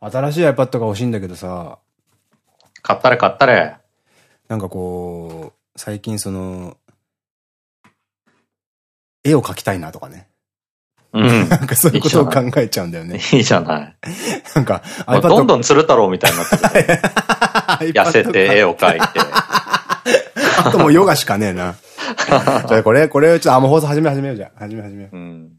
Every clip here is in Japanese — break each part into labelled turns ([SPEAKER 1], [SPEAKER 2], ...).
[SPEAKER 1] 新しい iPad が欲しいんだけどさ、
[SPEAKER 2] 買ったれ買ったれ。
[SPEAKER 1] なんかこう、最近その、絵を描きたいなとかね。
[SPEAKER 2] うん。
[SPEAKER 1] なんかそういうことを考えちゃうんだよね。
[SPEAKER 2] いいじゃない。
[SPEAKER 1] なんか、
[SPEAKER 2] どんどん鶴太郎みたいになってる。痩せて絵
[SPEAKER 1] を。
[SPEAKER 2] を描いて。
[SPEAKER 1] あともうヨガしかねえな。じゃあこれ、これ、ちょっと、あ、もう放送始め始めようじゃん。始め始めよう。
[SPEAKER 2] うん。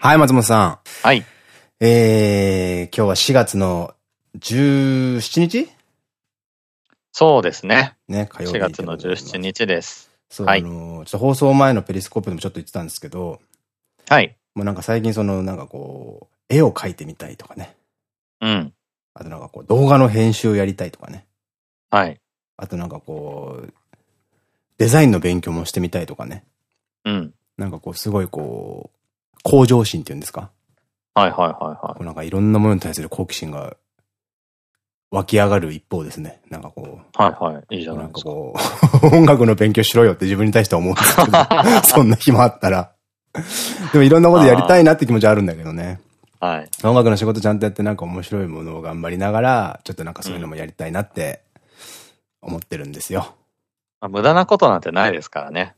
[SPEAKER 1] はい、松本さん。
[SPEAKER 2] はい。
[SPEAKER 1] えー、今日は4月の17日？
[SPEAKER 2] そうですね。
[SPEAKER 1] ね、火曜日。
[SPEAKER 2] 4月の17。日です。
[SPEAKER 1] そう、
[SPEAKER 2] はい
[SPEAKER 1] あの、ちょっと放送前のペリスコープでもちょっと言ってたんですけど、
[SPEAKER 2] はい。
[SPEAKER 1] もうなんか最近その、なんかこう、絵を描いてみたいとかね。
[SPEAKER 2] うん。
[SPEAKER 1] あとなんかこう、動画の編集をやりたいとかね。
[SPEAKER 2] はい。
[SPEAKER 1] あとなんかこう、デザインの勉強もしてみたいとかね。
[SPEAKER 2] うん。
[SPEAKER 1] なんかこう、すごいこう、向上心っていうんですか？
[SPEAKER 2] はいはいはいは
[SPEAKER 1] こうなんかいろんなものに対する好奇心が湧き上がる一方ですね。なんかこう、
[SPEAKER 2] い。はいはい。いいじゃな
[SPEAKER 1] ないん
[SPEAKER 2] ですか。
[SPEAKER 1] かこう、音楽の勉強しろよって自分に対しては思うんですけど、そんな暇あったら。でもいろんなことやりたいなって気持ちはあるんだけどね。
[SPEAKER 2] はい。
[SPEAKER 1] 音楽の仕事ちゃんとやってなんか面白いものを頑張りながら、ちょっとなんかそういうのもやりたいなって思ってるんですよ。
[SPEAKER 2] まあ、無駄なことなんてないですからね。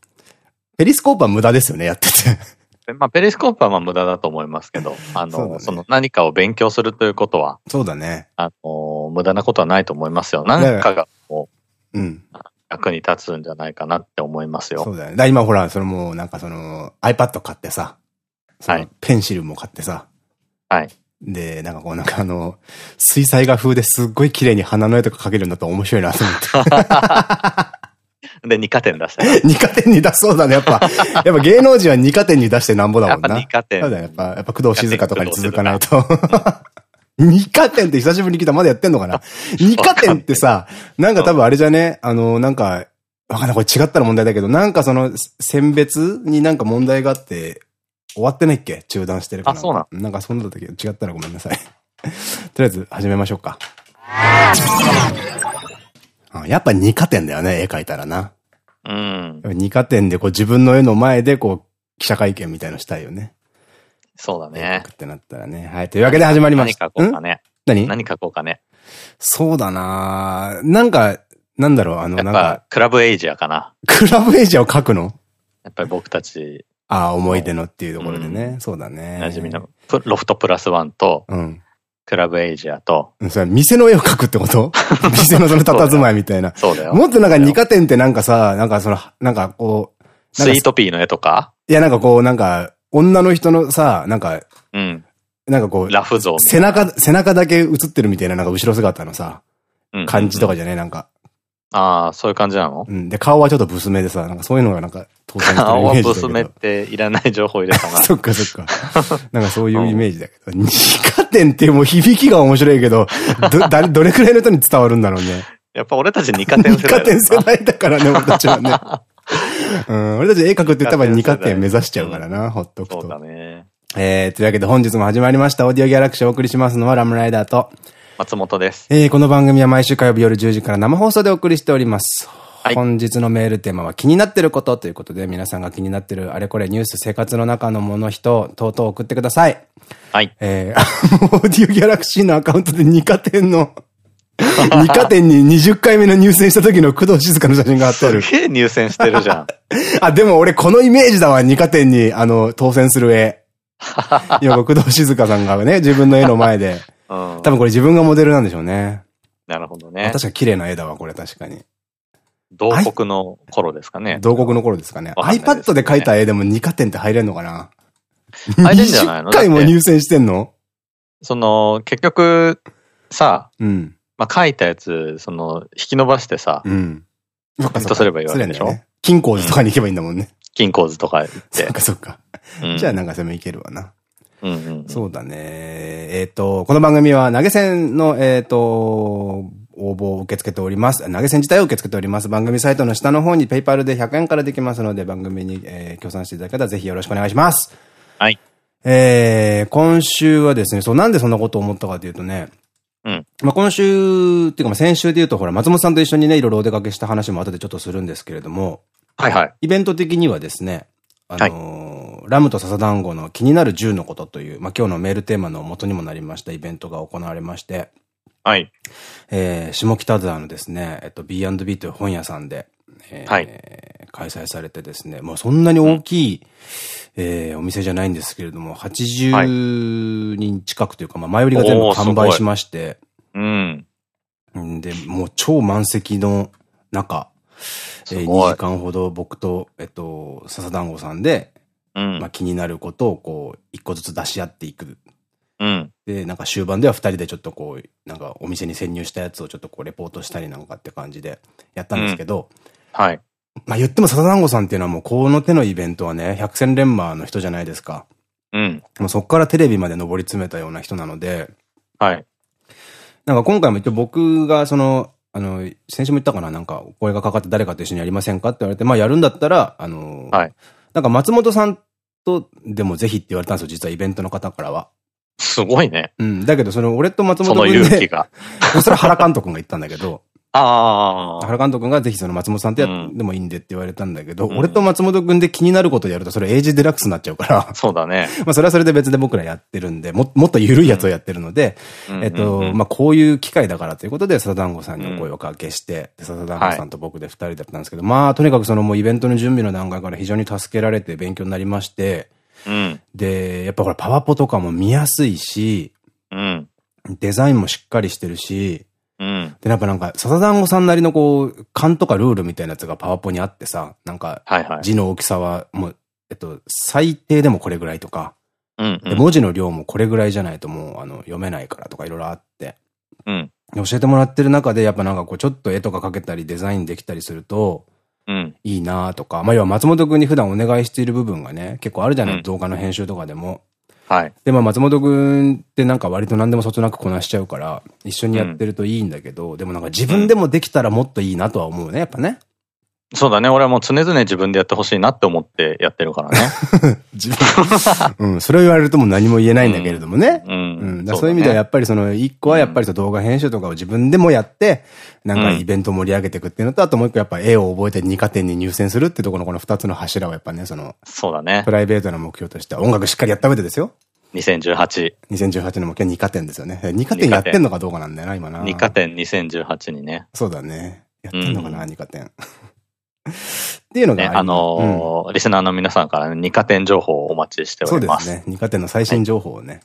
[SPEAKER 1] ペリスコープは無駄ですよね、やってて。
[SPEAKER 2] で まあ、ペリスコープはまあ無駄だと思いますけど、あの、
[SPEAKER 1] ね
[SPEAKER 2] その何かを勉強するということは、
[SPEAKER 1] そうだね。
[SPEAKER 2] あの、無駄なことはないと思いますよ。何かがこう
[SPEAKER 1] うん。
[SPEAKER 2] 役に立つんじゃないかなって思いますよ。
[SPEAKER 1] そうだよね。だ今ほら、そのもうなんかその iPad 買ってさ、
[SPEAKER 2] はい
[SPEAKER 1] ペンシルも買ってさ、
[SPEAKER 2] はい。
[SPEAKER 1] で、なんかこうなんかあの、水彩画風ですっごい綺麗に花の絵とか描けるんだと面白いなと思って。
[SPEAKER 2] で、二課点出した。
[SPEAKER 1] 二課点に出そうだね。やっぱ、やっぱ芸能人は二課点に出してなんぼだもんな。
[SPEAKER 2] 二課点
[SPEAKER 1] そうだよ。やっぱ、やっぱ工藤静香とかに続かないと。二課点って久しぶりに聞いたまだやってんのかな二課点ってさ、なんか多分あれじゃね、あの、なんか、わかんない、これ違ったら問題だけど、なんかその、選別になんか問題があって、終わってないっけ？中断してるから。
[SPEAKER 2] あそうな
[SPEAKER 1] なんかそんなだったけ？ど、違ったらごめんなさい。とりあえず、始めましょうか。あやっぱ二課点だよね、絵描いたらな。
[SPEAKER 2] うん。
[SPEAKER 1] 二課点でこう自分の絵の前でこう、記者会見みたいのしたいよね。
[SPEAKER 2] そうだね。
[SPEAKER 1] ってなったらね。はい。というわけで始まりま
[SPEAKER 2] 何
[SPEAKER 1] した。
[SPEAKER 2] 書こうかね。
[SPEAKER 1] 何？
[SPEAKER 2] 何書こうかね。
[SPEAKER 1] そうだなぁなんか、なんだろう、あの、なんか、、
[SPEAKER 2] クラブエイジアかな。
[SPEAKER 1] クラブエイジャーを描くの？
[SPEAKER 2] やっぱり僕たち、
[SPEAKER 1] ああ、思い出のっていうところでね。そうだね。
[SPEAKER 2] 馴染みの、プロフトプラスワンと、
[SPEAKER 1] うん。
[SPEAKER 2] クラブエイジアと、
[SPEAKER 1] それ店の絵を描くってこと？店のその佇まいみたいな。
[SPEAKER 2] そうだよ。
[SPEAKER 1] もっとなんか二課点ってなんかさ、なんかその、なんかこう、
[SPEAKER 2] スイートピーの絵とか？
[SPEAKER 1] いやなんかこう、なんか、女の人のさ、なんか、
[SPEAKER 2] うん。
[SPEAKER 1] なんかこう、
[SPEAKER 2] ラフ像
[SPEAKER 1] 背中、背中だけ映ってるみたいな、なんか後ろ姿のさ、
[SPEAKER 2] な
[SPEAKER 1] 感じとか
[SPEAKER 2] じ
[SPEAKER 1] じゃねなんか。
[SPEAKER 2] ああ、そういう感じなの？
[SPEAKER 1] うん。で、顔はちょっとブスめでさ、なんかそういうのがなんか、当然
[SPEAKER 2] 顔は。ブスめっていらない情報入れたな。
[SPEAKER 1] そっかそっか。なんかそういうイメージだけど。二課点ってもう響きが面白いけど、ど、誰、どれくらいの人に伝わるんだろうね。
[SPEAKER 2] やっぱ俺たち二課点
[SPEAKER 1] 二課
[SPEAKER 2] 世代だよな
[SPEAKER 1] 点世代だからね、俺たちはね。うん、俺たち絵描くって言ったら二課点目指しちゃうからな、ほっとく
[SPEAKER 2] そうだ
[SPEAKER 1] と。
[SPEAKER 2] ね。
[SPEAKER 1] えー、というわけで本日も始まりました。オーディオギャラクシーをお送りしますのはラムライダーと、
[SPEAKER 2] 松本です。
[SPEAKER 1] えー、この番組は毎週火曜日夜10時から生放送でお送りしております。
[SPEAKER 2] はい
[SPEAKER 1] 本日のメールテーマは気になってることということで、皆さんが気になってるあれこれニュース、生活の中のもの、人、等々送ってください。
[SPEAKER 2] はい。
[SPEAKER 1] えー、オーディオギャラクシーのアカウントで2課点の、2課点に20回目の入選した時の工藤静香の写真が貼ってある。
[SPEAKER 2] すげえ入選してるじゃん。
[SPEAKER 1] あ、でも俺このイメージだわ、2課点に、あの、当選する絵。今、工藤静香さんがね、自分の絵の前で。
[SPEAKER 2] うん。
[SPEAKER 1] 多分これ自分がモデルなんでしょうね。
[SPEAKER 2] なるほど
[SPEAKER 1] あ
[SPEAKER 2] ね
[SPEAKER 1] 確。かに綺麗な絵だわ、これ確かに。
[SPEAKER 2] 同国の頃ですかね。
[SPEAKER 1] 同国の頃ですかね。
[SPEAKER 2] わかんないです
[SPEAKER 1] iPad で描いた絵でも2課点って入れんのかな？
[SPEAKER 2] 入れんじゃないの
[SPEAKER 1] ?20 回も入選してんの？
[SPEAKER 2] その、結局、さ、
[SPEAKER 1] うん。
[SPEAKER 2] まあ、書いたやつ、その、引き伸ばしてさ、
[SPEAKER 1] うん。そっ
[SPEAKER 2] プリントすればいいわけでしょ？
[SPEAKER 1] ね金庫図とかに行けばいいんだもんね。
[SPEAKER 2] 金鉱図とか言って
[SPEAKER 1] そっ。かそっか。
[SPEAKER 2] うん
[SPEAKER 1] じゃあなんかそれもいけるわな。そうだね。えっ、と、この番組は投げ銭の、えっ、と、応募を受け付けております。投げ銭自体を受け付けております。番組サイトの下の方にペイパルで100円からできますので、番組に、えー協賛していただけたらぜひよろしくお願いします。
[SPEAKER 2] はい。
[SPEAKER 1] えー、今週はですね、そう、なんでそんなことを思ったかというとね、
[SPEAKER 2] うん
[SPEAKER 1] まあ今週、っていうかまあ先週で言うと、ほら、松本さんと一緒にね、いろいろお出かけした話も後でちょっとするんですけれども、
[SPEAKER 2] はいはい。
[SPEAKER 1] イベント的にはですね、あのーラムと笹団子の気になる10のことという、まあ今日のメールテーマの元にもなりましたイベントが行われまして、
[SPEAKER 2] はい。
[SPEAKER 1] えー、下北沢のですね、えっと、B&B という本屋さんで、えー
[SPEAKER 2] はい。
[SPEAKER 1] 開催されてですね、もうそんなに大きい、えーお店じゃないんですけれども、80人近くというか、まあ前売りが全部完売しまして、
[SPEAKER 2] うん。
[SPEAKER 1] んで、もう超満席の中、えー、
[SPEAKER 2] すごい。
[SPEAKER 1] 2時間ほど僕と、えっと、笹団子さんで、
[SPEAKER 2] うん
[SPEAKER 1] まあ。気になることをこう、一個ずつ出し合っていく。
[SPEAKER 2] うん。
[SPEAKER 1] で、なんか終盤では二人でちょっとこう、なんかお店に潜入したやつをちょっとこうレポートしたりなんかって感じでやったんですけど、
[SPEAKER 2] はい。
[SPEAKER 1] まあ言っても笹団子さんっていうのはもうこの手のイベントはね、百戦錬磨の人じゃないですか。
[SPEAKER 2] うん。
[SPEAKER 1] もうそこからテレビまで上り詰めたような人なので、
[SPEAKER 2] はい。
[SPEAKER 1] なんか今回も一応僕がその、あの、先週も言ったかななんか、お声がかかって誰かと一緒にやりませんかって言われて、まあやるんだったら、あの、
[SPEAKER 2] はい
[SPEAKER 1] なんか松本さんとでもぜひって言われたんですよ、実はイベントの方からは。
[SPEAKER 2] すごいね。
[SPEAKER 1] うん。だけど、その、俺と松
[SPEAKER 2] その
[SPEAKER 1] 本君で、
[SPEAKER 2] 勇気が。
[SPEAKER 1] それは原監督が言ったんだけど、
[SPEAKER 2] ああ。
[SPEAKER 1] 原監督がぜひその松本さんとや
[SPEAKER 2] うん
[SPEAKER 1] でもいいんでって言われたんだけど、
[SPEAKER 2] うん
[SPEAKER 1] 俺と松本君で気になることやるとそれエイジデラックスになっちゃうから、
[SPEAKER 2] そうだね。
[SPEAKER 1] まあそれはそれで別で僕らやってるんで、ももっと緩いやつをやってるので、えっと、まあこういう機会だからということで、笹団子さんにお声をかけして、で笹団子さんと僕で二人だったんですけど、まあとにかくそのもうイベントの準備の段階から非常に助けられて勉強になりまして、
[SPEAKER 2] うん。
[SPEAKER 1] で、やっぱほらパワポとかも見やすいし、
[SPEAKER 2] うん。
[SPEAKER 1] デザインもしっかりしてるし、
[SPEAKER 2] うん。
[SPEAKER 1] で、やっぱなんか、笹団子さんなりのこう、勘とかルールみたいなやつがパワポにあってさ、なんか。字の大きさはもう、えっと、最低でもこれぐらいとか、
[SPEAKER 2] うん。
[SPEAKER 1] で文字の量もこれぐらいじゃないともう、あの、読めないからとかいろいろあって、
[SPEAKER 2] うん。
[SPEAKER 1] で教えてもらってる中で、やっぱなんかこう、ちょっと絵とか描けたりデザインできたりすると、
[SPEAKER 2] うん。
[SPEAKER 1] いいなとか、まあ、要は松本くんに普段お願いしている部分がね、結構あるじゃない、
[SPEAKER 2] うん
[SPEAKER 1] 動画の編集とかでも。
[SPEAKER 2] はい。
[SPEAKER 1] で、まあ松本くんってなんか割と何でもそつなくこなしちゃうから、一緒にやってるといいんだけど、でもなんか自分でもできたらもっといいなとは思うね、やっぱね。
[SPEAKER 2] そうだね。俺はもう常々自分でやってほしいなって思ってやってるからね。
[SPEAKER 1] 自分。うん、それを言われるともう何も言えないんだけれどもね。
[SPEAKER 2] う
[SPEAKER 1] うん。
[SPEAKER 2] ん。
[SPEAKER 1] だからそういう意味ではや
[SPEAKER 2] っ
[SPEAKER 1] っぱりその、一個はやっぱり動画編集とかを自分でもやって、なんかイベントを盛り上げていくっていうのと、あともう一個やっぱ絵を覚えて二課点に入選するっていうところのこの二つの柱はやっぱね、その、
[SPEAKER 2] そうだね
[SPEAKER 1] プ。ライベートな目標としては音楽しっかりやった上でですよ。
[SPEAKER 2] 2018。
[SPEAKER 1] 2018の目標二課点ですよね。二課点やってんのかどうかなんだよな、今な。
[SPEAKER 2] 二課点2018にね。
[SPEAKER 1] そうだね。やってんのかな、
[SPEAKER 2] うん
[SPEAKER 1] 二課点。っていうのが
[SPEAKER 2] ね、あのーリスナーの皆さんからね二課点情報をお待ちして
[SPEAKER 1] そう
[SPEAKER 2] おります。
[SPEAKER 1] ですね。二課点の最新情報をね。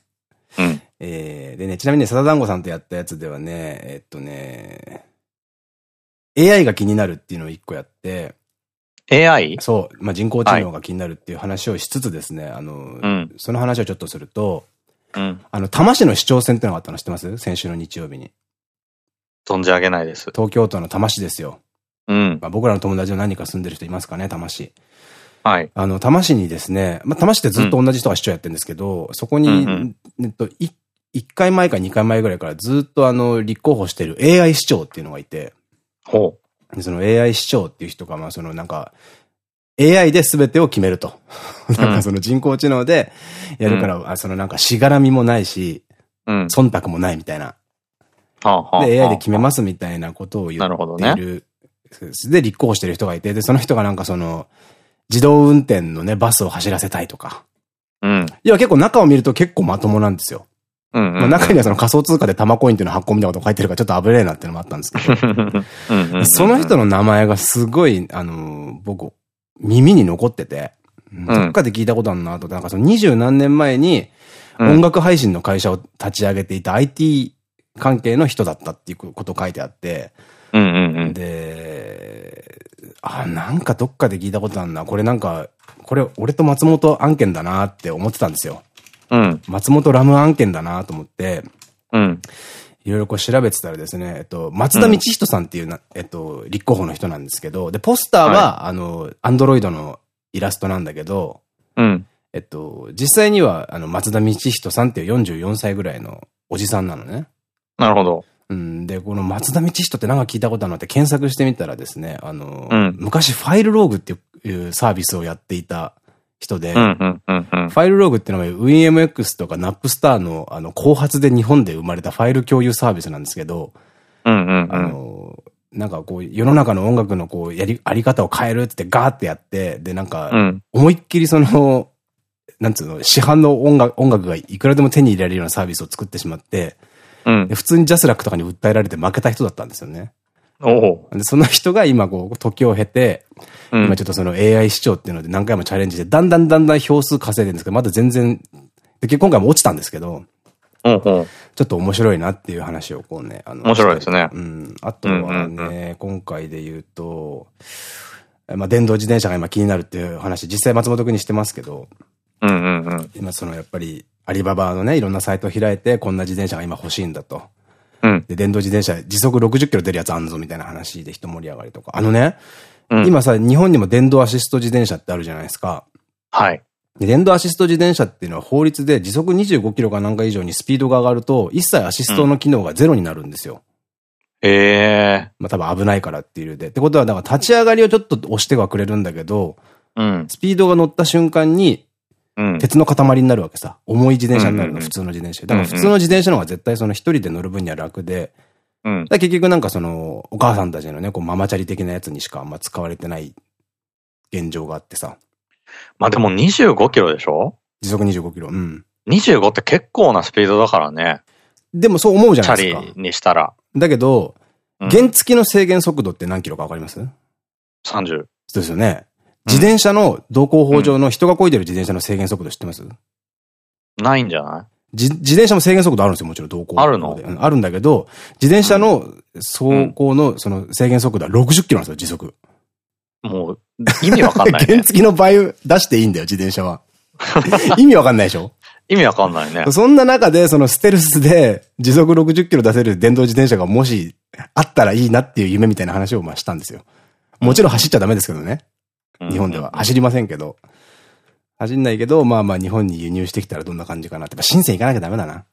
[SPEAKER 2] うん。
[SPEAKER 1] えー、でね、ちなみにね、笹団子さんとやったやつではね、えっとね、AI が気になるっていうのを一個やって、
[SPEAKER 2] AI?
[SPEAKER 1] そう、まあ、人工知能が気になるっていう話をしつつですね、あの、
[SPEAKER 2] ん
[SPEAKER 1] その話をちょっとすると、
[SPEAKER 2] うん。
[SPEAKER 1] あの、多摩市の市長選ってのがあったの知ってます？先週の日曜日に。
[SPEAKER 2] 存じ上げないです。
[SPEAKER 1] 東京都の多摩市ですよ。
[SPEAKER 2] うん。
[SPEAKER 1] まあ、僕らの友達の何人か住んでる人いますかね、多摩市。
[SPEAKER 2] はい。
[SPEAKER 1] あの、多摩市にですね、まあ、多摩市ってずっと同じ人が市長やってるんですけど、そこに、
[SPEAKER 2] うんうん
[SPEAKER 1] えっと、い1回前か2回前ぐらいからずっとあの、立候補してる AI 市長っていうのがいて、
[SPEAKER 2] ほ
[SPEAKER 1] でその AI 市長っていう人が、まあそのなんか、AI で全てを決めると。なんかその人工知能でやるから、あそのなんかしがらみもないし、
[SPEAKER 2] う。うん。
[SPEAKER 1] 忖度もないみたいな。
[SPEAKER 2] はあはあ
[SPEAKER 1] で、AI で決めますみたいなことを言
[SPEAKER 2] なるほどね
[SPEAKER 1] っている。で、立候補してる人がいて、で、その人がなんかその、自動運転のね、バスを走らせたいとか。
[SPEAKER 2] うん。
[SPEAKER 1] いや、結構中を見ると結構まともなんですよ。
[SPEAKER 2] うん。
[SPEAKER 1] まあ中にはその仮想通貨で玉コインっていうの発行みたいなこと書いてるからちょっと危ねえなっていうのもあったんですけど。
[SPEAKER 2] うん。
[SPEAKER 1] その人の名前がすごい、あの、僕、耳に残ってて、どっかで聞いたことあるなと、なんかその二十何年前に音楽配信の会社を立ち上げていた IT 関係の人だったっていうこと書いてあって、
[SPEAKER 2] うんうんうん。
[SPEAKER 1] で、あ、なんかどっかで聞いたことあるな。これなんか、これ俺と松本案件だなって思ってたんですよ。
[SPEAKER 2] うん。
[SPEAKER 1] 松本ラム案件だなと思って、
[SPEAKER 2] うん。
[SPEAKER 1] いろいろこう調べてたらですね、えっと、松田道人さんっていうな、えっと、立候補の人なんですけど、で、ポスターは、
[SPEAKER 2] は
[SPEAKER 1] あの、アンドロイドのイラストなんだけど、
[SPEAKER 2] うん。
[SPEAKER 1] えっと、実際には、あの、松田道人さんっていう44歳ぐらいのおじさんなのね。
[SPEAKER 2] なるほど。
[SPEAKER 1] うん、で、この松田道人ってなんか聞いたことあるのって検索してみたらですね、あの、
[SPEAKER 2] うん
[SPEAKER 1] 昔ファイルローグっていうサービスをやっていた人で、
[SPEAKER 2] うんうんうんうん。
[SPEAKER 1] ファイルログっていうのは WinMX とか Napstar のあの後発で日本で生まれたファイル共有サービスなんですけど、
[SPEAKER 2] うんうんう
[SPEAKER 1] あ
[SPEAKER 2] ん。
[SPEAKER 1] の、なんかこう世の中の音楽のこうやり、あり方を変えるってガーってやって、でなんか
[SPEAKER 2] うん。
[SPEAKER 1] 思いっきりその、なんつうの、市販の音楽、音楽がいくらでも手に入れられるようなサービスを作ってしまって、
[SPEAKER 2] うん
[SPEAKER 1] で。普通にジャスラックとかに訴えられて負けた人だったんですよね。その人が今こう、時を経て、
[SPEAKER 2] うん
[SPEAKER 1] 今ちょっとその AI 視聴っていうので何回もチャレンジして、だんだんだんだん票数稼いでるんですけど、まだ全然、で今回も落ちたんですけど、
[SPEAKER 2] うんうん。
[SPEAKER 1] ちょっと面白いなっていう話をこうね、あの
[SPEAKER 2] 面白いですね
[SPEAKER 1] うん。あとはね、今回で言うと、まあ電動自転車が今気になるっていう話、実際松本くんにしてますけど、
[SPEAKER 2] うんうんうん。
[SPEAKER 1] 今そのやっぱり、アリババのね、いろんなサイトを開いて、こんな自転車が今欲しいんだと。
[SPEAKER 2] うん。
[SPEAKER 1] で、電動自転車、時速60キロ出るやつあんぞみたいな話で人盛り上がりとか。あのね、
[SPEAKER 2] うん
[SPEAKER 1] 今さ、日本にも電動アシスト自転車ってあるじゃないですか。
[SPEAKER 2] はい。
[SPEAKER 1] で電動アシスト自転車っていうのは法律で時速25キロかなんか以上にスピードが上がると、一切アシストの機能がゼロになるんですよ。
[SPEAKER 2] ええ
[SPEAKER 1] まあ多分危ないからっていう理由で。ってことは、だから立ち上がりをちょっと押してはくれるんだけど、
[SPEAKER 2] うん。
[SPEAKER 1] スピードが乗った瞬間に
[SPEAKER 2] うん。
[SPEAKER 1] 鉄の塊になるわけさ。重い自転車になるの、普通の自転車。だから普通の自転車の方が絶対その一人で乗る分には楽で、
[SPEAKER 2] うん。
[SPEAKER 1] 結局なんかその、お母さんたちのね、こうママチャリ的なやつにしかあんま使われてない現状があってさ。
[SPEAKER 2] まあでも25キロでしょ？
[SPEAKER 1] 時速25キロ。うん。
[SPEAKER 2] 25って結構なスピードだからね。
[SPEAKER 1] でもそう思うじゃ
[SPEAKER 2] チャ
[SPEAKER 1] ないですか。
[SPEAKER 2] リにしたら。
[SPEAKER 1] だけど、
[SPEAKER 2] うん
[SPEAKER 1] 原付の制限速度って何キロかわかります
[SPEAKER 2] ？30。
[SPEAKER 1] そうですよね。自転車の道交法上の人が漕いでる自転車の制限速度知ってます
[SPEAKER 2] ないんじゃない
[SPEAKER 1] 自自転車も制限速度あるんですよ、もちろん道交法
[SPEAKER 2] あるの
[SPEAKER 1] でうんあるんだけど、自転車の走行のその制限速度は60キロなんですよ、時速。
[SPEAKER 2] もう、意味わかんない
[SPEAKER 1] 原
[SPEAKER 2] ね。
[SPEAKER 1] 付の倍出していいんだよ、自転車は。意味わかんないでしょ
[SPEAKER 2] 意味わかんないね。
[SPEAKER 1] そんな中で、そのステルスで時速60キロ出せる電動自転車がもしあったらいいなっていう夢みたいな話をまあしたんですよ。もちろん走っちゃダメですけどね。日本では。走りませんけど。走んないけど、まあまあ日本に輸入してきたらどんな感じかなって。やっぱ深セン行かなきゃダメだな。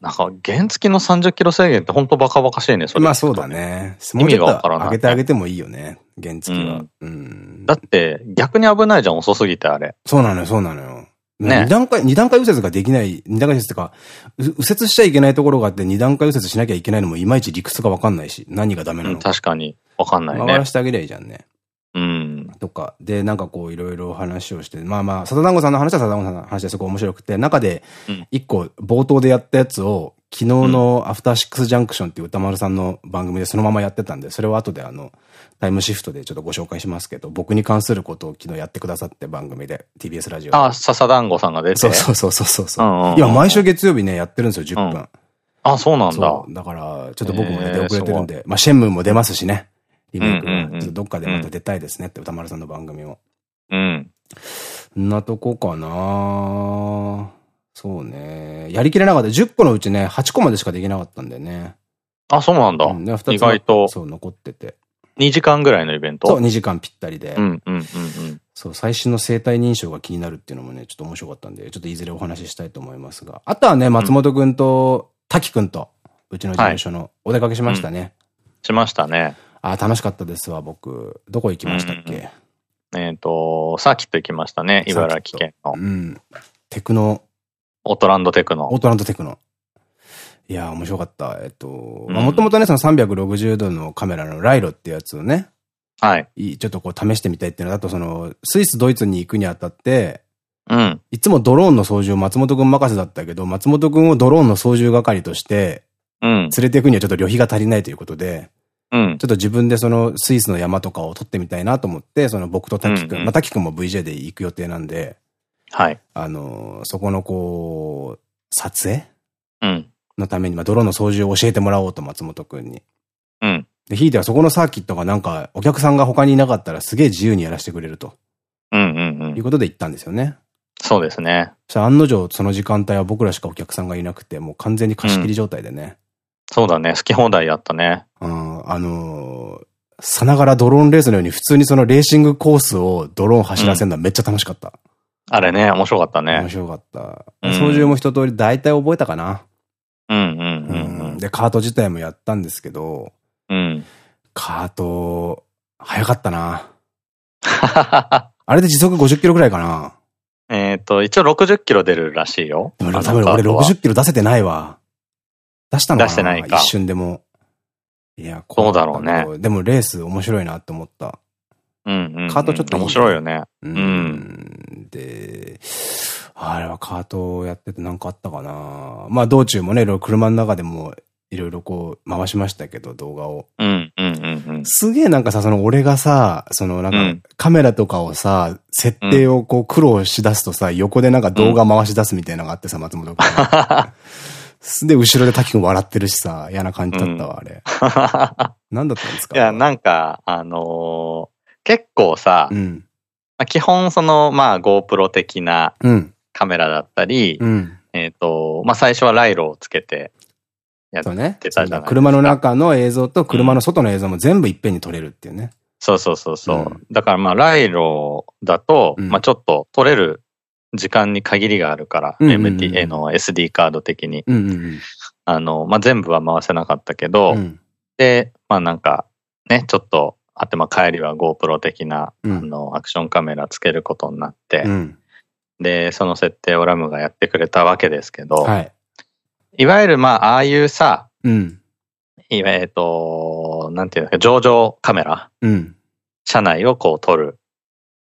[SPEAKER 2] なんか、原付の30キロ制限って本当バカバカしいね、それ。
[SPEAKER 1] まあそうだ。ね。
[SPEAKER 2] 意味がわからない
[SPEAKER 1] てあげてもいいよね。原付は。
[SPEAKER 2] う
[SPEAKER 1] うん。
[SPEAKER 2] だって、逆に危ないじゃん、遅すぎてあれ。
[SPEAKER 1] そうなのよ、そうなのよ。
[SPEAKER 2] ね
[SPEAKER 1] 二段階、二段階右折ができない、二段階右折ってか、う右折しちゃいけないところがあって二段階右折しなきゃいけないのもいまいち理屈がわかんないし、何がダメな
[SPEAKER 2] うん、
[SPEAKER 1] のか。
[SPEAKER 2] 確かに。わかんないね
[SPEAKER 1] 回ら。してあげりゃいいじゃんね。
[SPEAKER 2] うん。
[SPEAKER 1] とか。で、なんかこういろいろ話をして、まあまあ、佐田団子さんの話は佐田団子さんの話ですごい面白くて、中で
[SPEAKER 2] うん
[SPEAKER 1] 一個冒頭でやったやつを、昨日のアフターシックスジャンクションっていう歌丸さんの番組でそのままやってたんで、それを後であの、タイムシフトでちょっとご紹介しますけど、僕に関することを昨日やってくださって番組で、TBS ラジオで。
[SPEAKER 2] あ、笹団子さんが出て。
[SPEAKER 1] そうそうそうそうそうそう。
[SPEAKER 2] うんうんうん
[SPEAKER 1] 今毎週月曜日ね、やってるんですよ、10分。
[SPEAKER 2] あ、そうなんだ。
[SPEAKER 1] だから、ちょっと僕もね、出遅れてるんで、まあ、シェンムーも出ますしね。リメイクが。どっかでまた出たいですねって、歌丸さんの番組を。
[SPEAKER 2] うん。
[SPEAKER 1] んなとこかなそうね。やりきれなかった。10個のうちね、8個までしかできなかったんだよね。
[SPEAKER 2] あ、そうなんだ。
[SPEAKER 1] うん、で2つは
[SPEAKER 2] 意外と
[SPEAKER 1] そう、残ってて。
[SPEAKER 2] 2時間ぐらいのイベント？
[SPEAKER 1] そう、2時間ぴったりで。
[SPEAKER 2] うんうんうんうん。
[SPEAKER 1] そう、最新の生体認証が気になるっていうのもね、ちょっと面白かったんで、ちょっといずれお話ししたいと思いますが。あとはね、松本くんと、滝くんと、うちの事務所のお出かけしましたね。
[SPEAKER 2] しましたね。
[SPEAKER 1] あ、楽しかったですわ、僕。どこ行きましたっ
[SPEAKER 2] うん
[SPEAKER 1] け
[SPEAKER 2] えっと、サーキット行きましたね。茨城県の
[SPEAKER 1] う。ん。テクノ、
[SPEAKER 2] オートランドテクノ
[SPEAKER 1] オー。トランドテクノ。いやー、面白かった。えっと、
[SPEAKER 2] うん
[SPEAKER 1] もともとね、その360度のカメラのライロってやつをね、
[SPEAKER 2] はい
[SPEAKER 1] ちょっとこう試してみたいっていうのだと、その、スイス、ドイツに行くにあたって、
[SPEAKER 2] うん。
[SPEAKER 1] いつもドローンの操縦を松本くん任せだったけど、松本くんをドローンの操縦係として
[SPEAKER 2] うん。
[SPEAKER 1] 連れていくにはちょっと旅費が足りないということで、
[SPEAKER 2] うん。
[SPEAKER 1] ちょっと自分でそのスイスの山とかを撮ってみたいなと思って、その僕と滝くん、
[SPEAKER 2] うんうん
[SPEAKER 1] まあ滝くんも VJ で行く予定なんで、
[SPEAKER 2] はい。
[SPEAKER 1] あのーそこのこう、撮影？
[SPEAKER 2] うん。
[SPEAKER 1] のために、まあ、ドローンの操縦を教えてもらおうと、松本くんに。
[SPEAKER 2] うん。
[SPEAKER 1] で、ひいてはそこのサーキットがなんか、お客さんが他にいなかったらすげえ自由にやらせてくれると。
[SPEAKER 2] うんうんう。
[SPEAKER 1] いうんことで行ったんですよね。
[SPEAKER 2] そうですね。
[SPEAKER 1] そしたら案の定、その時間帯は僕らしかお客さんがいなくて、もう完全に貸し切り状態でね。
[SPEAKER 2] そうだね。好き放題やったね。
[SPEAKER 1] うん、あのーさながらドローンレースのように普通にそのレーシングコースをドローン走らせるのはめっちゃ楽しかった。
[SPEAKER 2] あれね、面白かった
[SPEAKER 1] 面
[SPEAKER 2] ね。
[SPEAKER 1] 白かった。
[SPEAKER 2] うん
[SPEAKER 1] 操縦も一通り大体覚えたかな。
[SPEAKER 2] うんうんうん
[SPEAKER 1] うんで、カート自体もやったんですけど、
[SPEAKER 2] うん。うん。
[SPEAKER 1] カート、早かったな。あれで時速50キロぐらいかな。
[SPEAKER 2] えっと、一応60キロ出るらしいよ。
[SPEAKER 1] 多分俺60キロ出せてないわ。出したのかな？
[SPEAKER 2] 出してないか
[SPEAKER 1] 一瞬でも。いや、
[SPEAKER 2] そうだろうね。
[SPEAKER 1] でもレース面白いなって思った。
[SPEAKER 2] うんうん、うん。
[SPEAKER 1] カートちょっと
[SPEAKER 2] 面白いよね。
[SPEAKER 1] うん。で、あれはカートやっててなんかあったかなまあ道中もね、いろいろ車の中でもいろいろこう回しましたけど、動画を。
[SPEAKER 2] うんうんうんうん。
[SPEAKER 1] すげえなんかさ、その俺がさ、そのなん
[SPEAKER 2] うん
[SPEAKER 1] かカメラとかをさ、設定をこう苦労しだすとさ、横でなんか動画回し出すみたいなのがあってさ、松本君が。で、後ろで滝くん笑ってるしさ、嫌な感じだったわ、あれ。何だったんですか？
[SPEAKER 2] いや、なんか、あのー結構さ、
[SPEAKER 1] うん。
[SPEAKER 2] まあ基本その、まあ GoPro 的な
[SPEAKER 1] うん。
[SPEAKER 2] カメラだったり、
[SPEAKER 1] うん。
[SPEAKER 2] えっと、まあ最初はライロをつけてやっ
[SPEAKER 1] そうね。
[SPEAKER 2] てたじゃないですか。
[SPEAKER 1] 車の中の映像と車の外の映像も全部いっぺんに撮れるっていうね。
[SPEAKER 2] そうそうそうそう。
[SPEAKER 1] うん
[SPEAKER 2] だからまあライロだと、
[SPEAKER 1] うん
[SPEAKER 2] まあちょっと撮れる時間に限りがあるから、MTA の SD カード的に。あの、まあ全部は回せなかったけ
[SPEAKER 1] う
[SPEAKER 2] ど、
[SPEAKER 1] ん。うん。
[SPEAKER 2] で、まあなんか、ね、ちょっと、あってまあ帰りは GoPro 的な、
[SPEAKER 1] うん
[SPEAKER 2] あの、アクションカメラつけることになって、
[SPEAKER 1] うん。
[SPEAKER 2] で、その設定をラムがやってくれたわけですけど、
[SPEAKER 1] はい。
[SPEAKER 2] いわゆるまあ、ああいうさ、
[SPEAKER 1] うん。
[SPEAKER 2] いわえっと、なんていうんですか、上場カメラ、
[SPEAKER 1] うん。
[SPEAKER 2] 車内をこう撮る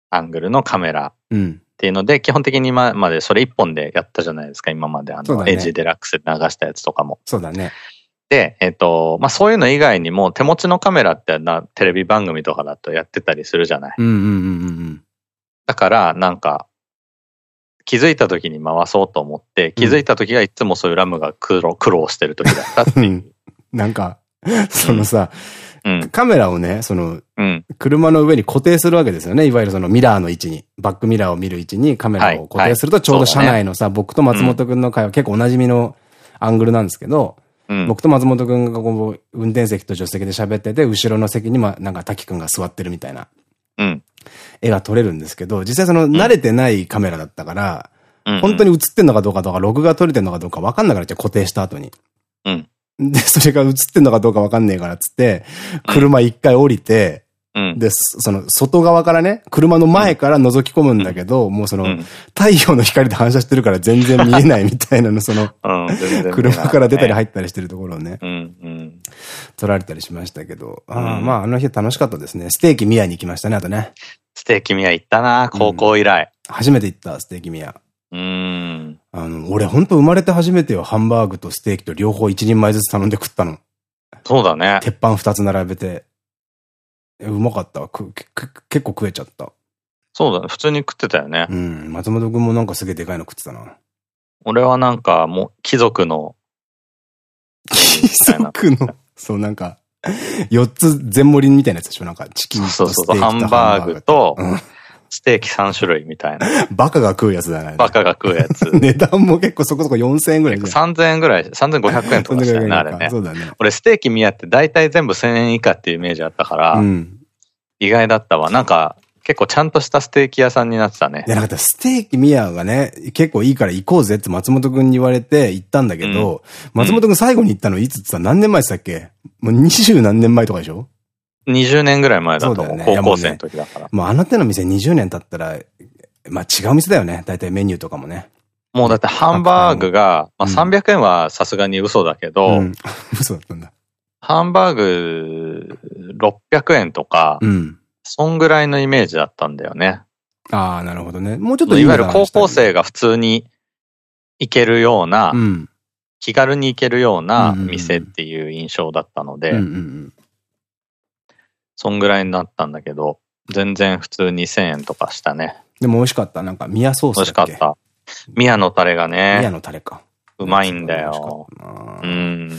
[SPEAKER 2] アングルのカメラ
[SPEAKER 1] うん。
[SPEAKER 2] っていうので、基本的に今までそれ一本でやったじゃないですか、今まで。あの、
[SPEAKER 1] ね
[SPEAKER 2] エイジデラックスで流したやつとかも。
[SPEAKER 1] そうだね。
[SPEAKER 2] で、えっ、と、まあ、そういうの以外にも、手持ちのカメラってな、テレビ番組とかだとやってたりするじゃない。
[SPEAKER 1] うんうんうんうん
[SPEAKER 2] だから、なんか、気づいた時に回そうと思って、気づいた時がいつもそういうラムが苦労、苦労してる時だったって
[SPEAKER 1] う。
[SPEAKER 2] いうん
[SPEAKER 1] なんか、そのさ、
[SPEAKER 2] うん。
[SPEAKER 1] カメラをね、その、
[SPEAKER 2] うん。
[SPEAKER 1] 車の上に固定するわけですよね。いわゆるそのミラーの位置に、バックミラーを見る位置にカメラを固定すると、ちょうど車内のさ、僕と松本くんの会話、結構おなじみのアングルなんですけど、
[SPEAKER 2] うん。
[SPEAKER 1] 僕と松本くんがこう、運転席と助手席で喋ってて、後ろの席にま、なんか滝くんが座ってるみたいな
[SPEAKER 2] うん。
[SPEAKER 1] 絵が撮れるんですけど、実際その慣れてないカメラだったから、
[SPEAKER 2] うん。
[SPEAKER 1] 本当に映ってんのかどうかとか、録画撮れてんのかどうか分かんなくなっちゃう、固定した後に。
[SPEAKER 2] うん。
[SPEAKER 1] で、それが映ってんのかどうか分かんねえからっつって、車一回降りて、
[SPEAKER 2] うん。
[SPEAKER 1] で、そその、外側からね、車の前から覗き込むんだけど、もうその、
[SPEAKER 2] うん
[SPEAKER 1] 太陽の光で反射してるから全然見えないみたいなの、その、車から出たり入ったりしてるところをね、
[SPEAKER 2] うん。うん。
[SPEAKER 1] 撮られたりしましたけど、あまあ、あの日楽しかったですね。ステーキ宮に行きましたね、あとね。
[SPEAKER 2] ステーキ宮行ったな、高校以来。
[SPEAKER 1] 初めて行った、ステーキ宮。
[SPEAKER 2] うーん。
[SPEAKER 1] あの、俺ほんと生まれて初めてよ、ハンバーグとステーキと両方一人前ずつ頼んで食ったの。
[SPEAKER 2] そうだね。
[SPEAKER 1] 鉄板二つ並べて。えうまかった？わ。くく結構食えちゃった。
[SPEAKER 2] そうだね。普通に食ってたよね。
[SPEAKER 1] うん。松本くんもなんかすげえでかいの食ってたな。
[SPEAKER 2] 俺はなんかもう貴族の、
[SPEAKER 1] 貴族の、そうなんか、四つ全盛りみたいなやつでしょ？なんかチキンとステーキと
[SPEAKER 2] そうそうそうハンバーグと
[SPEAKER 1] うん
[SPEAKER 2] ステーキ3種類みたいな。
[SPEAKER 1] バカが食うやつだね。
[SPEAKER 2] バカが食うやつ。
[SPEAKER 1] 値段も結構そこそこ4000円ぐらいじゃん。
[SPEAKER 2] 3000円ぐらい、3500円とかしたよね、あれね
[SPEAKER 1] そ。うだね。
[SPEAKER 2] 俺ステーキ宮って大体全部1000円以下っていうイメージあったから、
[SPEAKER 1] うん。
[SPEAKER 2] 意外だったわ。なんか、結構ちゃんとしたステーキ屋さんになってたね
[SPEAKER 1] い。や、なんかステーキミヤがね、結構いいから行こうぜって松本くんに言われて行ったんだけど、松本くん最後に行ったのいつってさ、何年前でしたっけ？もう二十何年前とかでしょ？
[SPEAKER 2] 20年ぐらい前だと思う。
[SPEAKER 1] そうね
[SPEAKER 2] 高校生の時だから。
[SPEAKER 1] もうあの手の店20年経ったら、まあ違う店だよね。大体メニューとかもね。
[SPEAKER 2] もうだってハンバーグが、まあ
[SPEAKER 1] うん
[SPEAKER 2] 300円はさすがに嘘だけど、
[SPEAKER 1] うん。嘘だったんだ。
[SPEAKER 2] ハンバーグ600円とか、
[SPEAKER 1] うん。
[SPEAKER 2] そんぐらいのイメージだったんだよね。
[SPEAKER 1] ああ、なるほどね。もうちょっと
[SPEAKER 2] いわゆる高校
[SPEAKER 1] が。
[SPEAKER 2] 生が普通に行けるような、
[SPEAKER 1] うん。
[SPEAKER 2] 気軽に行けるような店っていう印象だったので。そんぐらいになったんだけど、全然普通2000円とかしたね。
[SPEAKER 1] でも美味しかった。なんか、ミヤソース
[SPEAKER 2] 美味しかった。宮のタレが
[SPEAKER 1] ミヤ
[SPEAKER 2] ね、
[SPEAKER 1] のタレか。
[SPEAKER 2] うまいんだよ。うん。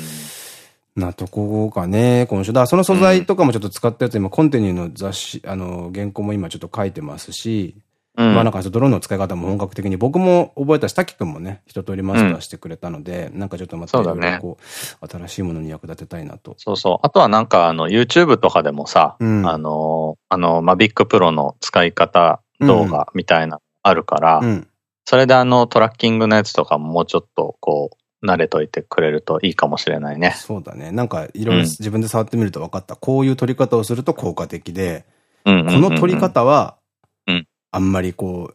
[SPEAKER 1] なとこかね、今週。だその素材とかもちょっと使ったやつ、今、コンテニューの雑誌、あの、原稿も今ちょっと書いてますし、
[SPEAKER 2] うん
[SPEAKER 1] まあなんかドローンの使い方も本格的に、僕も覚えたし、滝くんもね、一通りマスターしてくれたので、なんかちょっとまたいろいろこう、新しいものに役立てたいなと。
[SPEAKER 2] そうそう。あとはなんかあの YouTube とかでもさ、
[SPEAKER 1] うん
[SPEAKER 2] あの、あの、マビックプロの使い方動画みたいなのあるから、
[SPEAKER 1] うん。
[SPEAKER 2] それであのトラッキングのやつとかももうちょっとこう、慣れといてくれるといいかもしれないね。
[SPEAKER 1] そうだね。なんかいろいろ
[SPEAKER 2] うん
[SPEAKER 1] 自分で触ってみると分かった。こういう撮り方をすると効果的で、
[SPEAKER 2] うんうんうんうん
[SPEAKER 1] この撮り方は
[SPEAKER 2] うん、
[SPEAKER 1] あんまりこ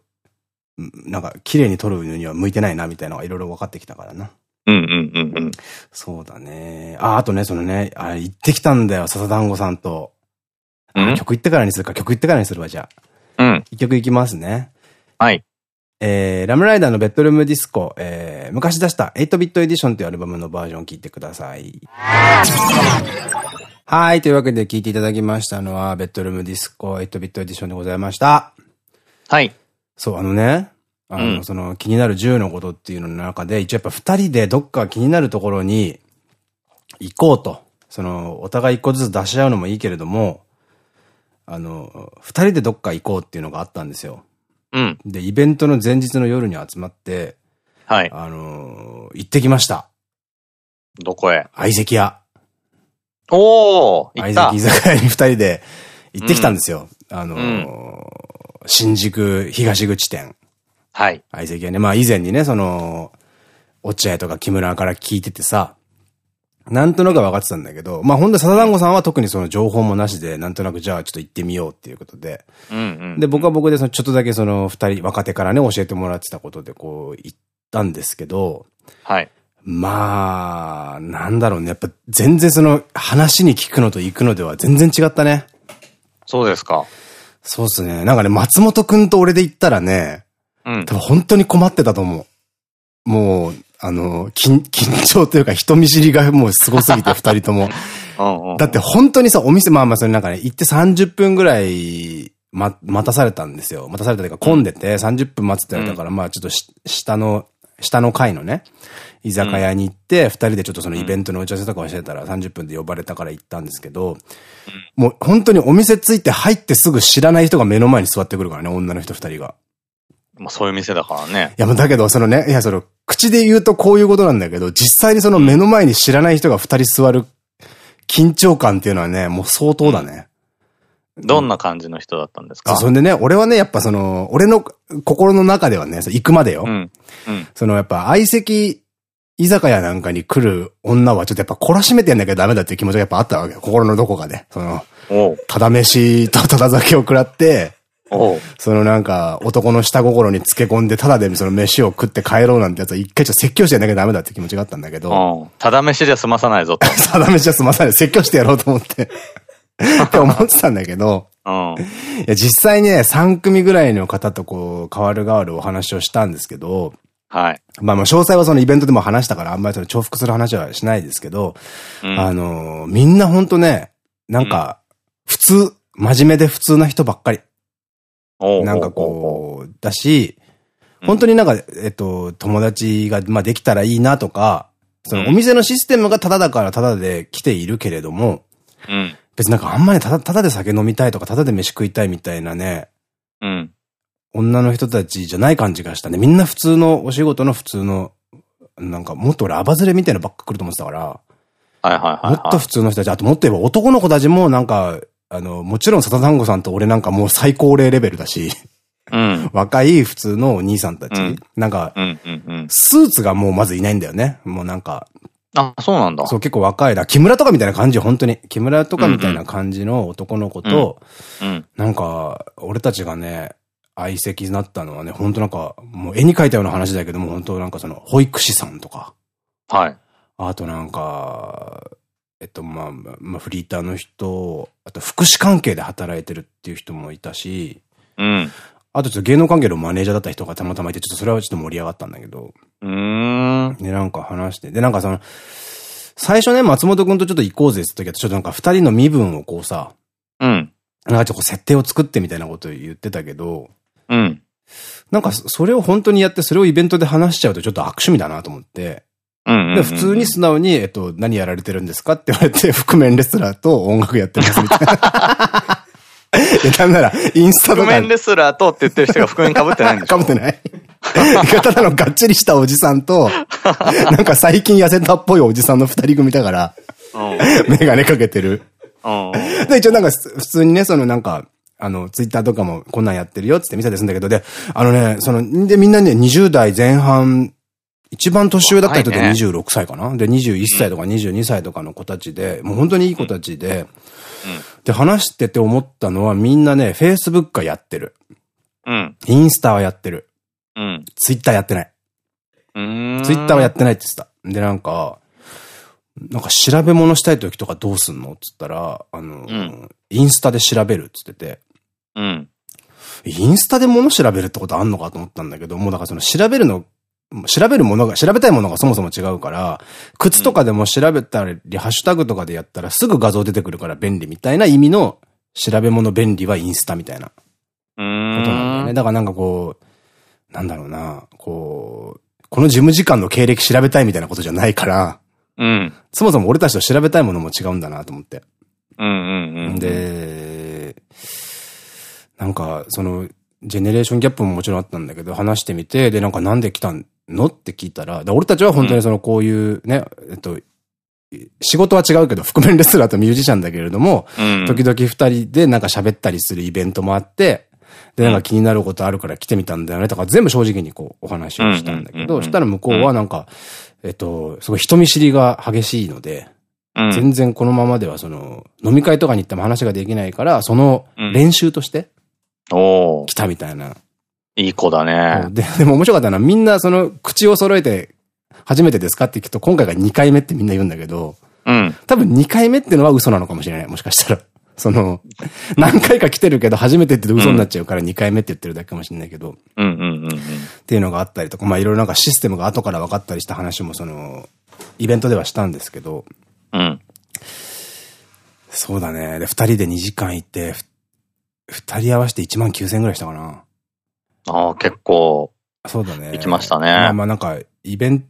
[SPEAKER 1] う、なんか綺麗に撮るのには向いてないなみたいなのがいろいろ分かってきたからな。
[SPEAKER 2] うんうんうんうん。
[SPEAKER 1] そうだね。あ、あとね、そのね、あれ行ってきたんだよ、笹団子さんと。
[SPEAKER 2] うん？
[SPEAKER 1] 曲行ってからにするか、曲行ってからにするわ、じゃあ。
[SPEAKER 2] うん。
[SPEAKER 1] 一曲行きますね。
[SPEAKER 2] はい。
[SPEAKER 1] えー、ラムライダーのベッドルームディスコ、えー、昔出した8ビットエディションというアルバムのバージョンを聴いてください。はい。というわけで聴いていただきましたのは、ベッドルームディスコ8ビットエディションでございました。
[SPEAKER 2] はい。
[SPEAKER 1] そう、あのね、あの、
[SPEAKER 2] うん
[SPEAKER 1] その気になる10のことっていうのの中で、一応やっぱ二人でどっか気になるところに行こうと。その、お互い一個ずつ出し合うのもいいけれども、あの、二人でどっか行こうっていうのがあったんですよ。
[SPEAKER 2] うん。
[SPEAKER 1] で、イベントの前日の夜に集まって、
[SPEAKER 2] はい。
[SPEAKER 1] あのー行ってきました。
[SPEAKER 2] どこへ？
[SPEAKER 1] 相席屋。
[SPEAKER 2] おー行った
[SPEAKER 1] 相席居酒屋に二人で行ってきたんですよ。あのー新宿東口店。
[SPEAKER 2] はい。
[SPEAKER 1] 相席屋ね。まあ以前にね、その、落合とか木村から聞いててさ、なんとなくは分かってたんだけど、まあほんと笹団子さんは特にその情報もなしで、なんとなくじゃあちょっと行ってみようっていうことで。で、僕は僕でそのちょっとだけその二人、若手からね、教えてもらってたことでこう行ったんですけど、
[SPEAKER 2] はい。
[SPEAKER 1] まあ、なんだろうね。やっぱ全然その話に聞くのと行くのでは全然違ったね。
[SPEAKER 2] そうですか。
[SPEAKER 1] そうっすね。なんかね、松本くんと俺で行ったらね、
[SPEAKER 2] うん。
[SPEAKER 1] 多分本当に困ってたと思う。もう、あの、緊、緊張というか人見知りがもうすごすぎて 二人とも。
[SPEAKER 2] うんうん。
[SPEAKER 1] だって本当にさ、お店、まあまあそれなんかね、行って30分ぐらい、ま、待たされたんですよ。待たされたというか混んでて30分待つって言われたから、まあちょっとし下の、下の階のね、居酒屋に行って、二人でちょっとそのイベントの打ち合わせとかをしてたら30分で呼ばれたから行ったんですけど、もう本当にお店着いて入ってすぐ知らない人が目の前に座ってくるからね、女の人二人が。
[SPEAKER 2] まあそういう店だからね。
[SPEAKER 1] いや、もうだけど、そのね、いや、その、口で言うとこういうことなんだけど、実際にその目の前に知らない人が二人座る緊張感っていうのはね、もう相当だね。
[SPEAKER 2] どんな感じの人だったんですか？
[SPEAKER 1] そんでね、俺はね、やっぱその、俺の心の中ではね、行くまでよ。
[SPEAKER 2] うん。うん。
[SPEAKER 1] そのやっぱ相席居酒屋なんかに来る女はちょっとやっぱ懲らしめてやんなきゃダメだっていう気持ちがやっぱあったわけよ。心のどこかで。その。ただ飯とただ酒を食らって。そのなんか男の下心につけ込んでただでその飯を食って帰ろうなんてやつは一回ちょっと説教してやんなきゃダメだって気持ちがあったんだけど、
[SPEAKER 2] うん。ただ飯じゃ済まさないぞと。
[SPEAKER 1] ただ飯は済まさない。説教してやろうと思って。って思ってたんだけど、
[SPEAKER 2] うん。
[SPEAKER 1] いや実際ね、3組ぐらいの方とこう、変わる変わるお話をしたんですけど、
[SPEAKER 2] はい。
[SPEAKER 1] まあまあ詳細はそのイベントでも話したからあんまりその重複する話はしないですけど、
[SPEAKER 2] うん。
[SPEAKER 1] あのーみんなほんとね、なんか、普通、真面目で普通な人ばっかり。なんかこう、だし、本当になんか、えっと、友達が、まあ、できたらいいなとか、そのお店のシステムがタダだからタダで来ているけれども、
[SPEAKER 2] うん。
[SPEAKER 1] 別になんかあんまりタダ、タダで酒飲みたいとか、タダで飯食いたいみたいなね、
[SPEAKER 2] うん。
[SPEAKER 1] 女の人たちじゃない感じがしたね。みんな普通のお仕事の普通の、なんかもっと俺アバズレみたいなのばっか来ると思ってたから、
[SPEAKER 2] はいはいはい、はい。
[SPEAKER 1] もっと普通の人たち、あともっと言えば男の子たちもなんか、あの、もちろん笹団子さんと俺なんかもう最高齢レベルだし、
[SPEAKER 2] うん。
[SPEAKER 1] 若い普通のお兄さんたち、
[SPEAKER 2] うん
[SPEAKER 1] なんか、
[SPEAKER 2] うんうんうん。
[SPEAKER 1] スーツがもうまずいないんだよね。もうなんか、
[SPEAKER 2] あ、そうなんだ。
[SPEAKER 1] そう結構若いだ。木村とかみたいな感じ、本当に。木村とかみたいな感じの男の子と、
[SPEAKER 2] うん。
[SPEAKER 1] なんか、俺たちがね、相席になったのはね、本当なんか、もう絵に描いたような話だけども、本当なんかその、保育士さんとか、
[SPEAKER 2] はい。
[SPEAKER 1] あとなんか、えっと、まあ、まあ、フリーターの人、あと福祉関係で働いてるっていう人もいたし、
[SPEAKER 2] うん。
[SPEAKER 1] あとちょっと芸能関係のマネージャーだった人がたまたまいて、ちょっとそれはちょっと盛り上がったんだけど、
[SPEAKER 2] うーん。
[SPEAKER 1] で、なんか話して、で、なんかその、最初ね、松本くんとちょっと行こうぜって時は、ちょっとなんか二人の身分をこうさ、
[SPEAKER 2] うん。
[SPEAKER 1] なんかちょっとこう設定を作ってみたいなことを言ってたけど、
[SPEAKER 2] うん。
[SPEAKER 1] なんかそそれを本当にやって、それをイベントで話しちゃうとちょっと悪趣味だなと思って、
[SPEAKER 2] うん。
[SPEAKER 1] で、普通に素直に、えっと、何やられてるんですかって言われて、覆面レスラーと音楽やってますみたいな。いや、なんなら、インスタとか。
[SPEAKER 2] 覆面レスラーとって言ってる人が覆面被ってないんでしょ？
[SPEAKER 1] かぶってないただのがっちりしたおじさんと、なんか最近痩せたっぽいおじさんの二人組だから、
[SPEAKER 2] うん。
[SPEAKER 1] メガネかけてる。
[SPEAKER 2] うん。
[SPEAKER 1] で、一応なんか普通にね、そのなんか、あの、ツイッターとかもこんなんやってるよって見せてするんだけど、で、あのね、その、で、みんなね、20代前半、一番年上だった人で
[SPEAKER 2] 若いね
[SPEAKER 1] 26歳かな、で、21歳とか22歳とかの子たちで、もう本当にいい子たちで、で、話してて思ったのはみんなね、Facebook がやってる。
[SPEAKER 2] うん。
[SPEAKER 1] インスタはやってる。
[SPEAKER 2] うん。
[SPEAKER 1] ツイッターやってない。
[SPEAKER 2] うーん。
[SPEAKER 1] ツイッターはやってないって言ってた。で、なんか、なんか調べ物したい時とかどうすんの？っつったら、あの、
[SPEAKER 2] ん
[SPEAKER 1] インスタで調べるっつってて、
[SPEAKER 2] うん。
[SPEAKER 1] インスタで物調べるってことあんのかと思ったんだけど、もうだからその調べるの、調べるものが、調べたいものがそもそも違うから、靴とかでも調べたり、ハッシュタグとかでやったらすぐ画像出てくるから便利みたいな意味の調べ物便利はインスタみたいなことなんだよね。
[SPEAKER 2] ん。
[SPEAKER 1] だからなんかこう、なんだろうな、こう、この事務時間の経歴調べたいみたいなことじゃないから、
[SPEAKER 2] うん。
[SPEAKER 1] そもそも俺たちと調べたいものも違うんだなと思って。
[SPEAKER 2] うんうんうん。、
[SPEAKER 1] で、なんか、その、ジェネレーションギャップももちろんあったんだけど、話してみて、で、なんかなんで来たのって聞いたら、で俺たちは本当にその、こういうね、えっと、仕事は違うけど、覆面レスラーとミュージシャンだけれども、
[SPEAKER 2] うん、
[SPEAKER 1] 時々二人でなんか喋ったりするイベントもあって、で、なんか気になることあるから来てみたんだよねとか、全部正直にこう、お話をしたんだけど、したら向こうはなんか、えっと、すごい人見知りが激しいので、
[SPEAKER 2] うん、
[SPEAKER 1] 全然このままではその、飲み会とかに行っても話ができないから、その練習として、
[SPEAKER 2] お
[SPEAKER 1] 来たみたいな。
[SPEAKER 2] いい子だね。
[SPEAKER 1] で、でも面白かったのは、みんなその、口を揃えて、初めてですかって聞くと、今回が2回目ってみんな言うんだけど、
[SPEAKER 2] うん。
[SPEAKER 1] 多分2回目ってのは嘘なのかもしれない。もしかしたら。その、何回か来てるけど、初めてって嘘になっちゃうから2回目って言ってるだけかもしれないけど、
[SPEAKER 2] うんうん。
[SPEAKER 1] っていうのがあったりとか、まあいろいろなんかシステムが後から分かったりした話もその、イベントではしたんですけど、
[SPEAKER 2] うん。
[SPEAKER 1] そうだね。で、二人で2時間行って、二人合わせて1万9000円ぐらいしたかな。
[SPEAKER 2] ああ、結構。
[SPEAKER 1] そうだね。
[SPEAKER 2] 行きましたね。
[SPEAKER 1] まあまあなんか、イベン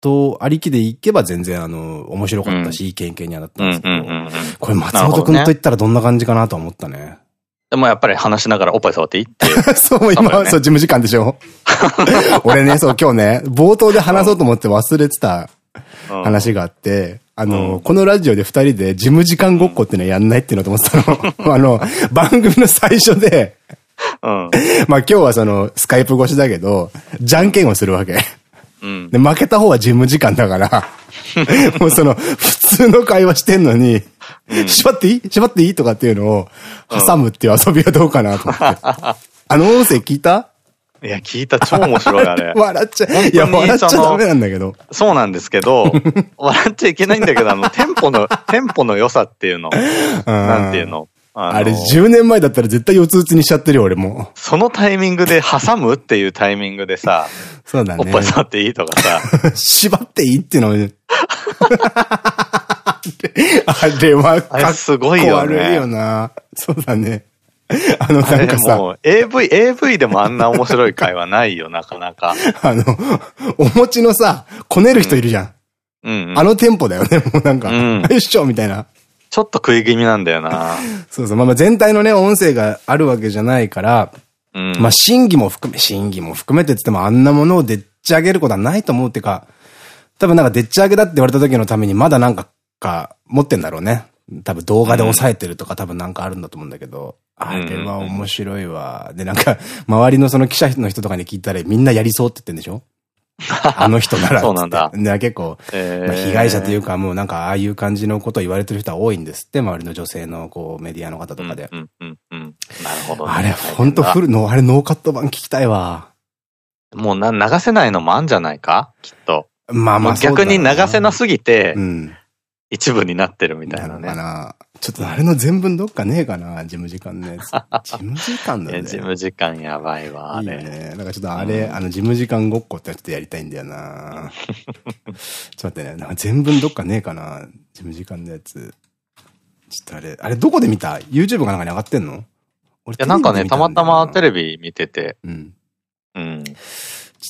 [SPEAKER 1] トありきで行けば全然あの、面白かったし、うん、いい経験にはなったんですけど、これ松本くんと言ったらどんな感じかなと思ったね。
[SPEAKER 2] でもやっぱり話しながらおっぱい触っていいって。
[SPEAKER 1] そう、今、ね、そう、事務時間でしょ 俺ね、そう、今日ね、冒頭で話そうと思って忘れてた話があって、あの、うん、このラジオで二人で事務時間ごっこってのはやんないっていうのと思ってたの。あの、番組の最初で、
[SPEAKER 2] うん、
[SPEAKER 1] まあ今日はその、スカイプ越しだけど、じゃんけんをするわけ。
[SPEAKER 2] うん、
[SPEAKER 1] で、負けた方は事務時間だから、もうその、普通の会話してんのに、うん、縛っていい？縛っていい？とかっていうのを挟むっていう遊びはどうかなと思って。あの音声聞いた？
[SPEAKER 2] いや、聞いた。超面白い、あれ。
[SPEAKER 1] 笑っちゃ、いや、笑っちゃダメなんだけど。
[SPEAKER 2] そうなんですけど、笑っちゃいけないんだけど、あの、テンポの、テンポの良さっていうの。なんていうの。
[SPEAKER 1] ああれ、10年前だったら絶対四つ打ちにしちゃってるよ、俺も。
[SPEAKER 2] そのタイミングで挟むっていうタイミングでさ、
[SPEAKER 1] そうだね。
[SPEAKER 2] おっぱい触っていいとかさ。
[SPEAKER 1] 縛っていいっていうのあれは、
[SPEAKER 2] すごいよね。
[SPEAKER 1] 悪いよな。そうだね。あの、なんかさ。
[SPEAKER 2] もう AV、AV でもあんな面白い会話ないよ、なかなか。
[SPEAKER 1] あの、お餅のさ、こねる人いるじゃん。
[SPEAKER 2] うん。うん、
[SPEAKER 1] あのテンポだよね、もうなんか。うん、よいしょみたいな。
[SPEAKER 2] ちょっと食い気味なんだよな。
[SPEAKER 1] そうそう。まあまあ全体のね、音声があるわけじゃないから、
[SPEAKER 2] うん、
[SPEAKER 1] まあ審議も含め、審議も含めてって言ってもあんなものをでっち上げることはないと思うっていうか、多分なんかでっち上げだって言われた時のためにまだなんか、か、持ってんだろうね。多分動画で押さえてるとか多分なんかあるんだと思うんだけど、あれは面白いわ。で、なんか、周りのその記者の人とかに聞いたらみんなやりそうって言ってんでしょ？あの人なら。
[SPEAKER 2] そうなんだ。
[SPEAKER 1] で結構、
[SPEAKER 2] えー、
[SPEAKER 1] まあ被害者というかもうなんかああいう感じのことを言われてる人は多いんですって、周りの女性のこうメディアの方とかで。
[SPEAKER 2] うんうんうん。なるほど、ね。
[SPEAKER 1] あれ、ほんとフルの、あれノーカット版聞きたいわ。
[SPEAKER 2] もうな、流せないのもあんじゃないか？きっと。
[SPEAKER 1] まあまあ
[SPEAKER 2] 逆に流せなすぎて、
[SPEAKER 1] うん。
[SPEAKER 2] 一部になってるみたいなね。
[SPEAKER 1] ななちょっとあれの全文どっかねえかな事務時間のやつ。事務時間だね。
[SPEAKER 2] 事務時間やばいわ、あれ。
[SPEAKER 1] いいね。なんかちょっとあれ、うん、あの、事務時間ごっこってちょっとやりたいんだよな ちょっと待ってね。なんか全文どっかねえかな事務時間のやつ。ちょっとあれ、あれどこで見た ?YouTube かなんかに上がってんの？
[SPEAKER 2] 俺いや、なんかね、たまたまテレビ見てて。
[SPEAKER 1] うん。
[SPEAKER 2] うん。
[SPEAKER 1] ちょっ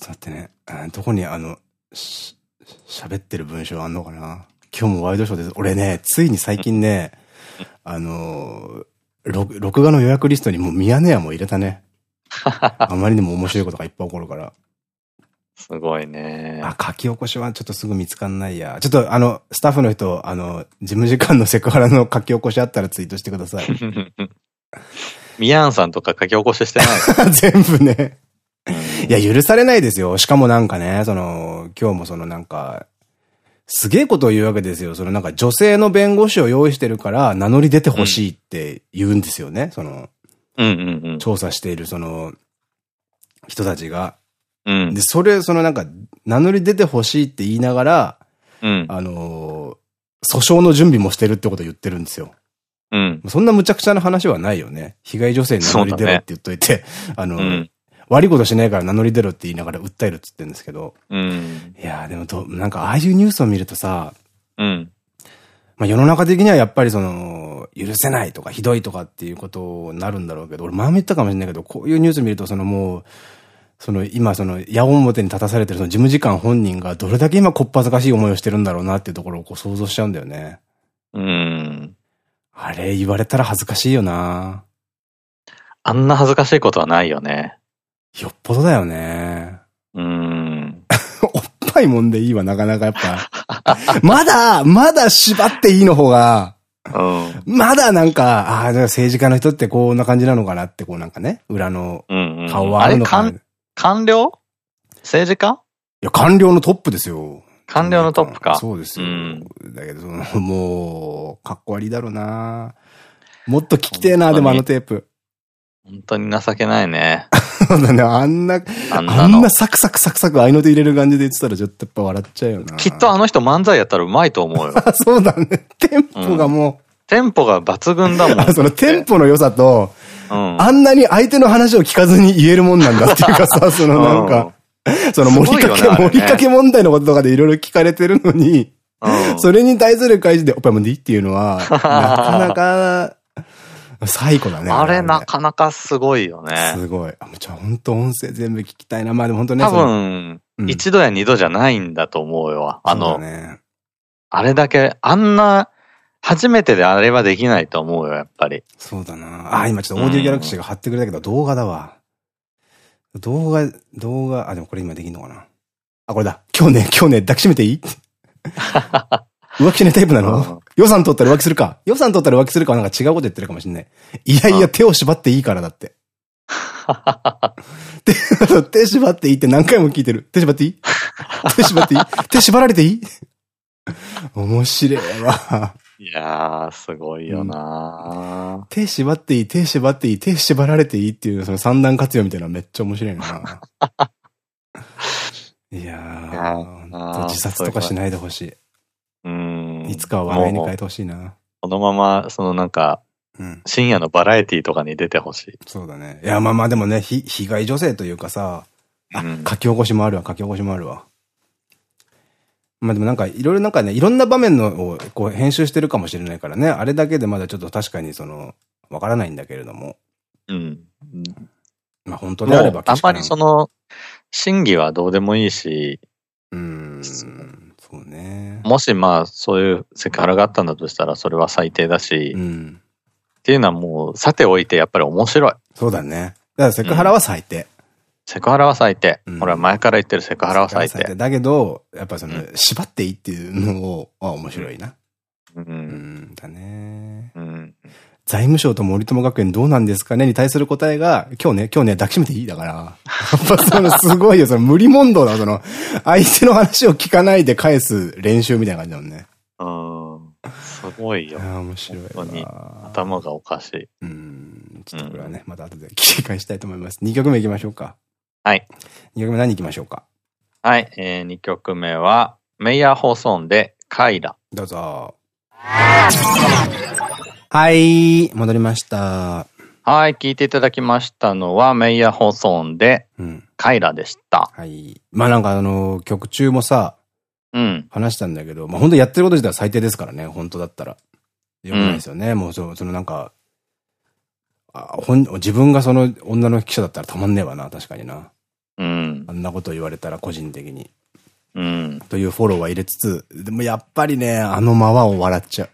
[SPEAKER 1] と待ってね。どこにあの、喋ってる文章あんのかな？今日もワイドショーです。俺ね、ついに最近ね、あの録、録画の予約リストにもうミヤネ屋も入れたね。あまりにも面白いことがいっぱい起こるから。
[SPEAKER 2] すごいね。
[SPEAKER 1] あ、書き起こしはちょっとすぐ見つかんないや。ちょっとあの、スタッフの人、あの、事務時間のセクハラの書き起こしあったらツイートしてください。
[SPEAKER 2] ミヤンさんとか書き起こししてない
[SPEAKER 1] 全部ね。いや、許されないですよ。しかもなんかね、その、今日もそのなんか、すげえことを言うわけですよ。そのなんか女性の弁護士を用意してるから名乗り出てほしいって言うんですよね。その、調査しているその、人たちが。
[SPEAKER 2] うん
[SPEAKER 1] で、。それ、そのなんか、名乗り出てほしいって言いながら、
[SPEAKER 2] うん。
[SPEAKER 1] あのー訴訟の準備もしてるってことを言ってるんですよ。
[SPEAKER 2] うん。
[SPEAKER 1] そんな無茶苦茶な話はないよね。被害女性に名乗り出ろって言っといて、あのー
[SPEAKER 2] うん。
[SPEAKER 1] 悪いことしないから名乗り出ろって言いながら訴えるって言ってるんですけど、
[SPEAKER 2] うん。
[SPEAKER 1] いやーでもど、なんかああいうニュースを見るとさ、
[SPEAKER 2] うん。
[SPEAKER 1] まあ世の中的にはやっぱりその、許せないとかひどいとかっていうことになるんだろうけど、俺前も言ったかもしれないけど、こういうニュース見るとそのもう、その今その矢面に立たされてるその事務次官本人がどれだけ今こっぱずかしい思いをしてるんだろうなっていうところをこう想像しちゃうんだよね。
[SPEAKER 2] うん。
[SPEAKER 1] あれ言われたら恥ずかしいよな
[SPEAKER 2] あんな恥ずかしいことはないよね。
[SPEAKER 1] よっぽどだよね。
[SPEAKER 2] うん。
[SPEAKER 1] おっぱいもんでいいわ、なかなかやっぱ。まだ、まだ縛っていいの方が、
[SPEAKER 2] うん。
[SPEAKER 1] まだなんか、ああ、政治家の人ってこんな感じなのかなって、こうなんかね、裏の
[SPEAKER 2] うんうん。
[SPEAKER 1] 顔はあるのかな。
[SPEAKER 2] あれ官、官僚？政治家？
[SPEAKER 1] いや、官僚のトップですよ。
[SPEAKER 2] 官僚のトップか。
[SPEAKER 1] そうですよ。
[SPEAKER 2] うん
[SPEAKER 1] だけど、その、もう、かっこ悪いだろうなもっと聞きてえな、でもあのテープ。
[SPEAKER 2] 本当に情けないね。
[SPEAKER 1] そうだね、あんな、
[SPEAKER 2] あんなの
[SPEAKER 1] あんな。サクサクサクサク合いの手入れる感じで言ってたらちょっとやっぱ笑っちゃうよな。
[SPEAKER 2] きっとあの人漫才やったらうまいと思うよ。
[SPEAKER 1] あ、そうだね。テンポがも
[SPEAKER 2] テンポが抜群だも
[SPEAKER 1] う、
[SPEAKER 2] ん。
[SPEAKER 1] そのテンポの良さと、
[SPEAKER 2] うん。
[SPEAKER 1] あんなに相手の話を聞かずに言えるもんなんだっていうかさ、そのなんか、その盛りかけ、
[SPEAKER 2] ね
[SPEAKER 1] 盛りかけ問題のこととかでいろいろ聞かれてるのに、
[SPEAKER 2] うん、
[SPEAKER 1] それに対する返しでおっぱいもんでいいっていうのは、なかなか、最高だね。
[SPEAKER 2] あれ
[SPEAKER 1] ね
[SPEAKER 2] なかなかすごいよね。
[SPEAKER 1] すごい。あ、じゃあ本当音声全部聞きたいな。まあでも本当ね。
[SPEAKER 2] 多分、
[SPEAKER 1] うん
[SPEAKER 2] 一度や二度じゃないんだと思うよ。あの。あれだけ、あんな、初めてであれはできないと思うよ、やっぱり。
[SPEAKER 1] そうだな。あ、今ちょっとオーディオギャラクシーが貼ってくれたけど、動画だわ。動画、動画、あ、でもこれ今できんのかな。あ、これだ。今日ね、今日ね、抱きしめていい？浮気しないタイプな
[SPEAKER 2] うん
[SPEAKER 1] の予算取ったら浮気するか予算取ったら浮気するかはなんか違うこと言ってるかもしんない。いやいや、手を縛っていいからだって。手、手縛っていいって何回も聞いてる。手縛っていい？手縛っていい？手縛られていい？面白いわ。
[SPEAKER 2] いやー、すごいよな
[SPEAKER 1] 手縛っていい、手縛っていい、手縛られていいっていう、その三段活用みたいなのめっちゃ面白いな。いやー、自殺とかしないでほし
[SPEAKER 2] うん。
[SPEAKER 1] い。いつかは笑いに変えてほしいな。
[SPEAKER 2] このまま、そのなんか、
[SPEAKER 1] うん。
[SPEAKER 2] 深夜のバラエティとかに出てほしい。
[SPEAKER 1] そうだね。いや、まあまあでもね、ひ被害女性というかさ、あ、
[SPEAKER 2] うん
[SPEAKER 1] 書き起こしもあるわ、書き起こしもあるわ。まあでもなんか、いろいろなんかね、いろんな場面のをこう編集してるかもしれないからね、あれだけでまだちょっと確かにその、わからないんだけれども。
[SPEAKER 2] うん。
[SPEAKER 1] まあ本当であれば
[SPEAKER 2] あんまりそ
[SPEAKER 1] の、
[SPEAKER 2] の、真偽はどうでもいいし、
[SPEAKER 1] うーん、そうね。
[SPEAKER 2] もしまあ、そういうセクハラがあったんだとしたら、それは最低だし、っ
[SPEAKER 1] うん。
[SPEAKER 2] ていうのはもう、さておいてやっぱり面白い。
[SPEAKER 1] そうだね。だからセクハラは最低。
[SPEAKER 2] セクハラは最低。
[SPEAKER 1] うん
[SPEAKER 2] 俺は前から言ってるセクハラは最低。
[SPEAKER 1] だけど、やっぱその、
[SPEAKER 2] う
[SPEAKER 1] 縛っていいっていうのを、は面白いな。
[SPEAKER 2] う。
[SPEAKER 1] うんん、だね。
[SPEAKER 2] うん。
[SPEAKER 1] 財務省と森友学園どうなんですかね？に対する答えが、今日ね、今日ね、抱きしめていい？だから。やっぱその、すごいよ、その無理問答だ、その、相手の話を聞かないで返す練習みたいな感じだもんね。
[SPEAKER 2] うん。すごいよ。
[SPEAKER 1] 面白いわ。
[SPEAKER 2] 本当に頭がおかしい。
[SPEAKER 1] うん、ちょっとこれはね、また後で聞き返したいと思います。2曲目行きましょうか。
[SPEAKER 2] はい。
[SPEAKER 1] 2曲目何行きましょうか？
[SPEAKER 2] はい。えー、2曲目は、メイヤー放送で、カイラ。
[SPEAKER 1] どうぞ。はい、戻りました。
[SPEAKER 2] はい。聞いていただきましたのは、メイヤー放送で、
[SPEAKER 1] うん。
[SPEAKER 2] カイラでした。
[SPEAKER 1] はい。まあなんかあの、曲中もさ、
[SPEAKER 2] うん。
[SPEAKER 1] 話したんだけど、まあ本当やってること自体は最低ですからね、本当だったら。よくないですよね。もうその、そのなんか、あ本自分がその女の記者だったらたまんねえわな、確かにな。
[SPEAKER 2] うん
[SPEAKER 1] あ。んなこと言われたら個人的に。
[SPEAKER 2] うん。
[SPEAKER 1] というフォローは入れつつ、でもやっぱりね、あの間はを笑っちゃう。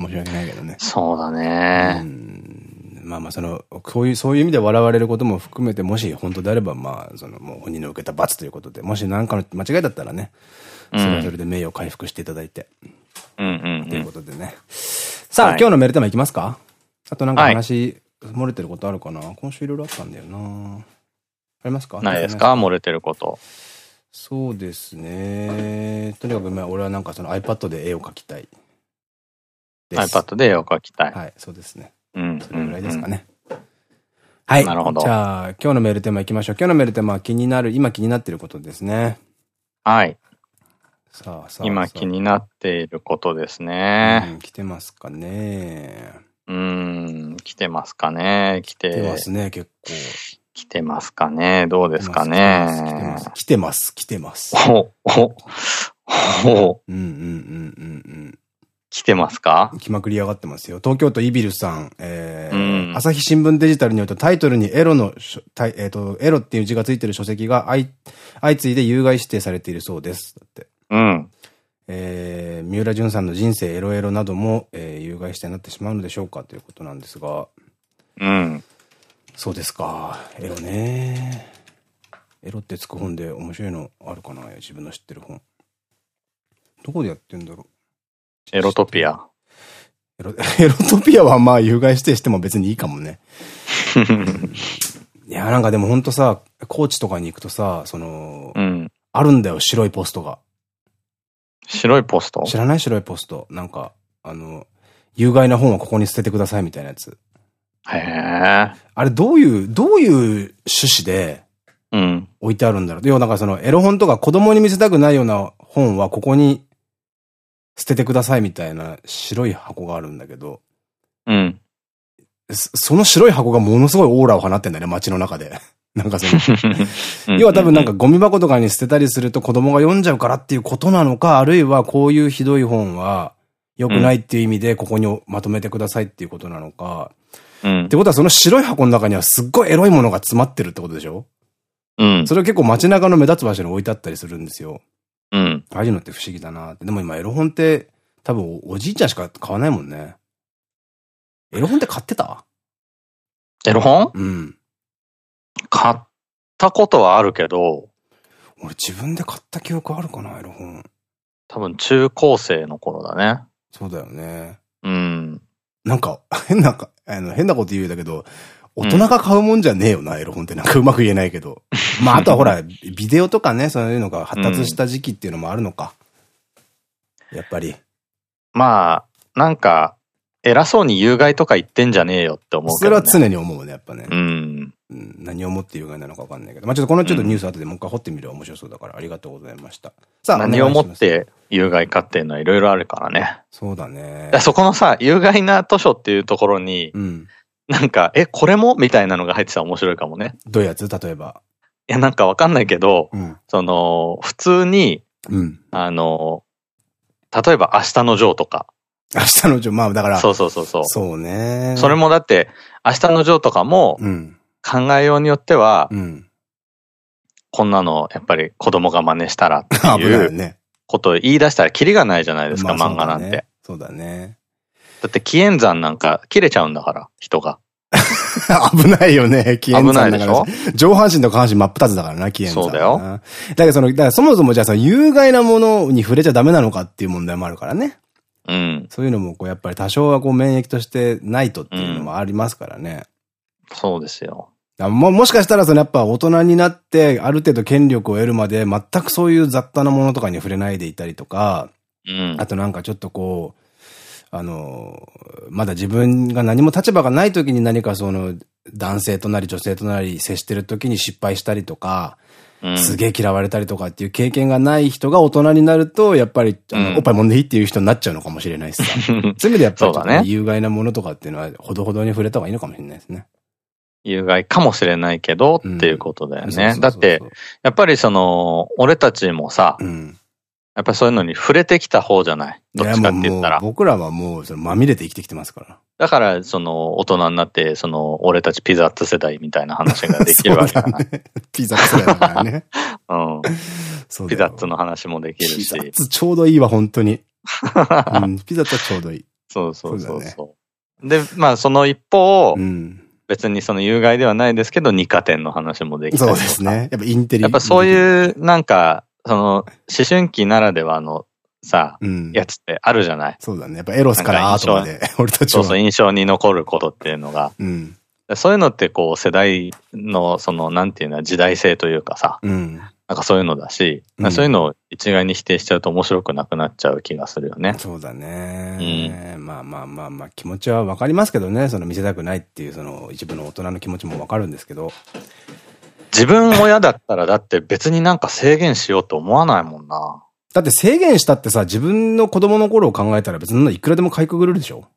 [SPEAKER 1] 申し訳ないけどね。
[SPEAKER 2] そうだ
[SPEAKER 1] う
[SPEAKER 2] ね。
[SPEAKER 1] んまあまあその、こういう、そういう意味で笑われることも含めて、もし本当であれば、まあ、その、もう本人の受けた罰ということで、もし何かの間違いだったらね、
[SPEAKER 2] う
[SPEAKER 1] それはそ
[SPEAKER 2] ん。
[SPEAKER 1] れで名誉回復していただいて、
[SPEAKER 2] うんうん
[SPEAKER 1] という
[SPEAKER 2] うん。
[SPEAKER 1] ことでね。さあ、
[SPEAKER 2] はい
[SPEAKER 1] 今日のメールテーマいきますか？あとなんか話、漏れてることあるかな？今週いろいろあったんだよなありますか？
[SPEAKER 2] ないですか？漏れてること。
[SPEAKER 1] そうですね。とにかく、まあ、俺はなんかその iPad で絵を描きたいです。
[SPEAKER 2] iPad で絵を描きたい。
[SPEAKER 1] はい、そうですね。
[SPEAKER 2] うん。
[SPEAKER 1] それぐらいですかね。はい。
[SPEAKER 2] なるほど
[SPEAKER 1] じゃあ、今日のメールテーマ行きましょう。今日のメールテーマは気になる、今気になっていることですね。
[SPEAKER 2] はい。
[SPEAKER 1] さあさあ。
[SPEAKER 2] 今気になっていることですね。
[SPEAKER 1] うん、来てますかね。
[SPEAKER 2] うーん、来てますかね来て、
[SPEAKER 1] 来てますね、結構。
[SPEAKER 2] 来てますかねどうですか
[SPEAKER 1] 来て
[SPEAKER 2] ね
[SPEAKER 1] ます。来てます、来てます。
[SPEAKER 2] ほ、ほ、ほ、
[SPEAKER 1] うんうんうんうん
[SPEAKER 2] 来てますか？
[SPEAKER 1] うん。来まくりやがってますよ。東京都イビルさん、えー
[SPEAKER 2] うん
[SPEAKER 1] 朝日新聞デジタルによるとタイトルにエロのえっ、と、エロっていう字がついてる書籍が相相次いで有害指定されているそうです。だって。
[SPEAKER 2] うん。
[SPEAKER 1] えー、三浦淳さんの人生エロエロなども、えー有害指定になってしまうのでしょうかということなんですが、
[SPEAKER 2] うん。
[SPEAKER 1] そうですか。エロね。エロってつく本で面白いのあるかな？自分の知ってる本。どこでやってんだろう？
[SPEAKER 2] エロトピア。
[SPEAKER 1] エロ エロトピアはまあ有害指定しても別にいいかもね。いや、なんかでもほんとさ、高知とかに行くとさ、その、
[SPEAKER 2] うん。
[SPEAKER 1] あるんだよ、白いポストが。
[SPEAKER 2] 白いポスト？
[SPEAKER 1] 知らない白いポスト。なんか、あの、有害な本はここに捨ててくださいみたいなやつ。
[SPEAKER 2] へえ。
[SPEAKER 1] あれどういう、どういう趣旨で
[SPEAKER 2] うん。
[SPEAKER 1] 置いてあるんだろう。要はなんかそのエロ本とか子供に見せたくないような本はここに捨ててくださいみたいな白い箱があるんだけど、
[SPEAKER 2] うん。
[SPEAKER 1] そその白い箱がものすごいオーラを放ってんだよね、街の中で。なんかその、要は多分なんか、ゴミ箱とかに捨てたりすると子供が読んじゃうからっていうことなのか、あるいはこういうひどい本は良くないっていう意味でここにまとめてくださいっていうことなのか。
[SPEAKER 2] うん
[SPEAKER 1] ってことはその白い箱の中にはすっごいエロいものが詰まってるってことでしょ？
[SPEAKER 2] うん。
[SPEAKER 1] それを結構街中の目立つ場所に置いてあったりするんですよ。
[SPEAKER 2] うん。
[SPEAKER 1] ああいうのって不思議だなって。でも今エロ本って多分おおじいちゃんしか買わないもんね。エロ本って買ってた？
[SPEAKER 2] エロ本？
[SPEAKER 1] うん。
[SPEAKER 2] 買ったことはあるけど、
[SPEAKER 1] 俺自分で買った記憶あるかな、エロ本。
[SPEAKER 2] 多分中高生の頃だね。
[SPEAKER 1] そうだよね。
[SPEAKER 2] うん。
[SPEAKER 1] なんか、変なか、あの、変なこと言うだけど、大人が買うもんじゃねえよな、エロ本ってなんかうまく言えないけど。まあ、あとはほら、ビデオとかね、そういうのが発達した時期っていうのもあるのか。やっぱり。
[SPEAKER 2] まあ、なんか、偉そうに有害とか言ってんじゃねえよって思うけど、ね。
[SPEAKER 1] それは常に思うね、やっぱね。
[SPEAKER 2] うん。
[SPEAKER 1] うん何をもって有害なのかわかんないけど。まあちょっとこのちょっとニュース後でもう一回掘ってみる面白そうだからありがとうございました。さあ、
[SPEAKER 2] 何をもっ。て有害かっていうのはいろいろあるからね。
[SPEAKER 1] そうだね
[SPEAKER 2] いや。そこのさ、有害な図書っていうところに、
[SPEAKER 1] うん。
[SPEAKER 2] なんか、え、これも？みたいなのが入ってたら面白いかもね。
[SPEAKER 1] どういうやつ？例えば。
[SPEAKER 2] いや、なんかわかんないけど、
[SPEAKER 1] うん。
[SPEAKER 2] その、普通に、
[SPEAKER 1] うん。
[SPEAKER 2] あの、例えば明日のジョーとか。
[SPEAKER 1] 明日のジョー、まあだから、
[SPEAKER 2] そうそうそうそう。
[SPEAKER 1] そうね。
[SPEAKER 2] それもだって、明日のジョーとかも
[SPEAKER 1] うん。
[SPEAKER 2] 考えようによっては、
[SPEAKER 1] うん。
[SPEAKER 2] こんなのやっぱり子供が真似したらって
[SPEAKER 1] い
[SPEAKER 2] いう。ことを言い出したらキリがないじゃないですか、
[SPEAKER 1] まあ
[SPEAKER 2] 漫画なんて。
[SPEAKER 1] そうだね。
[SPEAKER 2] だって、紀元山なんか切れちゃうんだから、人が。
[SPEAKER 1] 危ないよね、紀元
[SPEAKER 2] 危ないでしょ？
[SPEAKER 1] 上半身と下半身真っ二つだからな、紀元山。
[SPEAKER 2] そうだよ
[SPEAKER 1] だけどその、だからそもそもじゃあその有害なものに触れちゃダメなのかっていう問題もあるからね。
[SPEAKER 2] うん。
[SPEAKER 1] そういうのもこうやっぱり多少はこう免疫としてないとっていうのもありますからね。
[SPEAKER 2] そうですよ。
[SPEAKER 1] あももしかしたらそのやっぱ大人になってある程度権力を得るまで全くそういう雑多なものとかに触れないでいたりとか、
[SPEAKER 2] うん。
[SPEAKER 1] あとなんかちょっとこう、あの、まだ自分が何も立場がない時に何かその男性となり女性となり接してる時に失敗したりとか、
[SPEAKER 2] うん
[SPEAKER 1] すげえ嫌われたりとかっていう経験がない人が大人になると、やっぱり、あの
[SPEAKER 2] うん
[SPEAKER 1] おっぱい揉んでいいっていう人になっちゃうのかもしれないしさ。そういう意味でやっぱり
[SPEAKER 2] ね
[SPEAKER 1] 有害なものとかっていうのは、ほどほどに触れた方がいいのかもしれないですね。
[SPEAKER 2] 有害かもしれないけど、
[SPEAKER 1] うん
[SPEAKER 2] っていうことだよねだって、、やっぱりその、俺たちもさ、
[SPEAKER 1] うん。
[SPEAKER 2] やっぱりそういうのに触れてきた方じゃない？どっちかって言ったら。
[SPEAKER 1] 僕らはもう、そのまみれて生きてきてますから。
[SPEAKER 2] だから、その、大人になって、その、俺たちピザッツ世代みたいな話ができるわけだな。
[SPEAKER 1] ピザ世代だからね。
[SPEAKER 2] うん。
[SPEAKER 1] そう
[SPEAKER 2] ピザッツの話もできるし。
[SPEAKER 1] ピザッツちょうどいいわ、本当に。うん、ピザッツはちょうどいい。
[SPEAKER 2] そうそうそう
[SPEAKER 1] そうだ
[SPEAKER 2] そう。で、まあ、その一方、
[SPEAKER 1] うん。
[SPEAKER 2] 別にその有害ではないですけど、二課点の話もできた
[SPEAKER 1] そうですね。やっぱインテリ。
[SPEAKER 2] やっぱそういう、なんか、その、思春期ならではのさ、
[SPEAKER 1] うん。
[SPEAKER 2] やつってあるじゃない？
[SPEAKER 1] そうだね。やっぱエロスからアートまで、俺たちは。
[SPEAKER 2] そうそう、印象に残ることっていうのが。
[SPEAKER 1] うん。
[SPEAKER 2] そういうのってこう、世代の、その、なんていうの、時代性というかさ、
[SPEAKER 1] うん。
[SPEAKER 2] なんかそういうのだし、
[SPEAKER 1] うん
[SPEAKER 2] そういうのを一概に否定しちゃうと面白くなくなっちゃう気がするよね。
[SPEAKER 1] そうだね。まあまあまあまあ、気持ちはわかりますけどね。その見せたくないっていう、その一部の大人の気持ちもわかるんですけど。
[SPEAKER 2] 自分親だったらだって別になんか制限しようと思わないもんな。
[SPEAKER 1] だって制限したってさ、自分の子供の頃を考えたら別にいくらでもかいくぐれるでしょ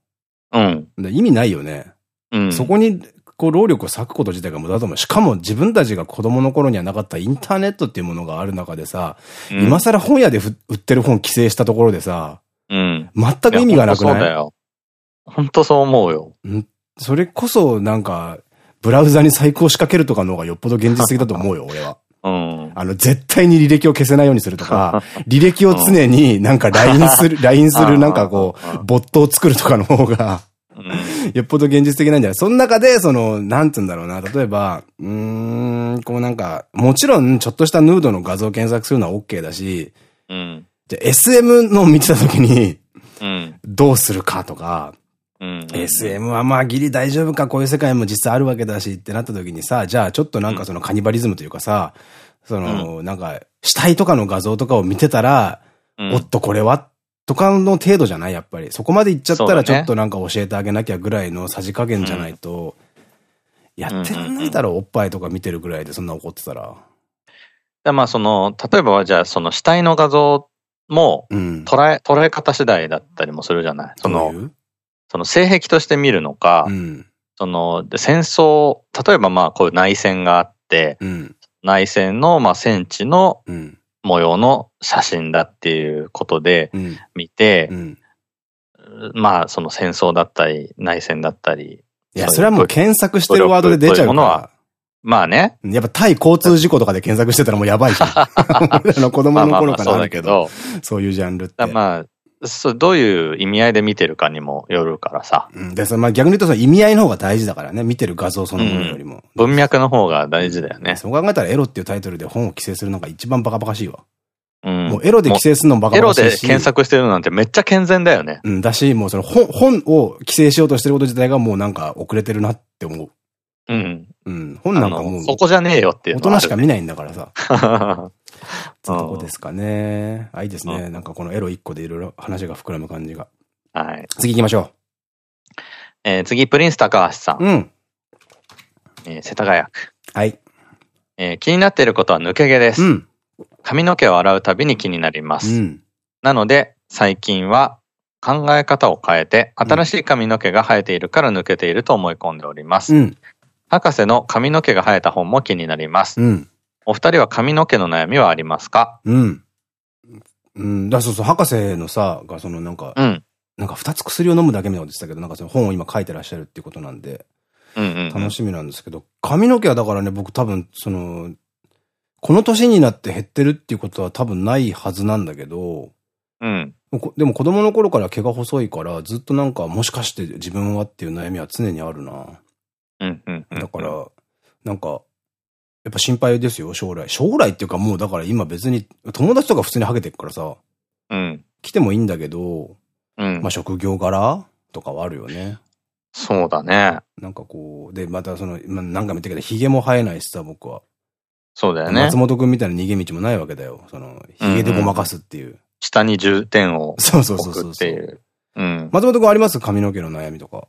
[SPEAKER 2] うん。
[SPEAKER 1] で意味ないよね。
[SPEAKER 2] うん。
[SPEAKER 1] そこに、こう、労力を割くこと自体が無駄だと思う。しかも自分たちが子供の頃にはなかったインターネットっていうものがある中でさ、
[SPEAKER 2] うん
[SPEAKER 1] 今更本屋でふ売ってる本規制したところでさ、
[SPEAKER 2] うん。
[SPEAKER 1] 全く意味がなくない？
[SPEAKER 2] いそうだよ。本当そう思うよ。
[SPEAKER 1] それこそなんか、ブラウザに最高仕掛けるとかの方がよっぽど現実的だと思うよ、俺は。
[SPEAKER 2] うん。
[SPEAKER 1] あの、絶対に履歴を消せないようにするとか、履歴を常になんか LINE する、LINE するなんかこう、ボットを作るとかの方が、
[SPEAKER 2] うん。
[SPEAKER 1] よっぽど現実的なんじゃない？その中で、その、なんつうんだろうな、例えば、うーん、こうなんか、もちろん、ちょっとしたヌードの画像を検索するのは OK だし、
[SPEAKER 2] うん。
[SPEAKER 1] じゃあ SM のを見てた時に、
[SPEAKER 2] うん。
[SPEAKER 1] どうするかとか、
[SPEAKER 2] うん。
[SPEAKER 1] SM はまあギリ大丈夫か、こういう世界も実際あるわけだしってなった時にさ、じゃあちょっとなんかそのカニバリズムというかさ、その、なんか、死体とかの画像とかを見てたら、
[SPEAKER 2] うん。
[SPEAKER 1] おっとこれはとかの程度じゃないやっぱり。そこまで行っちゃったらちょっとなんか教えてあげなきゃぐらいのさじ加減じゃないと、やってらんないだろう、おっぱいとか見てるぐらいでそんな怒ってたら。
[SPEAKER 2] でまあその、例えばじゃあその死体の画像も
[SPEAKER 1] うん。
[SPEAKER 2] 捉え、捉え方次第だったりもするじゃない？その、その性癖として見るのか、
[SPEAKER 1] うん。
[SPEAKER 2] その、で戦争、例えばまあこういう内戦があって、
[SPEAKER 1] うん。
[SPEAKER 2] 内戦のまあ戦地の
[SPEAKER 1] うん。
[SPEAKER 2] 模様の写真だっていうことで
[SPEAKER 1] うん。
[SPEAKER 2] 見て
[SPEAKER 1] う、ん。
[SPEAKER 2] まあその戦争だったり内戦だったり、
[SPEAKER 1] いや、それはもう検索してるワードで出ちゃ
[SPEAKER 2] そう
[SPEAKER 1] か
[SPEAKER 2] まあね、
[SPEAKER 1] ら。やっぱ対交通事故とかで検索してたらもうやばいじゃん。俺らの子供の頃から
[SPEAKER 2] まあ
[SPEAKER 1] るけど、
[SPEAKER 2] だけど、
[SPEAKER 1] そういうジャンルって
[SPEAKER 2] だ。まあ、そうどういう意味合いで見てるかにもよるからさ、
[SPEAKER 1] うん。で、そのまあ逆に言うとその意味合いの方が大事だからね。見てる画像そのものよりも。
[SPEAKER 2] 文脈の方が大事だよね。
[SPEAKER 1] そう考えたらエロっていうタイトルで本を規制するのが一番バカバカしいわ。
[SPEAKER 2] うん。
[SPEAKER 1] もうエロで規制するのもバカ
[SPEAKER 2] エロ
[SPEAKER 1] バカしいし。
[SPEAKER 2] で検索してるのなんてめっちゃ健全だよね。
[SPEAKER 1] うん、だし、もうその本、本を規制しようとしてること自体がもうなんか遅れてるなって思う。
[SPEAKER 2] うん。
[SPEAKER 1] うん。本なんかもう
[SPEAKER 2] そこじゃねえよっていう
[SPEAKER 1] 大人しか見ないんだからさ。とこですかね。あ、いいですね。なんかこのエロ一個でいろいろ話が膨らむ感じが。
[SPEAKER 2] はい。
[SPEAKER 1] 次行きましょ
[SPEAKER 2] えー次、プリンス高橋さん。
[SPEAKER 1] う。うん。
[SPEAKER 2] えー世田谷区。
[SPEAKER 1] はい。
[SPEAKER 2] えー気になっていることは抜け毛です。
[SPEAKER 1] うん。
[SPEAKER 2] 髪の毛を洗うたびに気になりま
[SPEAKER 1] う
[SPEAKER 2] す。
[SPEAKER 1] ん。
[SPEAKER 2] なので、最近は考え方を変えて、新しい髪の毛が生えているから抜けていると思い込んでおります。
[SPEAKER 1] うん。
[SPEAKER 2] 博士の髪の毛が生えた本も気になります。
[SPEAKER 1] うん。
[SPEAKER 2] お二人は髪の毛の悩みはありますか？
[SPEAKER 1] うん。うん。だそうそう、博士のさ、がそのなんか、
[SPEAKER 2] うん。
[SPEAKER 1] なんか二つ薬を飲むだけみたいなこと言ってたけど、なんかその本を今書いてらっしゃるっていうことなんで。楽しみなんですけど、髪の毛はだからね、僕多分、その、この年になって減ってるっていうことは多分ないはずなんだけど、
[SPEAKER 2] うん。
[SPEAKER 1] こでも子供の頃から毛が細いから、ずっとなんか、もしかして自分はっていう悩みは常にあるな。
[SPEAKER 2] うんうんうん。
[SPEAKER 1] だから、なんか、やっぱ心配ですよ、将来。将来っていうかもうだから今別に、友達とか普通にハゲてるからさ、
[SPEAKER 2] うん。
[SPEAKER 1] 来てもいいんだけど、
[SPEAKER 2] うん。
[SPEAKER 1] まあ職業柄とかはあるよね。
[SPEAKER 2] そうだね。
[SPEAKER 1] なんかこう、で、またその、まあ、何回も言ったけど、髭も生えないしさ、僕は。
[SPEAKER 2] そうだよね
[SPEAKER 1] 松。本くんみたいな逃げ道もないわけだよ。その、髭でごまかすっていう。
[SPEAKER 2] 下に重点を
[SPEAKER 1] そうそうそう
[SPEAKER 2] 置く
[SPEAKER 1] そうそう。
[SPEAKER 2] っていう。うん。
[SPEAKER 1] 松本くんあります？髪の毛の悩みとか。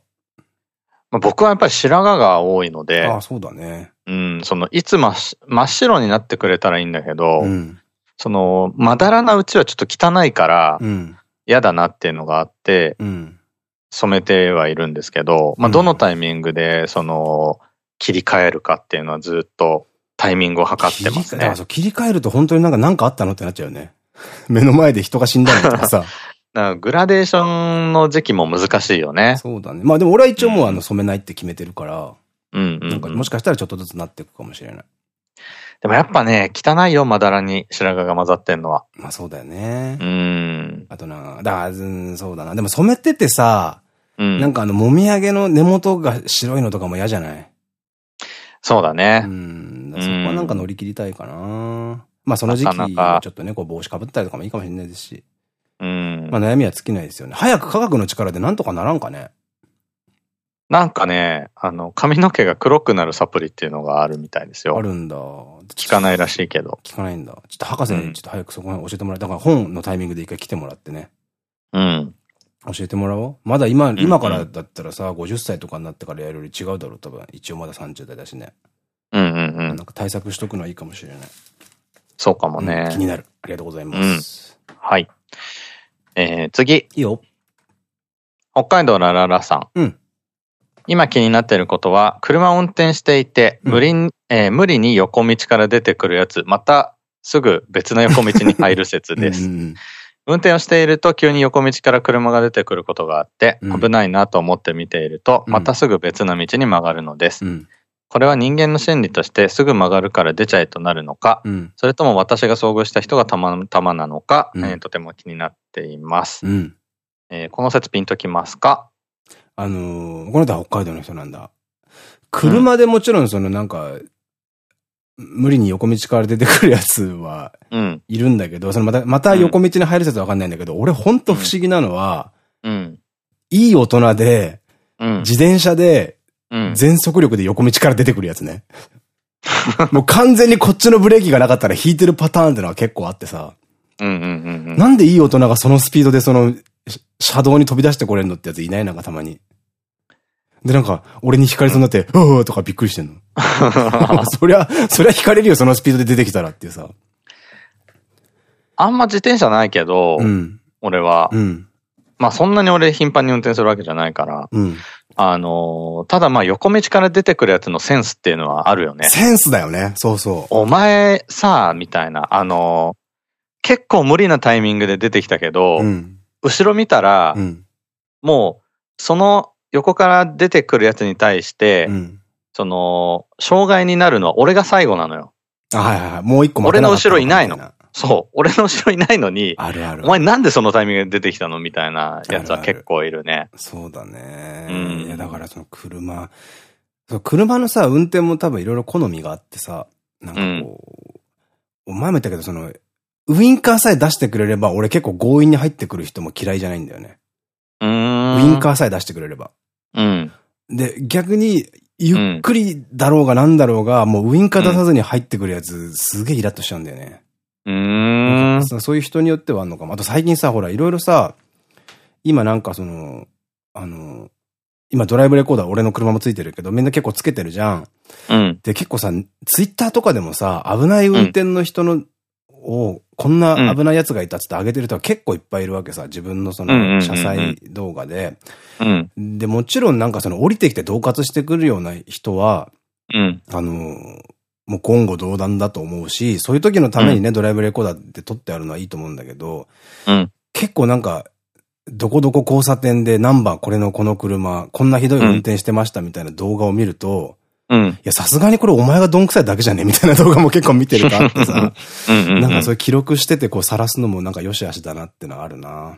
[SPEAKER 2] まあ僕はやっぱり白髪が多いので
[SPEAKER 1] あ、あ、そうだね。
[SPEAKER 2] うん、その、いつ真っし真っ白になってくれたらいいんだけど、
[SPEAKER 1] うん。
[SPEAKER 2] その、まだらなうちはちょっと汚いから
[SPEAKER 1] うん。
[SPEAKER 2] 嫌だなっていうのがあって、
[SPEAKER 1] うん。
[SPEAKER 2] 染めてはいるんですけど、まあ、
[SPEAKER 1] うん
[SPEAKER 2] どのタイミングで、その、切り替えるかっていうのはずっとタイミングを測ってますね
[SPEAKER 1] 切り切り替えると本当になんか何かあったのってなっちゃうよね。目の前で人が死んだのとかさ。
[SPEAKER 2] グラデーションの時期も難しいよね。
[SPEAKER 1] そうだね。まあでも俺は一応もうあの染めないって決めてるから、
[SPEAKER 2] うんうん、
[SPEAKER 1] なんかもしかしたらちょっとずつなっていくかもしれない。
[SPEAKER 2] でもやっぱね、汚いよ、まだらに白髪が混ざってんのは。
[SPEAKER 1] まあそうだよね。
[SPEAKER 2] うん。
[SPEAKER 1] あとな、だそうだな。でも染めててさ、
[SPEAKER 2] うん。
[SPEAKER 1] なんかあの、もみあげの根元が白いのとかも嫌じゃない？
[SPEAKER 2] そうだね。
[SPEAKER 1] うん。そこはなんか乗り切りたいかな。まあその時期ちょっとね、こう帽子かぶったりとかもいいかもしれないですし。
[SPEAKER 2] うん。
[SPEAKER 1] まあ悩みは尽きないですよね。早く科学の力でなんとかならんかね。
[SPEAKER 2] なんかね、あの、髪の毛が黒くなるサプリっていうのがあるみたいですよ。
[SPEAKER 1] あるんだ。
[SPEAKER 2] 効かないらしいけど。
[SPEAKER 1] 効かないんだ。ちょっと博士にちょっと早くそこ教えてもらいた。だから本のタイミングで一回来てもらってね。
[SPEAKER 2] うん。
[SPEAKER 1] 教えてもらおう。まだ今、今からだったらさ、50歳とかになってからやるより違うだろう、多分。一応まだ30代だしね。
[SPEAKER 2] うんうんうん。
[SPEAKER 1] なんか対策しとくのはいいかもしれない。
[SPEAKER 2] そうかも
[SPEAKER 1] うん
[SPEAKER 2] ね。
[SPEAKER 1] 気になる。ありがとうございます。
[SPEAKER 2] はい。えー、次。
[SPEAKER 1] いいよ。
[SPEAKER 2] 北海道ラララさん。
[SPEAKER 1] うん
[SPEAKER 2] 今気になっていることは、車を運転していて、
[SPEAKER 1] うん
[SPEAKER 2] 無理に、えー無理に横道から出てくるやつ、またすぐ別の横道に入る説です。
[SPEAKER 1] うんうん
[SPEAKER 2] 運転をしていると急に横道から車が出てくることがあって、
[SPEAKER 1] うん
[SPEAKER 2] 危ないなと思って見ていると、
[SPEAKER 1] うん
[SPEAKER 2] またすぐ別の道に曲がるのです。
[SPEAKER 1] うん。
[SPEAKER 2] これは人間の心理としてすぐ曲がるから出ちゃえとなるのか、
[SPEAKER 1] うん。
[SPEAKER 2] それとも私が遭遇した人がたまたまなのか、
[SPEAKER 1] うん
[SPEAKER 2] えーとても気になっています。
[SPEAKER 1] うん。
[SPEAKER 2] えーこの説ピンときますか？
[SPEAKER 1] あのーこの人は北海道の人なんだ。車でもちろんそのなんか、無理に横道から出てくるやつは
[SPEAKER 2] うん。
[SPEAKER 1] いるんだけど、そのまた、また横道に入る説はわかんないんだけど、俺ほんと不思議なのは、
[SPEAKER 2] うん。
[SPEAKER 1] いい大人で、
[SPEAKER 2] うん。
[SPEAKER 1] 自転車で、
[SPEAKER 2] うん。
[SPEAKER 1] 全速力で横道から出てくるやつね。もう完全にこっちのブレーキがなかったら引いてるパターンってのは結構あってさ、
[SPEAKER 2] うんうんうんうん。
[SPEAKER 1] なんでいい大人がそのスピードでその、し車道に飛び出してこれんのってやついないなんかたまに。で、なんか、俺に惹かれそうになって、うーとかびっくりしてんの。そりゃ、そりゃ惹かれるよ、そのスピードで出てきたらっていうさ。
[SPEAKER 2] あんま自転車ないけど、
[SPEAKER 1] うん。
[SPEAKER 2] 俺は。
[SPEAKER 1] うん。
[SPEAKER 2] まあそんなに俺頻繁に運転するわけじゃないから、
[SPEAKER 1] うん。
[SPEAKER 2] あのーただまあ横道から出てくるやつのセンスっていうのはあるよね。
[SPEAKER 1] センスだよね。そうそ
[SPEAKER 2] お前さ、みたいな、あのー結構無理なタイミングで出てきたけど、
[SPEAKER 1] う。うん。
[SPEAKER 2] 後ろ見たら、
[SPEAKER 1] うん。
[SPEAKER 2] もう、その横から出てくるやつに対して、
[SPEAKER 1] うん。
[SPEAKER 2] その、障害になるのは俺が最後なのよ。
[SPEAKER 1] あ、はいはいはい。もう一個
[SPEAKER 2] 俺の後ろいないのそう。俺の後ろいないのに、
[SPEAKER 1] あるある。
[SPEAKER 2] お前なんでそのタイミングで出てきたのみたいなやつは
[SPEAKER 1] あるある
[SPEAKER 2] 結構いるね。
[SPEAKER 1] そうだね。
[SPEAKER 2] うん
[SPEAKER 1] いや、だからその車、そう車のさ、運転も多分いろいろ好みがあってさ、なんかこう、前も言ったけど、その、ウインカーさえ出してくれれば、俺結構強引に入ってくる人も嫌いじゃないんだよね。
[SPEAKER 2] うーん。
[SPEAKER 1] ウインカーさえ出してくれれば。
[SPEAKER 2] うん。
[SPEAKER 1] で、逆に、ゆっくりだろうがなんだろうが、もうウインカー出さずに入ってくるやつ、すげえイラッとしちゃうんだよね。
[SPEAKER 2] うーん。
[SPEAKER 1] そういう人によってはあんのかも。あと最近さ、ほら、いろいろさ、今なんかその、あの、今ドライブレコーダー俺の車もついてるけど、みんな結構つけてるじゃん。
[SPEAKER 2] うん。
[SPEAKER 1] で、結構さ、ツイッターとかでもさ、危ない運転の人の、を、こんな危ない奴がいたっつって上げてる人が結構いっぱいいるわけさ。自分のその、車載動画で。
[SPEAKER 2] うん。
[SPEAKER 1] で、もちろんなんかその降りてきて恫喝してくるような人は、
[SPEAKER 2] うん。
[SPEAKER 1] あの、もう言語道断だと思うし、そういう時のためにね、ドライブレコーダーで撮ってあるのはいいと思うんだけど、
[SPEAKER 2] うん。
[SPEAKER 1] 結構なんか、どこどこ交差点でナンバーこれのこの車、こんなひどい運転してましたみたいな動画を見ると、
[SPEAKER 2] うん。
[SPEAKER 1] いや、さすがにこれお前がどんくさいだけじゃねみたいな動画も結構見てるとあってさ、
[SPEAKER 2] うん。
[SPEAKER 1] なんかそういう記録しててこう晒すのもなんか良し悪しだなってのはあるな。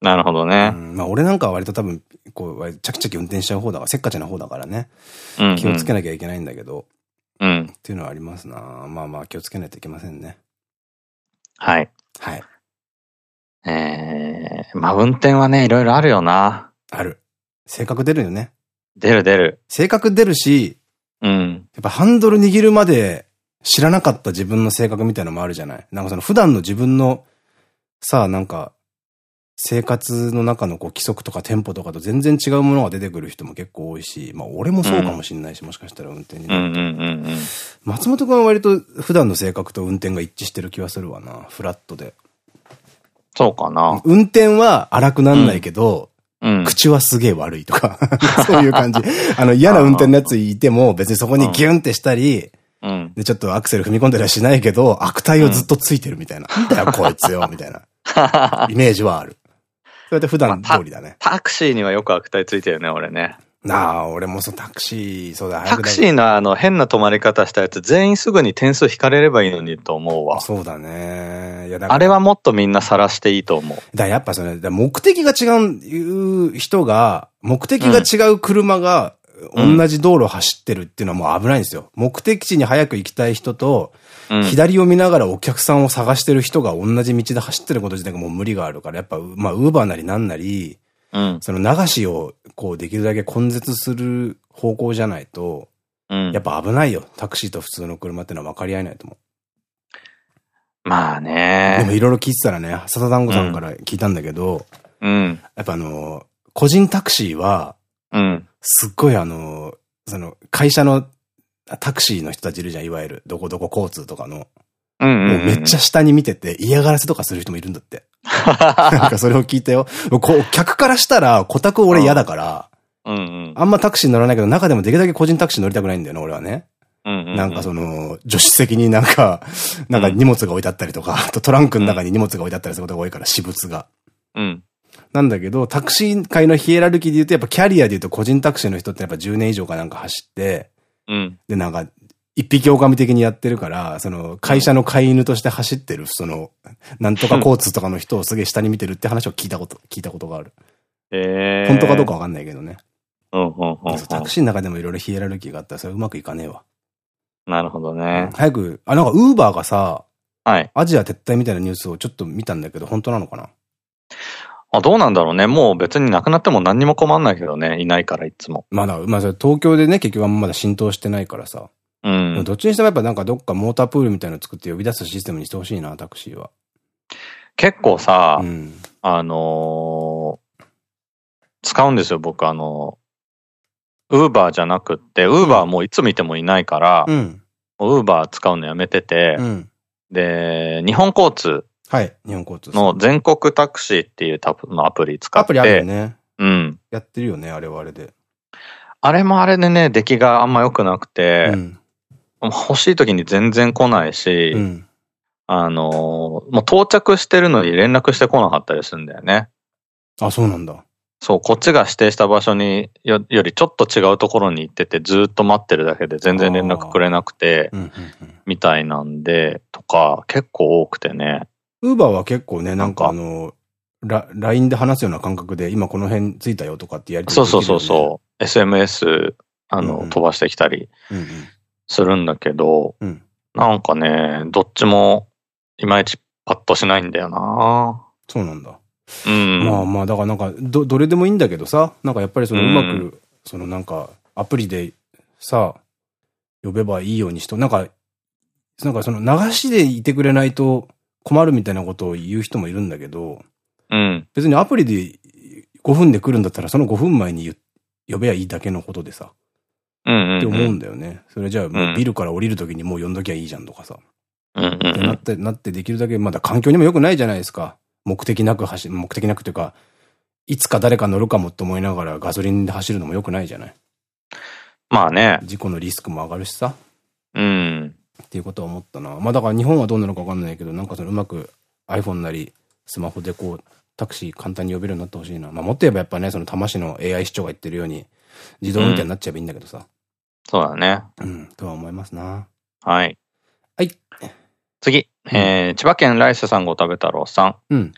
[SPEAKER 2] なるほど
[SPEAKER 1] う
[SPEAKER 2] ね。
[SPEAKER 1] ん、まあ俺なんかは割と多分、こう、チャキチャキ運転しちゃう方だから、せっかちな方だからね。
[SPEAKER 2] うん。
[SPEAKER 1] 気をつけなきゃいけないんだけど、
[SPEAKER 2] うん。
[SPEAKER 1] っていうのはありますな。まあまあ気をつけないといけませんね。
[SPEAKER 2] はい。
[SPEAKER 1] はい。
[SPEAKER 2] えー、まあ運転はね、いろいろあるよな。
[SPEAKER 1] ある。性格出るよね。
[SPEAKER 2] 出る出る。
[SPEAKER 1] 性格出るし、
[SPEAKER 2] うん。
[SPEAKER 1] やっぱハンドル握るまで知らなかった自分の性格みたいなのもあるじゃないなんかその普段の自分のさあなんか生活の中のこう規則とかテンポとかと全然違うものが出てくる人も結構多いし、まあ俺もそうかもしんないし、もしかしたら運転に
[SPEAKER 2] うん
[SPEAKER 1] な。
[SPEAKER 2] うん。
[SPEAKER 1] 松本くんは割と普段の性格と運転が一致してる気はするわな。フラットで。
[SPEAKER 2] そうかな。
[SPEAKER 1] 運転は荒くなんないけど、
[SPEAKER 2] うん。
[SPEAKER 1] 口はすげえ悪いとか、そういう感じ。あの嫌な運転のやついても別にそこにギュンってしたり、
[SPEAKER 2] うん。
[SPEAKER 1] で、ちょっとアクセル踏み込んだりはしないけど、悪態をずっとついてるみたいな。なんだよ、こいつよ、みたいな。イメージはある。そうやって普段通りだね。
[SPEAKER 2] タクシーにはよく悪態ついてるね、俺ね。
[SPEAKER 1] なあ、俺もそうタクシー、そうだ、
[SPEAKER 2] タクシーのあの変な止まり方したやつ全員すぐに点数引かれればいいのにと思うわ。
[SPEAKER 1] そうだね。いや、だから
[SPEAKER 2] あれはもっとみんな晒していいと思う。
[SPEAKER 1] だやっぱそれ、だ目的が違う人が、目的が違う車が同じ道路を走ってるっていうのはもう危ないんですよ。目的地に早く行きたい人と、
[SPEAKER 2] うん。
[SPEAKER 1] 左を見ながらお客さんを探してる人が同じ道で走ってること自体がもう無理があるから、やっぱ、まあ、ウーバーなりなんなり、
[SPEAKER 2] うん。
[SPEAKER 1] その流しをこうできるだけ根絶する方向じゃないと、
[SPEAKER 2] うん。
[SPEAKER 1] やっぱ危ないよ。タクシーと普通の車ってのは分かり合えないと思
[SPEAKER 2] まあ
[SPEAKER 1] う。でも
[SPEAKER 2] ね。
[SPEAKER 1] いろいろ聞いてたらね、笹団子さんから聞いたんだけど、
[SPEAKER 2] うん。
[SPEAKER 1] やっぱあの、個人タクシーは、
[SPEAKER 2] うん。
[SPEAKER 1] すっごいあの、その、会社のタクシーの人たちいるじゃん、いわゆる、どこどこ交通とかの。もうめっちゃ下に見てて嫌がらせとかする人もいるんだって。なんかそれを聞いたよ。こう、客からしたら、顧客俺嫌だから。あんまタクシー乗らないけど、中でもできるだけ個人タクシー乗りたくないんだよね、俺はね。なんかその、助手席になんか、なんか荷物が置いてあったりとか、あとトランクの中に荷物が置いてあったりすることが多いから、私物が。
[SPEAKER 2] うん。
[SPEAKER 1] なんだけど、タクシー界のヒエラルキーで言うと、やっぱキャリアで言うと個人タクシーの人ってやっぱ10年以上かなんか走って、
[SPEAKER 2] うん。
[SPEAKER 1] で、なんか、一匹狼的にやってるから、その、会社の飼い犬として走ってる、その、なんとか交通とかの人をすげえ下に見てるって話を聞いたこと、聞いたことがある。
[SPEAKER 2] ええ。
[SPEAKER 1] 本当かどうかわかんないけどね。
[SPEAKER 2] うんうんうんうん。
[SPEAKER 1] タクシーの中でもいろいろヒエラルキーがあったら、それうまくいかねえわ。
[SPEAKER 2] なるほどね。
[SPEAKER 1] 早く、あ、なんか、ウーバーがさ、
[SPEAKER 2] はい。
[SPEAKER 1] アジア撤退みたいなニュースをちょっと見たんだけど、本当なのかな？
[SPEAKER 2] あ、どうなんだろうね。もう別になくなっても何にも困んないけどね。いないからいつも。
[SPEAKER 1] まだ、まあ、東京でね、結局あんままだ浸透してないからさ。
[SPEAKER 2] うん。
[SPEAKER 1] どっちにしてもやっぱなんかどっかモータープールみたいなの作って呼び出すシステムにしてほしいな、タクシーは。
[SPEAKER 2] 結構さ、
[SPEAKER 1] うん。
[SPEAKER 2] あのー使うんですよ、僕あのウーバーじゃなくって、ウーバーもういつ見てもいないから
[SPEAKER 1] う、ん。
[SPEAKER 2] ウーバー使うのやめてて、
[SPEAKER 1] うん。
[SPEAKER 2] で、日本交通
[SPEAKER 1] はい。日本交通
[SPEAKER 2] の全国タクシーっていうタプのアプリ使って、
[SPEAKER 1] アプリあるよね。
[SPEAKER 2] うん。
[SPEAKER 1] やってるよね、あれはあれで。
[SPEAKER 2] あれもあれでね、出来があんま良くなくて、
[SPEAKER 1] うん。
[SPEAKER 2] 欲しい時に全然来ないし、
[SPEAKER 1] うん。
[SPEAKER 2] あのーもう到着してるのに連絡してこなかったりするんだよね。
[SPEAKER 1] あ、そうなんだ。
[SPEAKER 2] そう、こっちが指定した場所によよりちょっと違うところに行っててずーっと待ってるだけで全然連絡くれなくて、みたいなんで、とか結構多くてね。
[SPEAKER 1] うん。ウーバーは結構ね、なんかあの、ラ LINE で話すような感覚で、今この辺着いたよとかってやりとり
[SPEAKER 2] そうそうそう
[SPEAKER 1] う。
[SPEAKER 2] そう。SMS、あの、
[SPEAKER 1] うんうん
[SPEAKER 2] 飛ばしてきたり
[SPEAKER 1] うんうん。
[SPEAKER 2] するんだけど、
[SPEAKER 1] うん
[SPEAKER 2] なんかね、どっちもいまいちパッとしないんだよな
[SPEAKER 1] そうなんだ。
[SPEAKER 2] うん。
[SPEAKER 1] まあまあ、だからなんか、ど、どれでもいいんだけどさ、なんかやっぱりその
[SPEAKER 2] う
[SPEAKER 1] うんまく、そのなんか、アプリでさ、呼べばいいようにしと、なんか、なんかその流しでいてくれないと困るみたいなことを言う人もいるんだけど、
[SPEAKER 2] うん。
[SPEAKER 1] 別にアプリで5分で来るんだったらその5分前に言呼べばいいだけのことでさ。って思うんだよね。それじゃあもうビルから降りるときにもう呼んどきゃいいじゃんとかさ。って
[SPEAKER 2] うん。
[SPEAKER 1] なって、なってできるだけ、まだ環境にも良くないじゃないですか。目的なく走る、目的なくというか、いつか誰か乗るかもって思いながらガソリンで走るのも良くないじゃない？
[SPEAKER 2] まあね。
[SPEAKER 1] 事故のリスクも上がるしさ。
[SPEAKER 2] うん。
[SPEAKER 1] っていうことは思ったな。まあだから日本はどうなのかわかんないけど、なんかそのうまく iPhone なりスマホでこう、タクシー簡単に呼べるようになってほしいな。まあもっと言えばやっぱね、その多摩市の AI 市長が言ってるように、自動運転になっちゃえばいいんだけどさ。
[SPEAKER 2] そうだね。
[SPEAKER 1] うん、とは思いますな。
[SPEAKER 2] はい。
[SPEAKER 1] はい。
[SPEAKER 2] 次。えー、千葉県ライスさんご食べ太郎さん。
[SPEAKER 1] うん。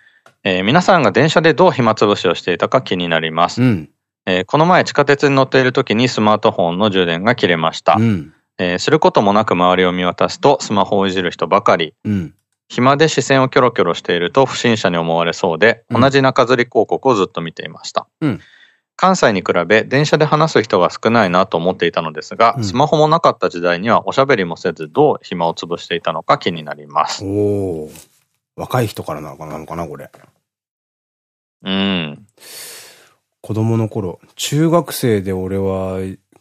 [SPEAKER 2] えー皆さんが電車でどう暇つぶしをしていたか気になります。
[SPEAKER 1] うん。
[SPEAKER 2] えーこの前地下鉄に乗っている時にスマートフォンの充電が切れました。
[SPEAKER 1] うん。
[SPEAKER 2] えーすることもなく周りを見渡すとスマホをいじる人ばかり。
[SPEAKER 1] うん。
[SPEAKER 2] 暇で視線をキョロキョロしていると不審者に思われそうで、
[SPEAKER 1] うん
[SPEAKER 2] 同じ中吊り広告をずっと見ていました。
[SPEAKER 1] うん
[SPEAKER 2] 関西に比べ電車で話す人が少ないなと思っていたのですが、
[SPEAKER 1] うん
[SPEAKER 2] スマホもなかった時代にはおしゃべりもせずどう暇を潰していたのか気になります。
[SPEAKER 1] おお若い人からなのかなのかな、これ。
[SPEAKER 2] うん。
[SPEAKER 1] 子供の頃、中学生で俺は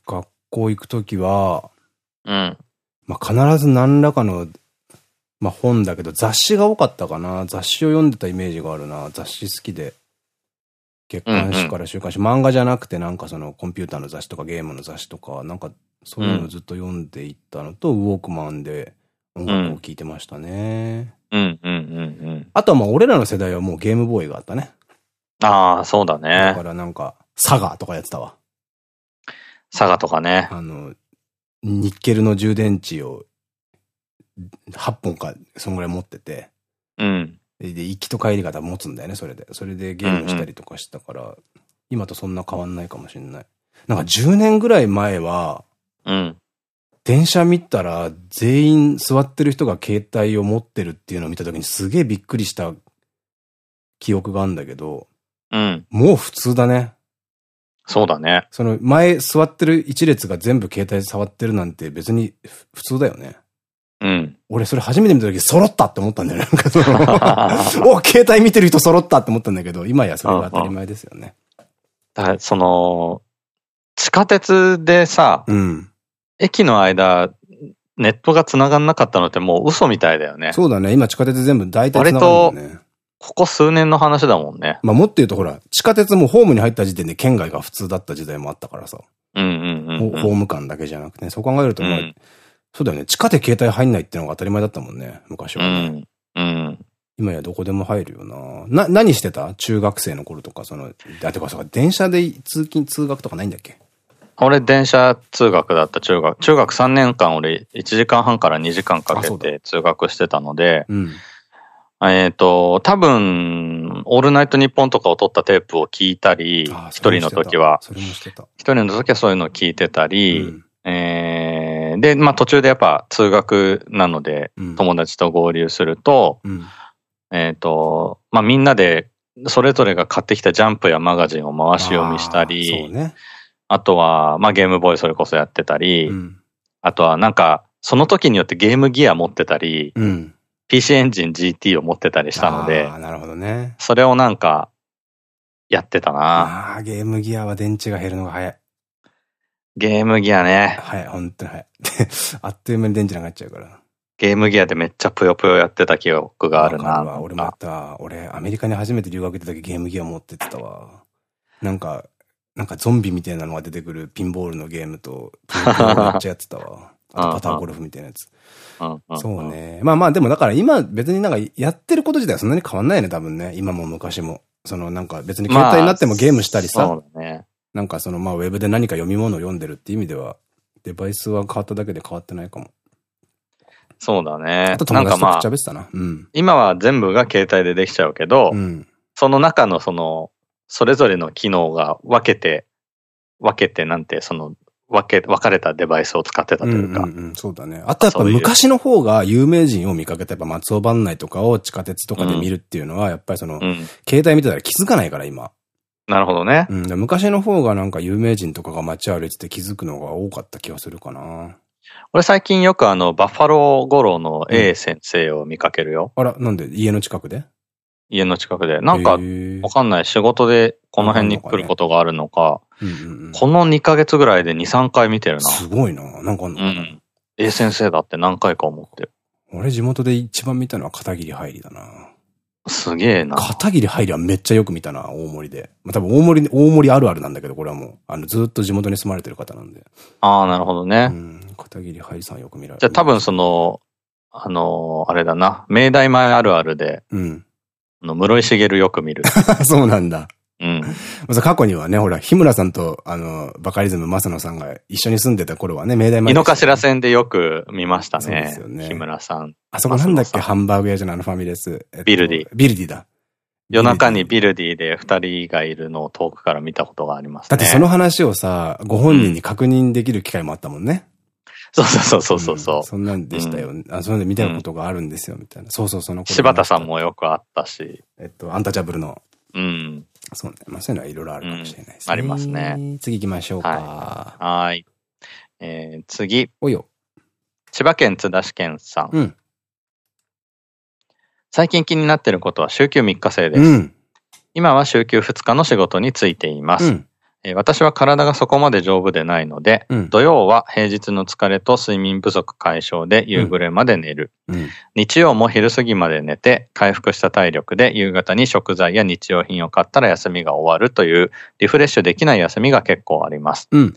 [SPEAKER 1] 学校行くときは、
[SPEAKER 2] うん。
[SPEAKER 1] まあ、必ず何らかの、まあ、本だけど雑誌が多かったかな。雑誌を読んでたイメージがあるな。雑誌好きで。月刊誌から週刊誌、漫画じゃなくてなんかそのコンピューターの雑誌とかゲームの雑誌とか、なんかそういうのをずっと読んでいったのと、ウォークマンで音楽を聴いてましたね。
[SPEAKER 2] うんうんうんうん。
[SPEAKER 1] あとはまあ俺らの世代はもうゲームボーイがあったね。
[SPEAKER 2] ああ、そうだ
[SPEAKER 1] だ
[SPEAKER 2] ね
[SPEAKER 1] か。らなんか、サガとかやってたわ。
[SPEAKER 2] 佐賀とかね。
[SPEAKER 1] あの、ニッケルの充電池を8本か、そんぐらい持ってて、
[SPEAKER 2] うん。
[SPEAKER 1] で、で行きと帰り方持つんだよね、それで。それでゲームしたりとかしたから、今とそんな変わんないかもしれない。なんか10年ぐらい前は、
[SPEAKER 2] うん。
[SPEAKER 1] 電車見たら全員座ってる人が携帯を持ってるっていうのを見た時にすげえびっくりした記憶があるんだけど、
[SPEAKER 2] うん。
[SPEAKER 1] もう普通だね。
[SPEAKER 2] そうだね。
[SPEAKER 1] その前座ってる一列が全部携帯触ってるなんて別にふ普通だよね。
[SPEAKER 2] うん。
[SPEAKER 1] 俺それ初めて見た時揃ったって思ったんだよね。なんかその お、携帯見てる人揃ったって思ったんだけど、今やそれが当たり前ですよね。
[SPEAKER 2] だから、その、地下鉄でさ、
[SPEAKER 1] うん。
[SPEAKER 2] 駅の間、ネットが繋がんなかったのってもう嘘みたいだよね。
[SPEAKER 1] そうだね。今地下鉄全部大体繋がるんだよね。
[SPEAKER 2] ここ数年の話だもんね。
[SPEAKER 1] まあもっと言うとほら、地下鉄もホームに入った時点で県外が普通だった時代もあったからさ。
[SPEAKER 2] うんうんうん、うん。
[SPEAKER 1] ホホーム間だけじゃなくてね。そう考えると、まあ、
[SPEAKER 2] うん
[SPEAKER 1] そうだよね。地下で携帯入んないってのが当たり前だったもんね。昔はね。
[SPEAKER 2] うん。うん。
[SPEAKER 1] 今やどこでも入るよな。な、何してた？中学生の頃とか、その、あ、てかさ、電車で通勤、通学とかないんだっけ？
[SPEAKER 2] 俺、電車通学だった中学。中学3年間俺、1時間半から2時間かけて通学してたので、
[SPEAKER 1] うん。
[SPEAKER 2] えっと、多分、オールナイトニッポンとかを撮ったテープを聞いたり
[SPEAKER 1] あ、
[SPEAKER 2] 一人の時は、
[SPEAKER 1] それもしてた。
[SPEAKER 2] 一人の時はそういうのを聞いてた
[SPEAKER 1] う
[SPEAKER 2] り、
[SPEAKER 1] ん。
[SPEAKER 2] えーで、まあ途中でやっぱ通学なので、
[SPEAKER 1] うん。
[SPEAKER 2] 友達と合流すると、
[SPEAKER 1] うん。
[SPEAKER 2] えっと、まあみんなで、それぞれが買ってきたジャンプやマガジンを回し読みしたり、
[SPEAKER 1] ね。
[SPEAKER 2] あとは、まあゲームボーイそれこそやってたり、
[SPEAKER 1] うん。
[SPEAKER 2] あとはなんか、その時によってゲームギア持ってたり、
[SPEAKER 1] うん。
[SPEAKER 2] PC エンジン GT を持ってたりしたので
[SPEAKER 1] あ、あ、なるほどね。
[SPEAKER 2] それをなんか、やってたな。
[SPEAKER 1] ああ、ゲームギアは電池が減るのが早い。
[SPEAKER 2] ゲームギアね。
[SPEAKER 1] はい、本当に早い。あっという間に電池なくなっちゃうから。
[SPEAKER 2] ゲームギアでめっちゃぷよぷよやってた記憶があるな。
[SPEAKER 1] 俺もやったわ。俺、アメリカに初めて留学行った時ゲームギア持ってってたわ。なんか、なんかゾンビみたいなのが出てくるピンボールのゲームと、めっちゃやってたわ。パターゴルフみたいなやつ。そう。ね。まあまあ、でもだから今別になんかやってること自体はそんなに変わんないね、多分ね。今も昔も。そのなんか別に携帯になってもゲームしたりさ。
[SPEAKER 2] そうだね。
[SPEAKER 1] なんかそのまあウェブで何か読み物を読んでるっていう意味では、デバイスは変わっただけで変わってないかも。
[SPEAKER 2] そうだね
[SPEAKER 1] あと。
[SPEAKER 2] なんかまあ
[SPEAKER 1] 友達とくっちゃ、べってたな。うん。
[SPEAKER 2] 今は全部が携帯でできちゃうけど、
[SPEAKER 1] うん。
[SPEAKER 2] その中のその、それぞれの機能が分けて、分けてなんて、その、分け、分かれたデバイスを使ってたというか。
[SPEAKER 1] うんうんうん、そうだね。あとやっぱ昔の方が有名人を見かけたやっぱ松尾番内とかを地下鉄とかで見るっていうのは、やっぱりその、
[SPEAKER 2] うん。
[SPEAKER 1] 携帯見てたら気づかないから今。
[SPEAKER 2] なるほどね。
[SPEAKER 1] うん。で昔の方がなんか有名人とかが街歩いてて気づくのが多かった気がするかな。
[SPEAKER 2] 俺最近よくあの、バッファロー五郎の A 先生を見かけるよ。
[SPEAKER 1] あら、なんで？家の近くで？
[SPEAKER 2] 家の近くで。なんかわかんない。仕事でこの辺に来ることがあるのか、
[SPEAKER 1] うんうんうん。
[SPEAKER 2] この2ヶ月ぐらいで2、3回見てるな。
[SPEAKER 1] すごいな。なんかあん
[SPEAKER 2] うん。A 先生だって何回か思ってる。
[SPEAKER 1] 俺地元で一番見たのは片桐入りだな。
[SPEAKER 2] すげえな。
[SPEAKER 1] 片桐入りはめっちゃよく見たな、大森で。まあ、多分大森、大森あるあるなんだけど、これはもう、あの、ずっと地元に住まれてる方なんで。
[SPEAKER 2] ああ、なるほど
[SPEAKER 1] う
[SPEAKER 2] ね。
[SPEAKER 1] ん。片桐入りさんよく見られる。
[SPEAKER 2] じゃあ多分その、あのーあれだな。明大前あるあるで、
[SPEAKER 1] うん。
[SPEAKER 2] あの、室井茂よく見る。
[SPEAKER 1] そうなんだ。
[SPEAKER 2] うん。
[SPEAKER 1] まあ過去にはね、ほら、日村さんと、あの、バカリズム正野さんが一緒に住んでた頃はね、明大前
[SPEAKER 2] 井の頭線でよく見ました
[SPEAKER 1] そうで
[SPEAKER 2] ね。
[SPEAKER 1] すよね
[SPEAKER 2] 日村さん。
[SPEAKER 1] あそこなんだっけハンバーグ屋じゃないあのファミレス。えっと
[SPEAKER 2] ビルディ。
[SPEAKER 1] ビルディだ。
[SPEAKER 2] 夜中に
[SPEAKER 1] ビルディ
[SPEAKER 2] で二人がいるのを遠くから見たことがありますね。
[SPEAKER 1] だってその話をさ、ご本人に確認できる機会もあったもんね。
[SPEAKER 2] そうそうそうそうそう。
[SPEAKER 1] んそんなんでしたよ。あ、それで見たことがあるんですよ、みたいな。そうそう、その頃
[SPEAKER 2] 柴田さんもよくあったし。
[SPEAKER 1] えっと、アンタッチャブルの。
[SPEAKER 2] うん。
[SPEAKER 1] そうね。まあ、そういうのはいろいろあるかもしれないですね。
[SPEAKER 2] うんありますね。
[SPEAKER 1] 次行きましょうか。
[SPEAKER 2] はーい。えー、次。
[SPEAKER 1] おいよ。
[SPEAKER 2] 千葉県津田市県さん。
[SPEAKER 1] うん。
[SPEAKER 2] 最近気になっていることは週休3日制です。
[SPEAKER 1] うん。
[SPEAKER 2] 今は週休2日の仕事に就いています。
[SPEAKER 1] うん。
[SPEAKER 2] えー私は体がそこまで丈夫でないので、
[SPEAKER 1] うん。
[SPEAKER 2] 土曜は平日の疲れと睡眠不足解消で夕暮れまで寝る。
[SPEAKER 1] うん。
[SPEAKER 2] 日曜も昼過ぎまで寝て、回復した体力で夕方に食材や日用品を買ったら休みが終わるというリフレッシュできない休みが結構あります。
[SPEAKER 1] うん。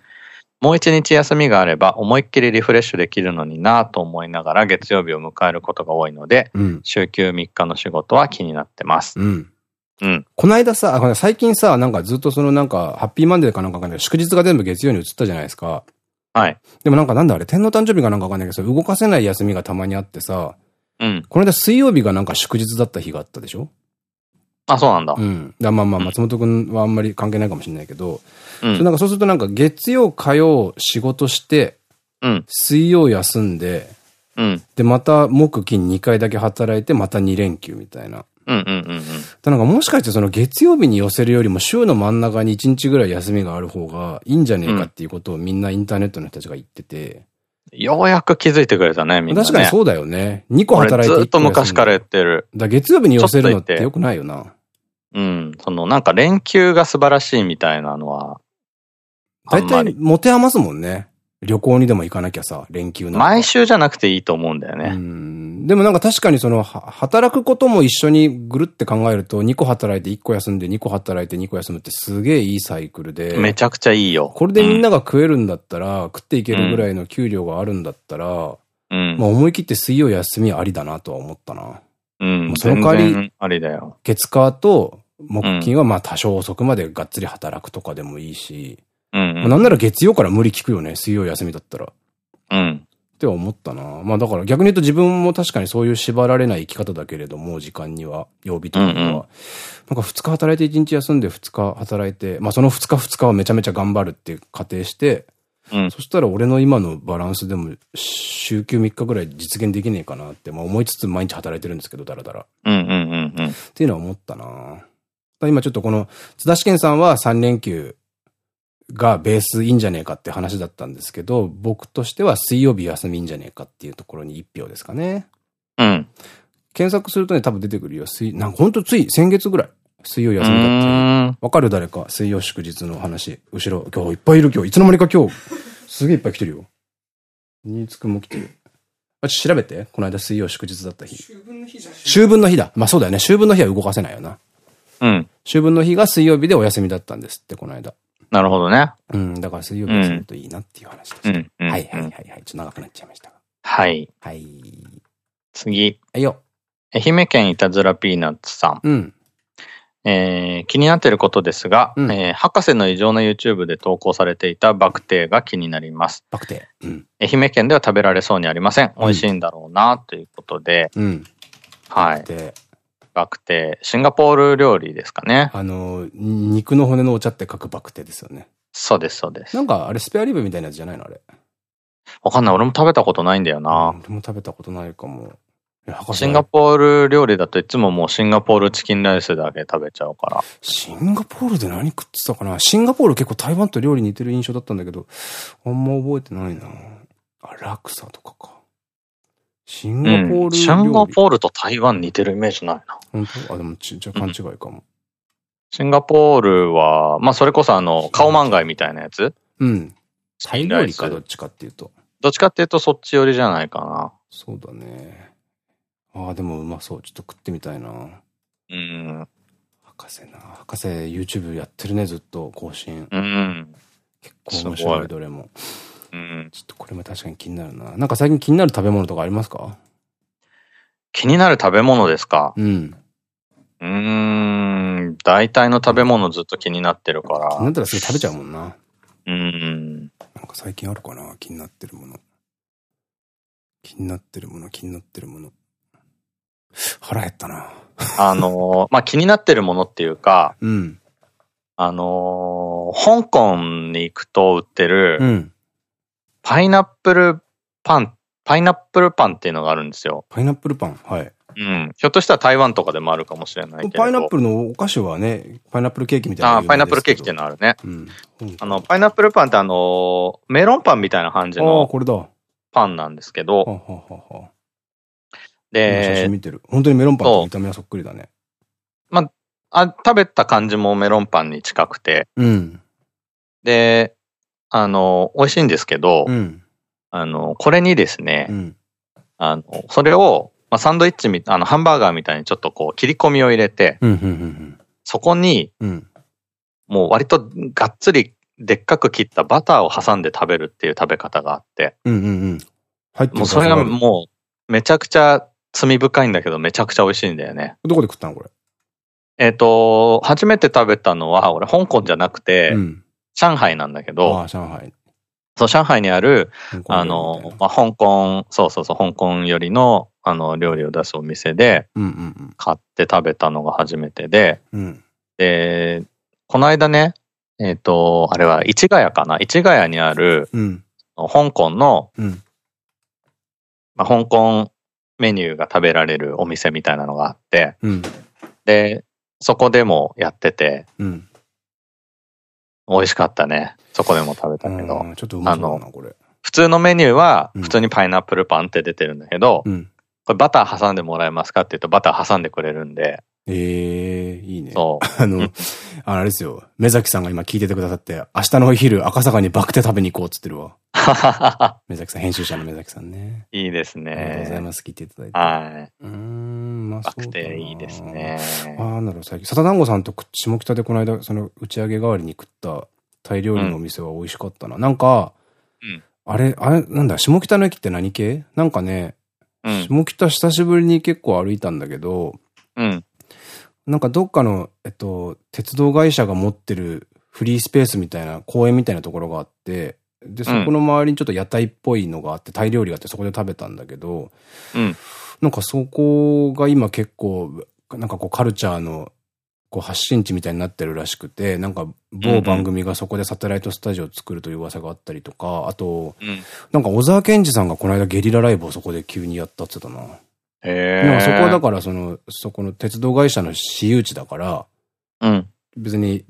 [SPEAKER 2] もう一日休みがあれば思いっきりリフレッシュできるのになぁと思いながら月曜日を迎えることが多いので、
[SPEAKER 1] うん。
[SPEAKER 2] 週休3日の仕事は気になってます。
[SPEAKER 1] うん。
[SPEAKER 2] うん。
[SPEAKER 1] この間さ、最近さ、なんかずっとそのなんか、ハッピーマンデーかなんかわかんない祝日が全部月曜に移ったじゃないですか。
[SPEAKER 2] はい。
[SPEAKER 1] でもなんかなんだあれ、天皇誕生日かなんかわかんないけどさ、動かせない休みがたまにあってさ、
[SPEAKER 2] うん。
[SPEAKER 1] この間水曜日がなんか祝日だった日があったでしょ？
[SPEAKER 2] あ、そうなんだ。
[SPEAKER 1] うん。だまあまあ、
[SPEAKER 2] うん
[SPEAKER 1] 松本くんはあんまり関係ないかもしれないけど、
[SPEAKER 2] うん。
[SPEAKER 1] なんかそうするとなんか月曜、火曜仕事して、
[SPEAKER 2] うん。
[SPEAKER 1] 水曜休んで、
[SPEAKER 2] うん。
[SPEAKER 1] で、また木金2回だけ働いて、また2連休みたいな。
[SPEAKER 2] うんうんうんうん。
[SPEAKER 1] だなんかもしかしてその月曜日に寄せるよりも週の真ん中に1日ぐらい休みがある方がいいんじゃねえかっていうことをみんなインターネットの人たちが言ってて。
[SPEAKER 2] ようやく気づいてくれたね、みんな、ね。
[SPEAKER 1] 確かにそうだよね。2個働いて
[SPEAKER 2] ずっと昔から言ってる。
[SPEAKER 1] だ月曜日に寄せるのってよくないよな。
[SPEAKER 2] うん。そのなんか連休が素晴らしいみたいなのは。
[SPEAKER 1] 大体持て余すもんね。旅行にでも行かなきゃさ、連休な
[SPEAKER 2] 毎週じゃなくていいと思うんだよね。
[SPEAKER 1] うん。でもなんか確かにその、働くことも一緒にぐるって考えると、2個働いて1個休んで、2個働いて2個休むってすげえいいサイクルで。
[SPEAKER 2] めちゃくちゃいいよ。
[SPEAKER 1] これでみんなが食えるんだったら、うん、食っていけるぐらいの給料があるんだったら、うん、まあ思い切って水曜休みありだなとは思ったな。
[SPEAKER 2] うん。
[SPEAKER 1] その代わり、
[SPEAKER 2] ありだよ。
[SPEAKER 1] 月火と木金はまあ多少遅くまでがっつり働くとかでもいいし、うんうん、なんなら月曜から無理聞くよね、水曜休みだったら。
[SPEAKER 2] うん。
[SPEAKER 1] って思ったな。まあだから逆に言うと自分も確かにそういう縛られない生き方だけれども、時間には、曜日とかには。うんうん、なんか2日働いて1日休んで2日働いて、まあその2日2日はめちゃめちゃ頑張るって仮定して、うん、そしたら俺の今のバランスでも週休3日ぐらい実現できねえかなって、まあ思いつつ毎日働いてるんですけど、だらだら。っていうのは思ったな。今ちょっとこの津田試験さんは3連休がベースいいんじゃねえかって話だったんですけど、僕としては水曜日休みいいんじゃねえかっていうところに一票ですかね。
[SPEAKER 2] うん。
[SPEAKER 1] 検索するとね、多分出てくるよ。水、なんかほんとつい先月ぐらい。水曜休みだって。わかる誰か水曜祝日の話。後ろ、今日いっぱいいる今日。いつの間にか今日。すげえいっぱい来てるよ。新津くんも来てる。あ、ちょ、調べて。この間水曜祝日だった日。秋分の日じゃ秋分の日だ。まあそうだよね。秋分の日は動かせないよな。
[SPEAKER 2] うん。
[SPEAKER 1] 秋分の日が水曜日でお休みだったんですって、この間。
[SPEAKER 2] なるほどね。
[SPEAKER 1] うん、だから水曜日にするといいなっていう話でした。はいはいはいはい。ちょっと長くなっちゃいました。
[SPEAKER 2] はい。
[SPEAKER 1] はい。
[SPEAKER 2] 次。
[SPEAKER 1] はいよ。
[SPEAKER 2] 愛媛県いたずらピーナッツさん。
[SPEAKER 1] うん。
[SPEAKER 2] えー、気になっていることですが、うん、えー、博士の異常な YouTube で投稿されていたバクテーが気になります。
[SPEAKER 1] バクテー。うん、
[SPEAKER 2] 愛媛県では食べられそうにありません。美味しいんだろうな、ということで。
[SPEAKER 1] うん。
[SPEAKER 2] はい。バクテー。シンガポール料理ですかね。
[SPEAKER 1] あの、肉の骨のお茶って書くバクテーですよね。
[SPEAKER 2] そうです、そうです。
[SPEAKER 1] なんか、あれスペアリブみたいなやつじゃないのあれ？
[SPEAKER 2] わかんない。俺も食べたことないんだよな。
[SPEAKER 1] 俺も食べたことないかも。
[SPEAKER 2] シンガポール料理だといつももうシンガポールチキンライスだけ食べちゃうから。
[SPEAKER 1] シンガポールで何食ってたかな？シンガポール結構台湾と料理似てる印象だったんだけど、あんま覚えてないな。あ、ラクサとかか。シンガポール、うん、
[SPEAKER 2] シンガポールと台湾似てるイメージないな。
[SPEAKER 1] 本当？あ、でもち、じゃ勘違いかも。
[SPEAKER 2] シンガポールは、まあそれこそあの、カオマンガイみたいなやつ？
[SPEAKER 1] うん。タイ料理かどっちかっていうと。
[SPEAKER 2] どっちかっていうとそっち寄りじゃないかな。
[SPEAKER 1] そうだね。ああ、でもうまそう。ちょっと食ってみたいな。
[SPEAKER 2] うん。
[SPEAKER 1] 博士な。博士 YouTube やってるね、ずっと更新。
[SPEAKER 2] うん。
[SPEAKER 1] 結構面白い、どれも。
[SPEAKER 2] うん。
[SPEAKER 1] ちょっとこれも確かに気になるな。なんか最近気になる食べ物とかありますか？
[SPEAKER 2] 気になる食べ物ですか？
[SPEAKER 1] うん。
[SPEAKER 2] うーん、大体の食べ物ずっと気になってるから。
[SPEAKER 1] 気になったらすぐ食べちゃうもんな。
[SPEAKER 2] うん。
[SPEAKER 1] なんか最近あるかな？気になってるもの。気になってるもの、気になってるもの。腹減ったな。
[SPEAKER 2] あのー、まあ、気になってるものっていうか、
[SPEAKER 1] うん。
[SPEAKER 2] あのー、香港に行くと売ってる、うん。パイナップルパン、パイナップルパンっていうのがあるんですよ。
[SPEAKER 1] パイナップルパンはい。
[SPEAKER 2] うん。ひょっとしたら台湾とかでもあるかもしれないけど。
[SPEAKER 1] パイナップルのお菓子はね、パイナップルケーキみたいな。
[SPEAKER 2] あ、パイナップルケーキっていうのあるね。うん。あの、パイナップルパンってあの、メロンパンみたいな感じの。
[SPEAKER 1] これだ。
[SPEAKER 2] パンなんですけど。
[SPEAKER 1] で、写真見てる。本当にメロンパンと見た目はそっくりだね。
[SPEAKER 2] まあ、あ、食べた感じもメロンパンに近くて。
[SPEAKER 1] うん。
[SPEAKER 2] で、あの、美味しいんですけど、
[SPEAKER 1] うん、
[SPEAKER 2] あの、これにですね、
[SPEAKER 1] うん、
[SPEAKER 2] あの、それを、まあ、サンドイッチみ、あの、ハンバーガーみたいにちょっとこう、切り込みを入れて、そこに、
[SPEAKER 1] うん、
[SPEAKER 2] もう割とがっつりでっかく切ったバターを挟んで食べるっていう食べ方があって、もうそれがもう、めちゃくちゃ罪深いんだけど、めちゃくちゃ美味しいんだよね。
[SPEAKER 1] どこで食ったのこれ？
[SPEAKER 2] えっと、初めて食べたのは、俺、香港じゃなくて、うん、上海なんだけど、
[SPEAKER 1] ああ、上海。
[SPEAKER 2] そう、上海にある、あの、まあ、香港、そうそうそう、香港よりの、あの、料理を出すお店で、買って食べたのが初めてで、
[SPEAKER 1] うん、
[SPEAKER 2] で、この間ね、えっ、ー、と、あれは市ヶ谷かな？市ヶ谷にある、
[SPEAKER 1] うん、
[SPEAKER 2] 香港の、
[SPEAKER 1] うん、
[SPEAKER 2] まあ、香港メニューが食べられるお店みたいなのがあって、
[SPEAKER 1] うん、
[SPEAKER 2] で、そこでもやってて、うん。美味しかったね。そこでも食べたけど。
[SPEAKER 1] ちょっとうまそうだな、これ。
[SPEAKER 2] 普通のメニューは、普通にパイナップルパンって出てるんだけど、うん、これバター挟んでもらえますかって言うとバター挟んでくれるんで。
[SPEAKER 1] ええー、いいね。そう。あの、あれですよ。目崎さんが今聞いててくださって、明日のお昼赤坂にバクテ食べに行こうっつってるわ。目崎さん、編集者の目崎さんね。
[SPEAKER 2] いいですね。
[SPEAKER 1] ありがとうございます。聞いていただいて。
[SPEAKER 2] はい。うん、まあバクテいいですね。
[SPEAKER 1] ああ、なるほど。最近、サタ団子さんと下北でこの間、その打ち上げ代わりに食ったタイ料理のお店は美味しかったな。うん、なんか、うん、あれ、あれ、なんだ、下北の駅って何系？なんかね、うん、下北久しぶりに結構歩いたんだけど、うん。なんかどっかの、えっと、鉄道会社が持ってるフリースペースみたいな、公園みたいなところがあって、で、そこの周りにちょっと屋台っぽいのがあって、タイ料理があってそこで食べたんだけど、うん。なんかそこが今結構、なんかこうカルチャーのこう発信地みたいになってるらしくて、なんか某番組がそこでサテライトスタジオを作るという噂があったりとか、あと、うん、なんか小沢健二さんがこの間ゲリラライブをそこで急にやったって言ってたな。へえ。そこはだからその、そこの鉄道会社の私有地だから、うん。別に、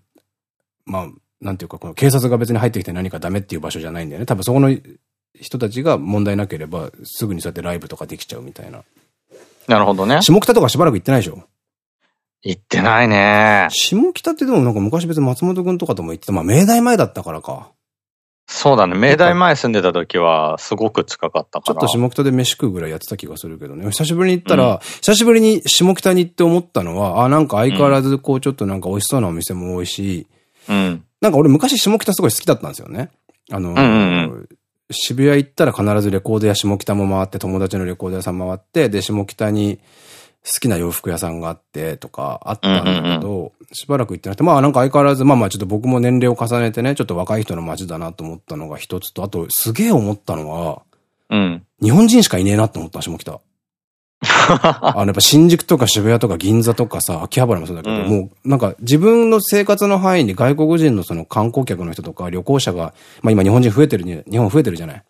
[SPEAKER 1] まあ、なんていうか、この警察が別に入ってきて何かダメっていう場所じゃないんだよね。多分そこの人たちが問題なければ、すぐにそうやってライブとかできちゃうみたいな。
[SPEAKER 2] なるほどね。
[SPEAKER 1] 下北とかしばらく行ってないでしょ？
[SPEAKER 2] 行ってないね。
[SPEAKER 1] 下北ってでもなんか昔別に松本くんとかとも行ってた。まあ、明大前だったからか。
[SPEAKER 2] そうだね。明大前住んでた時は、すごく近かったから。
[SPEAKER 1] ちょっと下北で飯食うぐらいやってた気がするけどね。久しぶりに行ったら、うん、久しぶりに下北に行って思ったのは、あ、なんか相変わらずこうちょっとなんか美味しそうなお店も多いし、うん。なんか俺昔下北すごい好きだったんですよね。あの、渋谷行ったら必ずレコード屋下北も回って、友達のレコード屋さん回って、で、下北に、好きな洋服屋さんがあってとかあったんだけど、しばらく行ってなくて、まあなんか相変わらず、まあまあちょっと僕も年齢を重ねてね、ちょっと若い人の街だなと思ったのが一つと、あとすげえ思ったのは、うん。日本人しかいねえなって思った、下北。あの、やっぱ新宿とか渋谷とか銀座とかさ、秋葉原もそうだけど、うん、もうなんか自分の生活の範囲に外国人のその観光客の人とか旅行者が、まあ今日本人増えてるに、日本増えてるじゃない。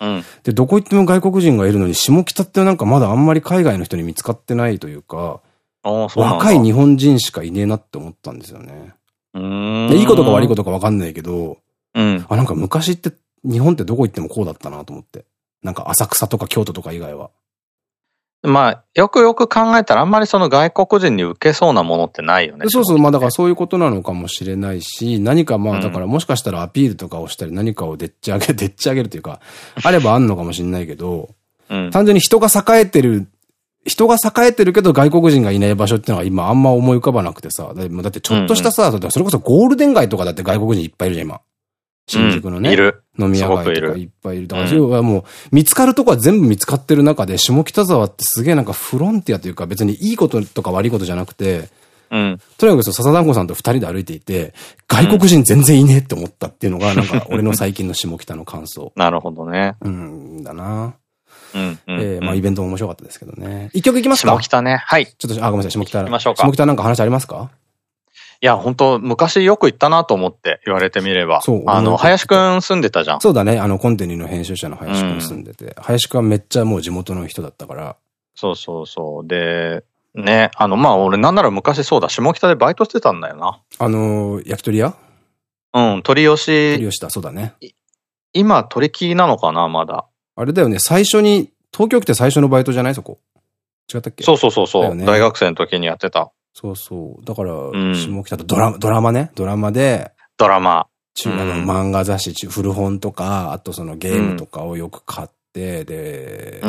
[SPEAKER 1] うん、で、どこ行っても外国人がいるのに、下北ってなんかまだあんまり海外の人に見つかってないというか、若い日本人しかいねえなって思ったんですよね。いいことか悪いことかわかんないけど、うん、あ、なんか昔って日本ってどこ行ってもこうだったなと思って。なんか浅草とか京都とか以外は。
[SPEAKER 2] まあ、よくよく考えたらあんまりその外国人に受けそうなものってないよね。
[SPEAKER 1] そうそう、まあだからそういうことなのかもしれないし、何かまあだからもしかしたらアピールとかをしたり何かをでっち上げ、でっち上げるというか、あればあんのかもしれないけど、うん、単純に人が栄えてる、人が栄えてるけど外国人がいない場所っていうのは今あんま思い浮かばなくてさ、だってちょっとしたさ、うんうん、それこそゴールデン街とかだって外国人いっぱいいるじゃん、今。新宿のね。いる。飲み屋街とかいっぱいいる。だから、はもう、見つかるとこは全部見つかってる中で、下北沢ってすげえなんかフロンティアというか、別にいいこととか悪いことじゃなくて、うん。とにかく笹団子さんと二人で歩いていて、外国人全然いねえって思ったっていうのが、なんか、俺の最近の下北の感想。
[SPEAKER 2] なるほどね。
[SPEAKER 1] うん、だな。うん。ええ、まあイベントも面白かったですけどね。一曲いきますか？
[SPEAKER 2] 下北ね。はい。
[SPEAKER 1] ちょっと、あ、ごめんなさい、下北。
[SPEAKER 2] 行きましょうか。
[SPEAKER 1] 下北なんか話ありますか？
[SPEAKER 2] いや、本当昔よく行ったなと思って言われてみれば。そう。あの、林くん住んでたじゃん。
[SPEAKER 1] そうだね。あの、コンテニの編集者の林くん住んでて。うん、林くんはめっちゃもう地元の人だったから。
[SPEAKER 2] そうそうそう。で、ね、あの、まあ、俺なんなら昔そうだ、下北でバイトしてたんだよな。
[SPEAKER 1] あの、焼き鳥屋？
[SPEAKER 2] うん、鳥吉。
[SPEAKER 1] 鳥吉だ、そうだね。
[SPEAKER 2] 今、鳥木なのかな、まだ。
[SPEAKER 1] あれだよね、最初に、東京来て最初のバイトじゃない？そこ。違ったっけ？
[SPEAKER 2] そうそうそうそう、ね、大学生の時にやってた。
[SPEAKER 1] そうそう。だから、下北とドラマ、ドラマね。ドラマで、
[SPEAKER 2] ドラマ。
[SPEAKER 1] 中、あの、漫画雑誌、古本とか、あとそのゲームとかをよく買って、で、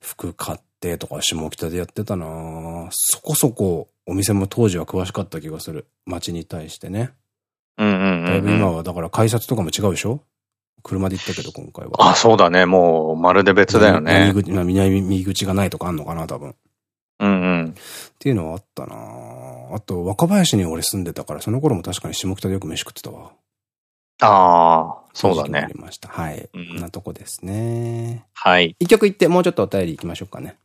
[SPEAKER 1] 服買ってとか下北でやってたなそこそこお店も当時は詳しかった気がする。街に対してね。うんうんだいぶ今はだから改札とかも違うでしょ？車で行ったけど今回は。
[SPEAKER 2] あ、そうだね。もうまるで別だよね。
[SPEAKER 1] 右口、南右口がないとかあんのかな、多分。
[SPEAKER 2] うんうん。
[SPEAKER 1] っていうのはあったなあと、若林に俺住んでたから、その頃も確かに下北でよく飯食ってたわ。
[SPEAKER 2] ああ、そうだね。
[SPEAKER 1] ありました。はい。うん、なとこですね。
[SPEAKER 2] はい。
[SPEAKER 1] 一曲いって、もうちょっとお便り行きましょうかね。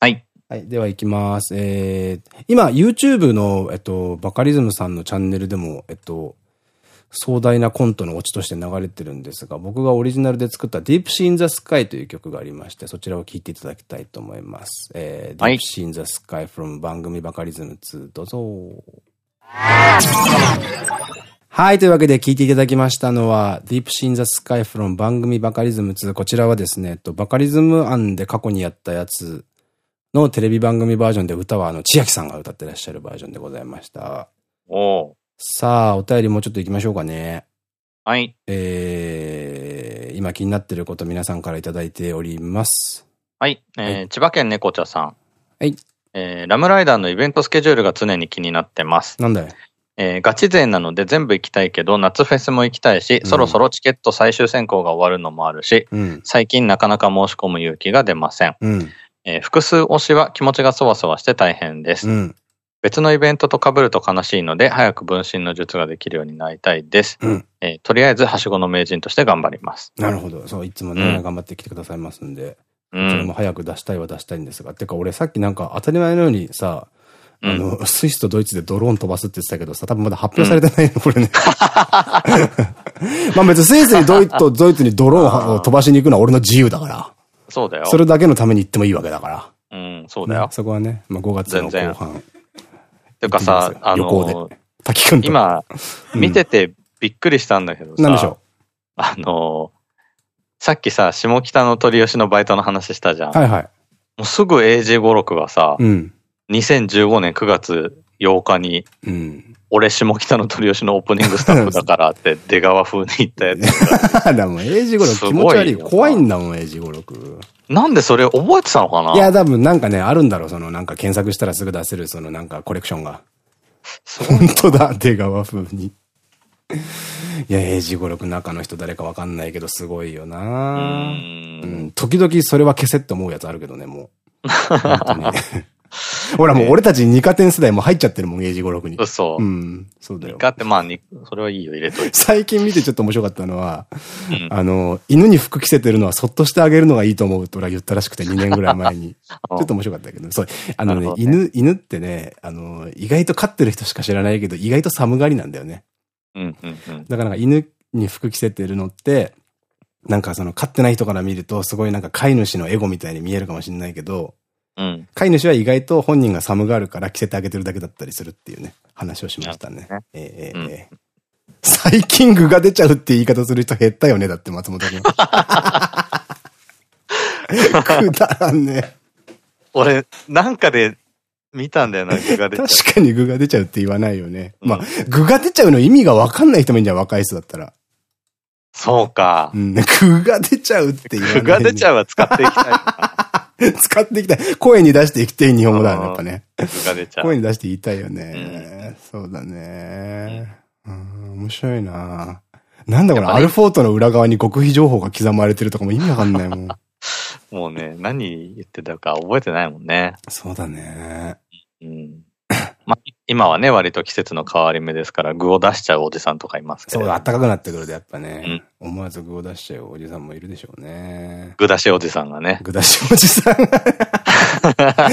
[SPEAKER 2] はい。
[SPEAKER 1] はい。では行きます。えー、今、YouTube の、えっと、バカリズムさんのチャンネルでも、えっと、壮大なコントのオチとして流れてるんですが、僕がオリジナルで作った Deep Sea in the Sky という曲がありまして、そちらを聴いていただきたいと思います。えー、Deep Sea in the Sky from 番組バカリズム2、どうぞ。はい。というわけで聞いていただきましたのは、Deep Sea in the Sky from 番組バカリズム2。こちらはですね、と、バカリズム案で過去にやったやつのテレビ番組バージョンで歌は、あの、千秋さんが歌ってらっしゃるバージョンでございました。
[SPEAKER 2] お
[SPEAKER 1] さあ、お便りもうちょっと行きましょうかね。
[SPEAKER 2] はい。
[SPEAKER 1] えー、今気になってること皆さんからいただいております。
[SPEAKER 2] はい。えー、はい、千葉県猫茶さん。
[SPEAKER 1] はい。
[SPEAKER 2] えー、ラムライダーのイベントスケジュールが常に気になってます。
[SPEAKER 1] なんだよ。
[SPEAKER 2] えー、ガチ勢なので全部行きたいけど、夏フェスも行きたいし、うん、そろそろチケット最終選考が終わるのもあるし、うん、最近なかなか申し込む勇気が出ません。うん、えー、複数推しは気持ちがそわそわして大変です。別のイベントと被ると悲しいので、早く分身の術ができるようになりたいです。えー、とりあえず、はしごの名人として頑張ります。
[SPEAKER 1] なるほど。そう、いつもね、頑張ってきてくださいますんで。それも早く出したいは出したいんですが。てか、俺さっきなんか当たり前のようにさ、あの、うん、スイスとドイツでドローン飛ばすって言ってたけどさ、多分まだ発表されてないの、これね。まあ別にスイスにドイツとドイツにドローンを飛ばしに行くのは俺の自由だから。
[SPEAKER 2] そうだよ。
[SPEAKER 1] それだけのために行ってもいいわけだから。
[SPEAKER 2] うん、そうだよ。ね、
[SPEAKER 1] そこはね、まあ5月の後半。
[SPEAKER 2] てかさ、あの
[SPEAKER 1] 滝くん
[SPEAKER 2] 今、見ててびっくりしたんだけどさ。
[SPEAKER 1] でしょう
[SPEAKER 2] あのさっきさ、下北の鳥吉のバイトの話したじゃん。
[SPEAKER 1] はいはい。
[SPEAKER 2] もうすぐ AJ56 がさ、
[SPEAKER 1] うん、
[SPEAKER 2] 2015年9月8日に、
[SPEAKER 1] うん、
[SPEAKER 2] 俺下北の鳥吉のオープニングスタッフだからって 出川風に言ったやつ。
[SPEAKER 1] だもん、英字語録気持ち悪い。怖いんだもん、英字語録。
[SPEAKER 2] なんでそれ覚えてたのかな？い
[SPEAKER 1] や、多分なんかね、あるんだろう、そのなんか検索したらすぐ出せる、そのなんかコレクションが。本当だ、出川風に。いや、英字語録中の人誰かわかんないけど、すごいよなうん。時々それは消せって思うやつあるけどね、もう。ほらもう俺たち二課点世代も入っちゃってるもん、英字語録に。
[SPEAKER 2] そう。
[SPEAKER 1] うん。そうだよ。
[SPEAKER 2] 二課ってまあ、それはいいよ、入れといて。
[SPEAKER 1] 最近見てちょっと面白かったのは、うん、あの、犬に服着せてるのはそっとしてあげるのがいいと思うと俺は言ったらしくて2年ぐらい前に。ちょっと面白かったけど、そう。あのね、ね犬、犬ってね、あの、意外と飼ってる人しか知らないけど、意外と寒がりなんだよね。
[SPEAKER 2] うんうんうん。
[SPEAKER 1] だから犬に服着せてるのって、なんかその飼ってない人から見ると、すごいなんか飼い主のエゴみたいに見えるかもしれないけど、
[SPEAKER 2] うん、
[SPEAKER 1] 飼い主は意外と本人が寒があるから着せてあげてるだけだったりするっていうね、話をしましたね。ねえー、えー、最近具が出ちゃうって言い方する人減ったよね、だって松本君。くだらんね。
[SPEAKER 2] 俺、なんかで見たんだよな、具が出ちゃう。
[SPEAKER 1] 確かに具が出ちゃうって言わないよね。うん、まあ、具が出ちゃうの意味がわかんない人もいいんじゃん、若い人だったら。
[SPEAKER 2] そうか。
[SPEAKER 1] うん、具が出ちゃうってい。
[SPEAKER 2] 具が出ちゃうは使っていきたい。
[SPEAKER 1] 使っていきたい。声に出していきたい日本語だよね、やっぱね。声に出して言いたいよね。うん、そうだね。うん、面白いななんだこれ、アルフォートの裏側に極秘情報が刻まれてるとかも意味わかんないもん。
[SPEAKER 2] もうね、何言ってたか覚えてないもんね。
[SPEAKER 1] そうだね。
[SPEAKER 2] うん。まあ、今はね、割と季節の変わり目ですから、具を出しちゃうおじさんとかいますけど。
[SPEAKER 1] そう、暖かくなってくるとやっぱね、うん、思わず具を出しちゃうおじさんもいるでしょうね。
[SPEAKER 2] 具出しおじさんがね。
[SPEAKER 1] 具出しおじさん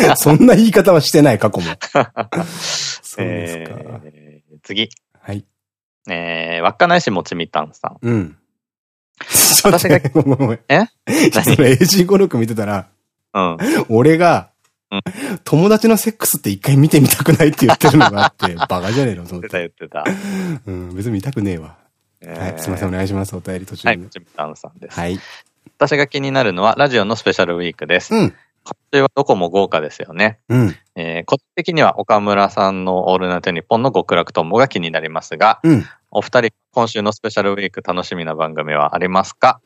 [SPEAKER 1] が そんな言い方はしてない、過去も。そうですか。
[SPEAKER 2] えー、次。
[SPEAKER 1] はい。
[SPEAKER 2] えー、稚内市もちみたんさん。
[SPEAKER 1] うん。
[SPEAKER 2] 私が、
[SPEAKER 1] ごめんごめん。
[SPEAKER 2] え？
[SPEAKER 1] それ、エイジ語録見てたら、
[SPEAKER 2] うん。
[SPEAKER 1] 俺が、友達のセックスって一回見てみたくないって言ってるのがあって、バカじゃねえの
[SPEAKER 2] と思って。言ってた、
[SPEAKER 1] 言ってた。うん、別に見たくねえわ。はい、すみません、お願いします。お便り途中
[SPEAKER 2] で。はい、ちみたんさんです。
[SPEAKER 1] はい。
[SPEAKER 2] 私が気になるのは、ラジオのスペシャルウィークです。
[SPEAKER 1] うん。
[SPEAKER 2] 今週はどこも豪華ですよね。
[SPEAKER 1] うん。
[SPEAKER 2] えー、個人的には岡村さんのオールナイトニッポンの極楽ともが気になりますが、
[SPEAKER 1] うん。
[SPEAKER 2] お二人、今週のスペシャルウィーク楽しみな番組はありますか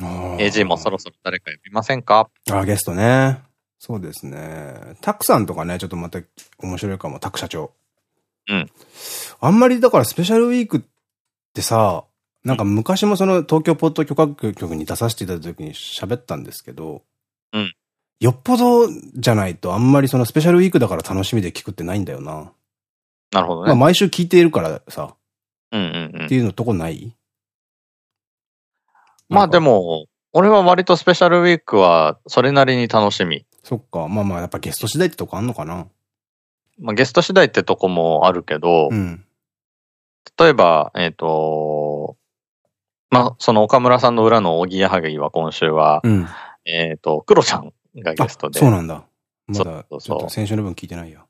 [SPEAKER 2] ?AG もそろそろ誰か呼びませんか？
[SPEAKER 1] あ、ゲストね。そうですね。タクさんとかね、ちょっとまた面白いかも、タク社長。
[SPEAKER 2] うん。
[SPEAKER 1] あんまりだからスペシャルウィークってさ、なんか昔もその東京ポッド許可局に出させていただいた時に喋ったんですけど、
[SPEAKER 2] うん。
[SPEAKER 1] よっぽどじゃないとあんまりそのスペシャルウィークだから楽しみで聞くってないんだよな。
[SPEAKER 2] なるほどね。
[SPEAKER 1] まあ毎週聞いているからさ。
[SPEAKER 2] うんうんうん。
[SPEAKER 1] っていうのとこない？
[SPEAKER 2] まあでも、俺は割とスペシャルウィークはそれなりに楽しみ。
[SPEAKER 1] そっか。まあまあ、やっぱゲスト次第ってとこあんのかな？
[SPEAKER 2] まあゲスト次第ってとこもあるけど、
[SPEAKER 1] うん、
[SPEAKER 2] 例えば、えっ、ー、と、まあ、その岡村さんの裏のおぎやはぎは今週は、うん、えっと、クロちゃんがゲストで。
[SPEAKER 1] そうなんだ。まだ、ちょっと先週の分聞いてないよ。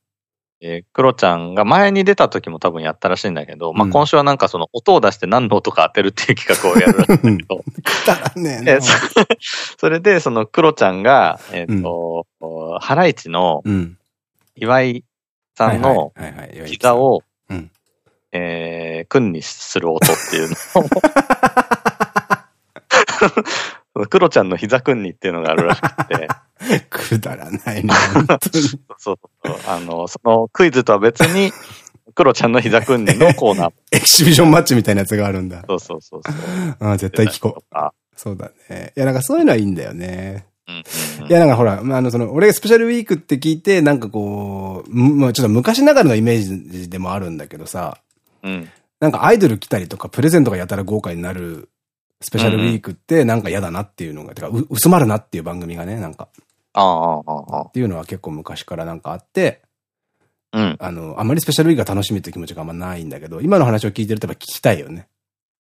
[SPEAKER 2] えー、クロちゃんが前に出た時も多分やったらしいんだけど、うん、まあ今週はなんかその音を出して何の音か当てるっていう企画をやるんだけど。くだらねえ それで、そのクロちゃんが、えっ、ー、と、うん、ハライチの岩井さんの膝を、えー、君にする音っていうのを クロちゃんの膝くんにっていうのがあるらしくて。
[SPEAKER 1] くだらないね。
[SPEAKER 2] そうそう。あの、そのクイズとは別に、クロちゃんの膝くんにのコーナー。
[SPEAKER 1] エキシビジョンマッチみたいなやつがあるんだ。
[SPEAKER 2] そうそうそうそう。
[SPEAKER 1] ああ、絶対聞こう。そうだね。いや、なんかそういうのはいいんだよね。いや、なんかほら、まあ、あの、その、俺がスペシャルウィークって聞いて、なんかこう、まあ、ちょっと昔ながらのイメージでもあるんだけどさ、うん。なんかアイドル来たりとか、プレゼントがやたら豪華になるスペシャルウィークってなんか嫌だなっていうのが、てか、薄まるなっていう番組がね、なんか。ああ、ああ、っていうのは結構昔からなんかあって、うん。あの、あんまりスペシャルウィークが楽しみって気持ちがあんまないんだけど、今の話を聞いてるとやっぱ聞きたいよね。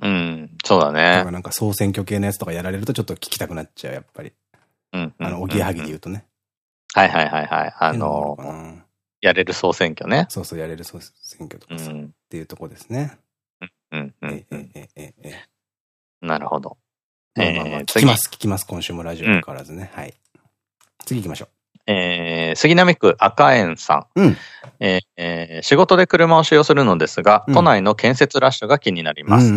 [SPEAKER 2] うん、そうだね。
[SPEAKER 1] なんか総選挙系のやつとかやられるとちょっと聞きたくなっちゃう、やっぱり。うん。あの、おぎやはぎで言うとね。
[SPEAKER 2] はいはいはいはい。あのー、やれる総選挙ね。
[SPEAKER 1] そうそう、やれる総選挙とかさ、うん、っていうとこですね。うん、うん、え、え、
[SPEAKER 2] え、え、え。なるほど。
[SPEAKER 1] 聞きます、聞きます。今週もラジオ変わらずね。はい。次行きましょう。
[SPEAKER 2] えー、杉並区赤園さん。うん。えー、仕事で車を使用するのですが、都内の建設ラッシュが気になります。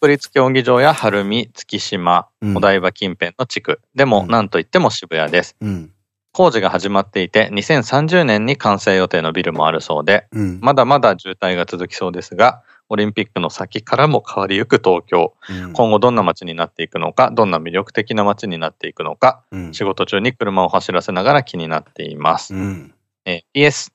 [SPEAKER 2] 国立競技場や晴海、月島、お台場近辺の地区。でも、なんといっても渋谷です。うん工事が始まっていて、2030年に完成予定のビルもあるそうで、うん、まだまだ渋滞が続きそうですが、オリンピックの先からも変わりゆく東京、うん、今後どんな街になっていくのか、どんな魅力的な街になっていくのか、うん、仕事中に車を走らせながら気になっています。うん、え PS、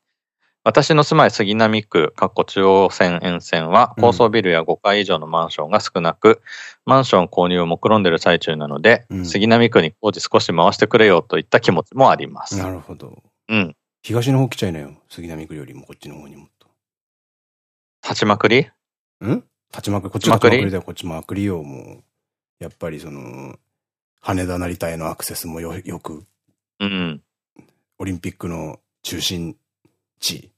[SPEAKER 2] 私の住まい杉並区、かっこ中央線沿線は高層ビルや5階以上のマンションが少なく、マンション購入を目論んでる最中なので、杉並区に工事少し回してくれよといった気持ちもあります。
[SPEAKER 1] なるほど。うん。東の方来ちゃいなよ。杉並区よりもこっちの方にもっと。
[SPEAKER 2] 立ちまくり？
[SPEAKER 1] ん？立ちまくり、こっちまくりだよ、こっちまくりよ、もう。やっぱりその、羽田成田へのアクセスもよ、よく。うん。オリンピックの中心地。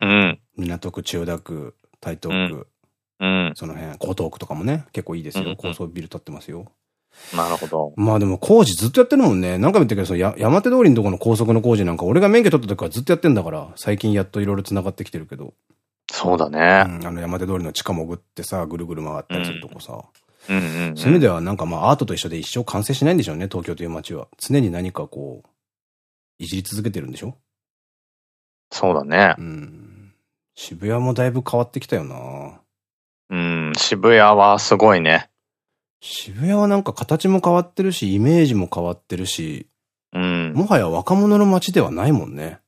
[SPEAKER 1] うん。港区、千代田区、台東区。うん。その辺、江東区とかもね、結構いいですよ。高層ビル建ってますよ。
[SPEAKER 2] なるほど。
[SPEAKER 1] まあでも工事ずっとやってるもんね。何回も言ったけど、そや山手通りのとこの高速の工事なんか、俺が免許取った時からずっとやってんだから、最近やっといろいろ繋がってきてるけど。
[SPEAKER 2] そうだね。
[SPEAKER 1] うん、あの山手通りの地下潜ってさ、ぐるぐる回ったりするとこさ。そういう意味ではなんかまあアートと一緒で一生完成しないんでしょうね、東京という街は。常に何かこう、いじり続けてるんでしょ？
[SPEAKER 2] そうだね。うん。
[SPEAKER 1] 渋谷もだいぶ変わってきたよな
[SPEAKER 2] うん、渋谷はすごいね。
[SPEAKER 1] 渋谷はなんか形も変わってるし、イメージも変わってるし、うん。もはや若者の街ではないもんね。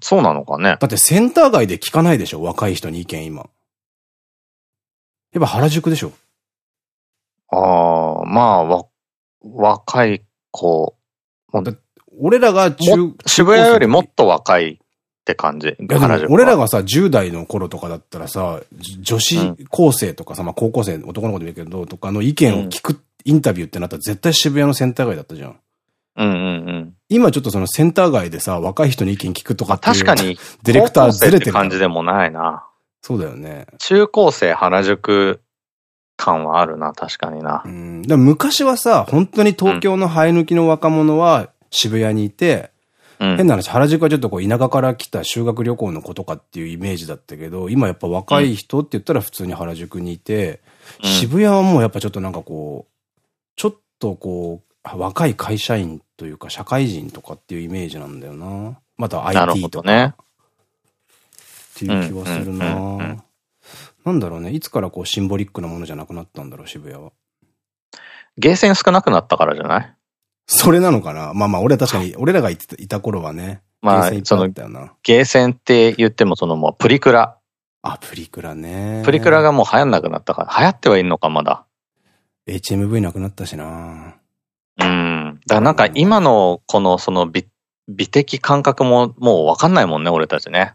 [SPEAKER 2] そうなのかね。
[SPEAKER 1] だってセンター街で聞かないでしょ？若い人に意見今。やっぱ原宿でしょ？
[SPEAKER 2] ああ、まあ、わ、若い子。
[SPEAKER 1] 俺らが中、
[SPEAKER 2] 渋谷よりもっと若いって感じ？
[SPEAKER 1] 俺らがさ、10代の頃とかだったらさ、女子高生とかさ、まあ高校生、男の子でもいいけど、とかの意見を聞く、インタビューってなったら絶対渋谷のセンター街だったじゃん。うんうんうん。今ちょっとそのセンター街でさ、若い人に意見聞くとかっていう。
[SPEAKER 2] 確かに。
[SPEAKER 1] ディレクターずれてる。
[SPEAKER 2] 感じでもないな。
[SPEAKER 1] そうだよね。
[SPEAKER 2] 中高生原宿感はあるな、確かにな。う
[SPEAKER 1] ん。で昔はさ、本当に東京の生え抜きの若者は渋谷にいて、うん、変な話、原宿はちょっとこう田舎から来た修学旅行の子とかっていうイメージだったけど、今やっぱ若い人って言ったら普通に原宿にいて、うん、渋谷はもうやっぱちょっとなんかこう、ちょっとこう、若い会社員というか社会人とかっていうイメージなんだよな。また IT とか。ね。っていう気はするな。なんだろうね。いつからこうシンボリックなものじゃなくなったんだろう、渋谷は。
[SPEAKER 2] ゲーセン少なくなったからじゃない？
[SPEAKER 1] それなのかな？まあまあ、俺は確かに、俺らがいた頃はね。
[SPEAKER 2] まあ、その、ゲーセンって言ってもそのもうプリクラ。
[SPEAKER 1] あ、プリクラね。
[SPEAKER 2] プリクラがもう流行んなくなったから。流行ってはいるのか、まだ。
[SPEAKER 1] HMV なくなったしな
[SPEAKER 2] うん。だからなんか今のこのその美、美的感覚ももうわかんないもんね、俺たちね。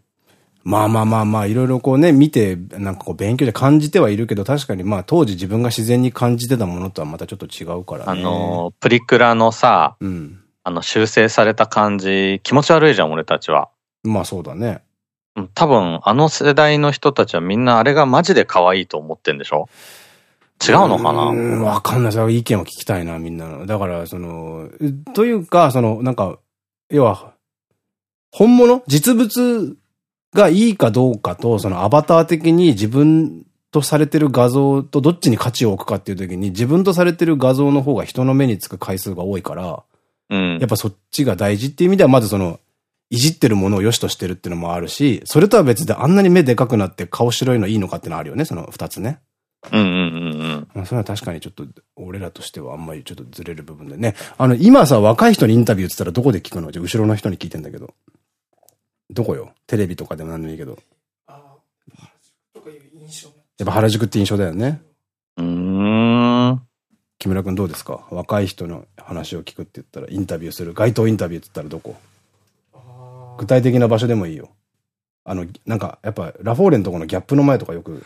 [SPEAKER 1] まあまあまあまあ、いろいろこうね、見て、なんかこう勉強で感じてはいるけど、確かにまあ当時自分が自然に感じてたものとはまたちょっと違うからね。
[SPEAKER 2] あの、プリクラのさ、うん、あの修正された感じ、気持ち悪いじゃん、俺たちは。
[SPEAKER 1] まあそうだね。
[SPEAKER 2] 多分、あの世代の人たちはみんなあれがマジで可愛いと思ってんでしょ？違うのかな？
[SPEAKER 1] わかんない。意見を聞きたいな、みんなの。だから、その、というか、その、なんか、要は、本物？実物がいいかどうかと、そのアバター的に自分とされてる画像とどっちに価値を置くかっていう時に、自分とされてる画像の方が人の目につく回数が多いから、うん、やっぱそっちが大事っていう意味では、まずその、いじってるものを良しとしてるっていうのもあるし、それとは別であんなに目でかくなって顔白いのいいのかっていうのあるよね、その二つね。
[SPEAKER 2] うんうん
[SPEAKER 1] それは確かにちょっと、俺らとしてはあんまりちょっとずれる部分でね。あの、今さ、若い人にインタビューって言ったらどこで聞くのじゃ後ろの人に聞いてんだけど。どこよ？テレビとかでも何でもいいけど。ああ、原宿とかいう印象。やっぱ原宿って印象だよね。
[SPEAKER 2] うん。
[SPEAKER 1] 木村くんどうですか？若い人の話を聞くって言ったら、インタビューする。街頭インタビューって言ったらどこ？具体的な場所でもいいよ。あの、なんか、やっぱ、ラフォーレのとこのギャップの前とかよく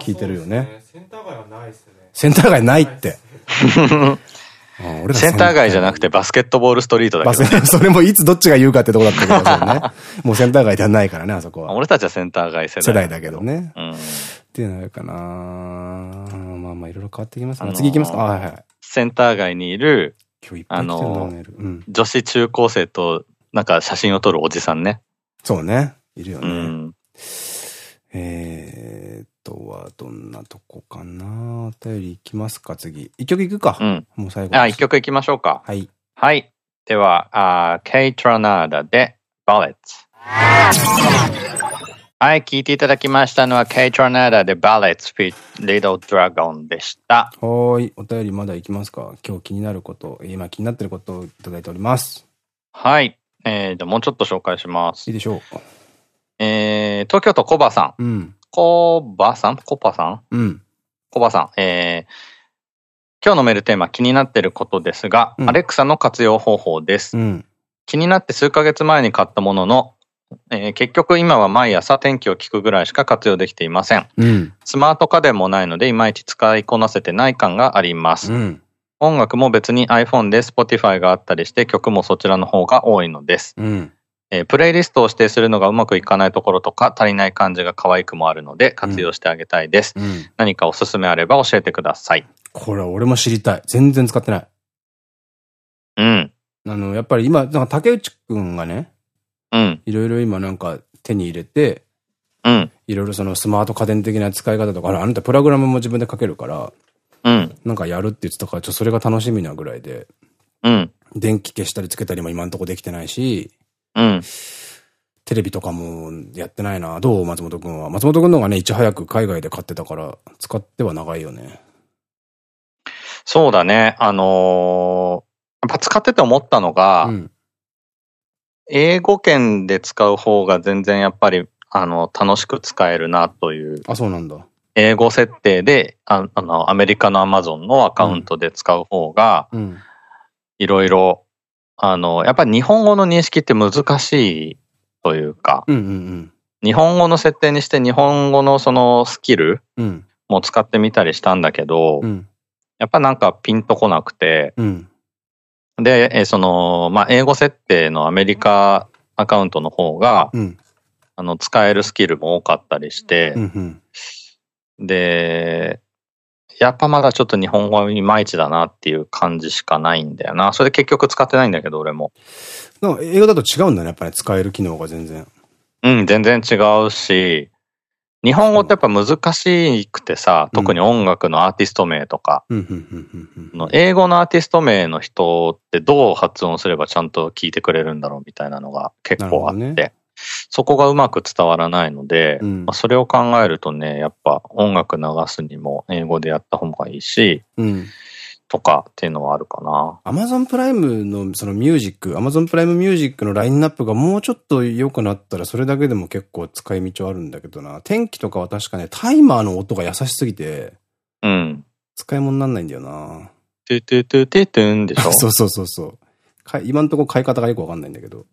[SPEAKER 1] 聞いてるよね。ねセンター街はないっすね。センター街ないって。
[SPEAKER 2] センター街じゃなくてバスケットボールストリートだけど、
[SPEAKER 1] ね、それもいつどっちが言うかってとこだったけどね。もうセンター街ではないからね、あそこは。
[SPEAKER 2] 俺たちはセンター街
[SPEAKER 1] 世代。世代だけどね。うん。っていうのあるかなまあまあいろいろ変わってきますね。次行きますかはいはい。
[SPEAKER 2] センター街にいる、あの、うん、女子中高生となんか写真を撮るおじさんね。
[SPEAKER 1] そうね。いるよね。うん、えーとはどんなとこかな？お便りいきますか、次。一曲いくか。うん。もう最後。
[SPEAKER 2] あ、一曲いきましょうか。
[SPEAKER 1] はい。
[SPEAKER 2] はい。では、あケイトラナーダで、バレッツ。はい、聞いていただきましたのは、ケイトラナーダで、バレッツ、フィット、リドドラゴンでした。
[SPEAKER 1] はい。お便りまだいきますか？今日気になること、今気になってることをいただいております。
[SPEAKER 2] はい。えー、じゃもうちょっと紹介します。
[SPEAKER 1] いいでしょう。
[SPEAKER 2] えー、東京都コバさん。うん。コバさん？コパさん？
[SPEAKER 1] うん。
[SPEAKER 2] コバさん。えー、今日のメールテーマ気になってることですが、うん、アレクサの活用方法です。うん、気になって数ヶ月前に買ったものの、えー、結局今は毎朝天気を聞くぐらいしか活用できていません。うん、スマート家電もないのでいまいち使いこなせてない感があります。うん音楽も別に iPhone で Spotify があったりして曲もそちらの方が多いのです。うん、えー、プレイリストを指定するのがうまくいかないところとか足りない感じが可愛くもあるので活用してあげたいです。うんうん、何かおすすめあれば教えてください。
[SPEAKER 1] これは俺も知りたい。全然使ってない。
[SPEAKER 2] うん。
[SPEAKER 1] あの、やっぱり今、なんか竹内くんがね、
[SPEAKER 2] うん。
[SPEAKER 1] いろいろ今なんか手に入れて、
[SPEAKER 2] うん。
[SPEAKER 1] いろいろそのスマート家電的な使い方とか、あなたプログラムも自分で書けるから、
[SPEAKER 2] うん。
[SPEAKER 1] なんかやるって言ってたから、ちょっとそれが楽しみなぐらいで。
[SPEAKER 2] うん。
[SPEAKER 1] 電気消したりつけたりも今んとこできてないし。
[SPEAKER 2] うん。
[SPEAKER 1] テレビとかもやってないな。どう？松本くんは。松本くんの方がね、いち早く海外で買ってたから、使っては長いよね。
[SPEAKER 2] そうだね。あのー、やっぱ使ってて思ったのが、うん、英語圏で使う方が全然やっぱり、あの、楽しく使えるなという。
[SPEAKER 1] あ、そうなんだ。
[SPEAKER 2] 英語設定で、ああの、アメリカのアマゾンのアカウントで使う方が、いろいろ、あの、やっぱり日本語の認識って難しいというか、日本語の設定にして日本語のそのスキルも使ってみたりしたんだけど、うん、やっぱなんかピンとこなくて、うん、で、その、まあ、英語設定のアメリカアカウントの方が、うん、あの、使えるスキルも多かったりして、うんうん。で、やっぱまだちょっと日本語いまいちだなっていう感じしかないんだよな。それで結局使ってないんだけど、俺も。
[SPEAKER 1] 英語だと違うんだね、やっぱり使える機能が全然。
[SPEAKER 2] うん、全然違うし、日本語ってやっぱ難しくてさ、特に音楽のアーティスト名とか、英語のアーティスト名の人ってどう発音すればちゃんと聞いてくれるんだろうみたいなのが結構あって、そこがうまく伝わらないので、うん、まあそれを考えるとね、やっぱ音楽流すにも英語でやった方がいいし、うん、とかっていうのはあるかな。
[SPEAKER 1] アマゾンプライムのそのミュージック、アマゾンプライムミュージックのラインナップがもうちょっと良くなったらそれだけでも結構使い道はあるんだけどな。天気とかは確かね、タイマーの音が優しすぎて、
[SPEAKER 2] うん。
[SPEAKER 1] 使い物になんないんだよな。
[SPEAKER 2] トゥトゥトゥトゥトゥンでしょ？
[SPEAKER 1] そうそうそうそう。今んとこ買い方がよくわかんないんだけど。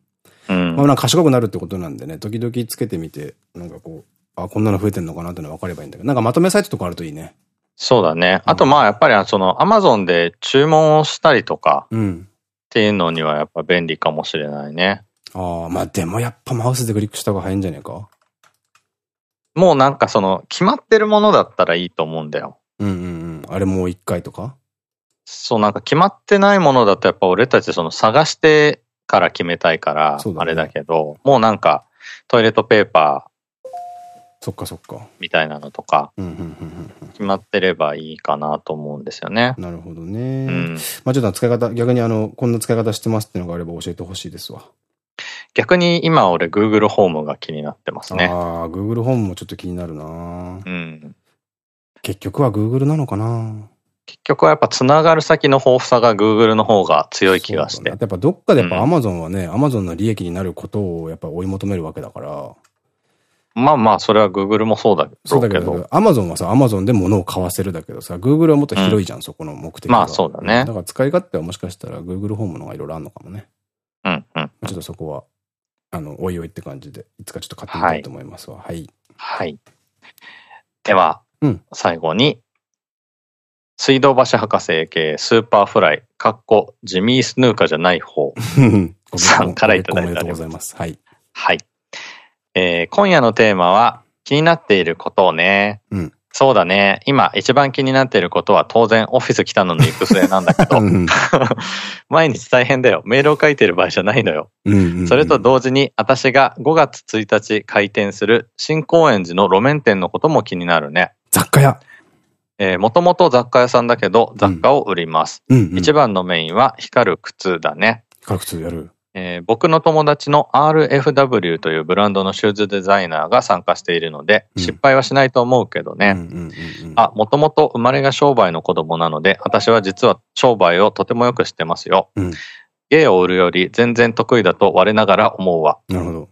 [SPEAKER 1] うん、まあなんか賢くなるってことなんでね、時々つけてみて、なんかこう、あ、こんなの増えてんのかなっての分かればいいんだけど、なんかまとめサイトとかあるといいね。
[SPEAKER 2] そうだね。あとまあやっぱりそのアマゾンで注文をしたりとか、っていうのにはやっぱ便利かもしれないね。
[SPEAKER 1] ああ、まあでもやっぱマウスでクリックした方が早いんじゃねえか？
[SPEAKER 2] もうなんかその決まってるものだったらいいと思うんだよ。
[SPEAKER 1] うんうんうん。あれもう一回とか？
[SPEAKER 2] そうなんか決まってないものだとやっぱ俺たちその探してから決めたいから、あれだけど、もうなんかトイレットペーパー、
[SPEAKER 1] そっかそっか。
[SPEAKER 2] みたいなのとか、決まってればいいかなと思うんですよね。
[SPEAKER 1] なるほどね。うん、まあちょっと使い方、逆にあの、こんな使い方してますっていうのがあれば教えてほしいですわ。
[SPEAKER 2] 逆に今俺 Google ホームが気になってますね。
[SPEAKER 1] ああ、Google ホームもちょっと気になるなうん。結局は Google なのかな
[SPEAKER 2] 結局はやっぱ繋がる先の豊富さが Google の方が強い気がして。
[SPEAKER 1] やっぱどっかでやっぱ Amazon はね、うん、Amazon の利益になることをやっぱ追い求めるわけだから。
[SPEAKER 2] まあまあ、それは Google もそうだけど。
[SPEAKER 1] そうだけど、Amazon はさ、Amazon で物を買わせるだけどさ、Google はもっと広いじゃん、うん、そこの目的
[SPEAKER 2] まあそうだね。
[SPEAKER 1] だから使い勝手はもしかしたら Google ホームの方がいろいろあるのかもね。
[SPEAKER 2] うんうん。
[SPEAKER 1] ちょっとそこは、あの、おいおいって感じで、いつかちょっと買ってみたいと思いますわ。はい。
[SPEAKER 2] はい。では、うん、最後に、水道橋博士系スーパーフライ、かっこジミースヌーカーじゃない方さんからいただいてありがとうございます。
[SPEAKER 1] はい。
[SPEAKER 2] はい。えー、今夜のテーマは、気になっていることをね。うん。そうだね。今一番気になっていることは当然オフィス北野の行く末なんだけど、毎日大変だよ。メールを書いてる場合じゃないのよ。それと同時に私が5月1日開店する新高円寺の路面店のことも気になるね。
[SPEAKER 1] 雑貨屋。
[SPEAKER 2] えー、もともと雑貨屋さんだけど雑貨を売ります。一番のメインは光る靴だね。
[SPEAKER 1] 光る靴やる。
[SPEAKER 2] えー、僕の友達の RFW というブランドのシューズデザイナーが参加しているので、失敗はしないと思うけどね。あ、もともと生まれが商売の子供なので、私は実は商売をとてもよく知ってますよ。うん、芸を売るより全然得意だと我ながら思うわ。
[SPEAKER 1] なるほど。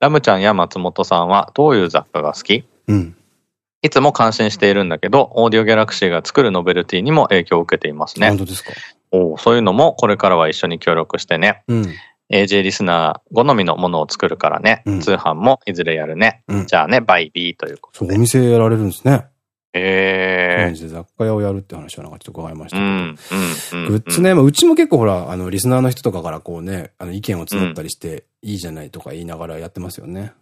[SPEAKER 2] ラムちゃんや松本さんはどういう雑貨が好き、うん、いつも感心しているんだけど、オーディオギャラクシーが作るノベルティにも影響を受けていますね。
[SPEAKER 1] 本当ですか？
[SPEAKER 2] おそういうのもこれからは一緒に協力してね。うん AJ リスナー好みのものを作るからね。うん、通販もいずれやるね。うん、じゃあね、バイビーということ
[SPEAKER 1] で。そう、お店やられるんですね。
[SPEAKER 2] ええ
[SPEAKER 1] ー。雑貨屋をやるって話はなんかちょっと伺いましたけど。うん。グッズね、まあ、うちも結構ほら、あの、リスナーの人とかからこうね、あの、意見を募ったりして、いいじゃないとか言いながらやってますよね。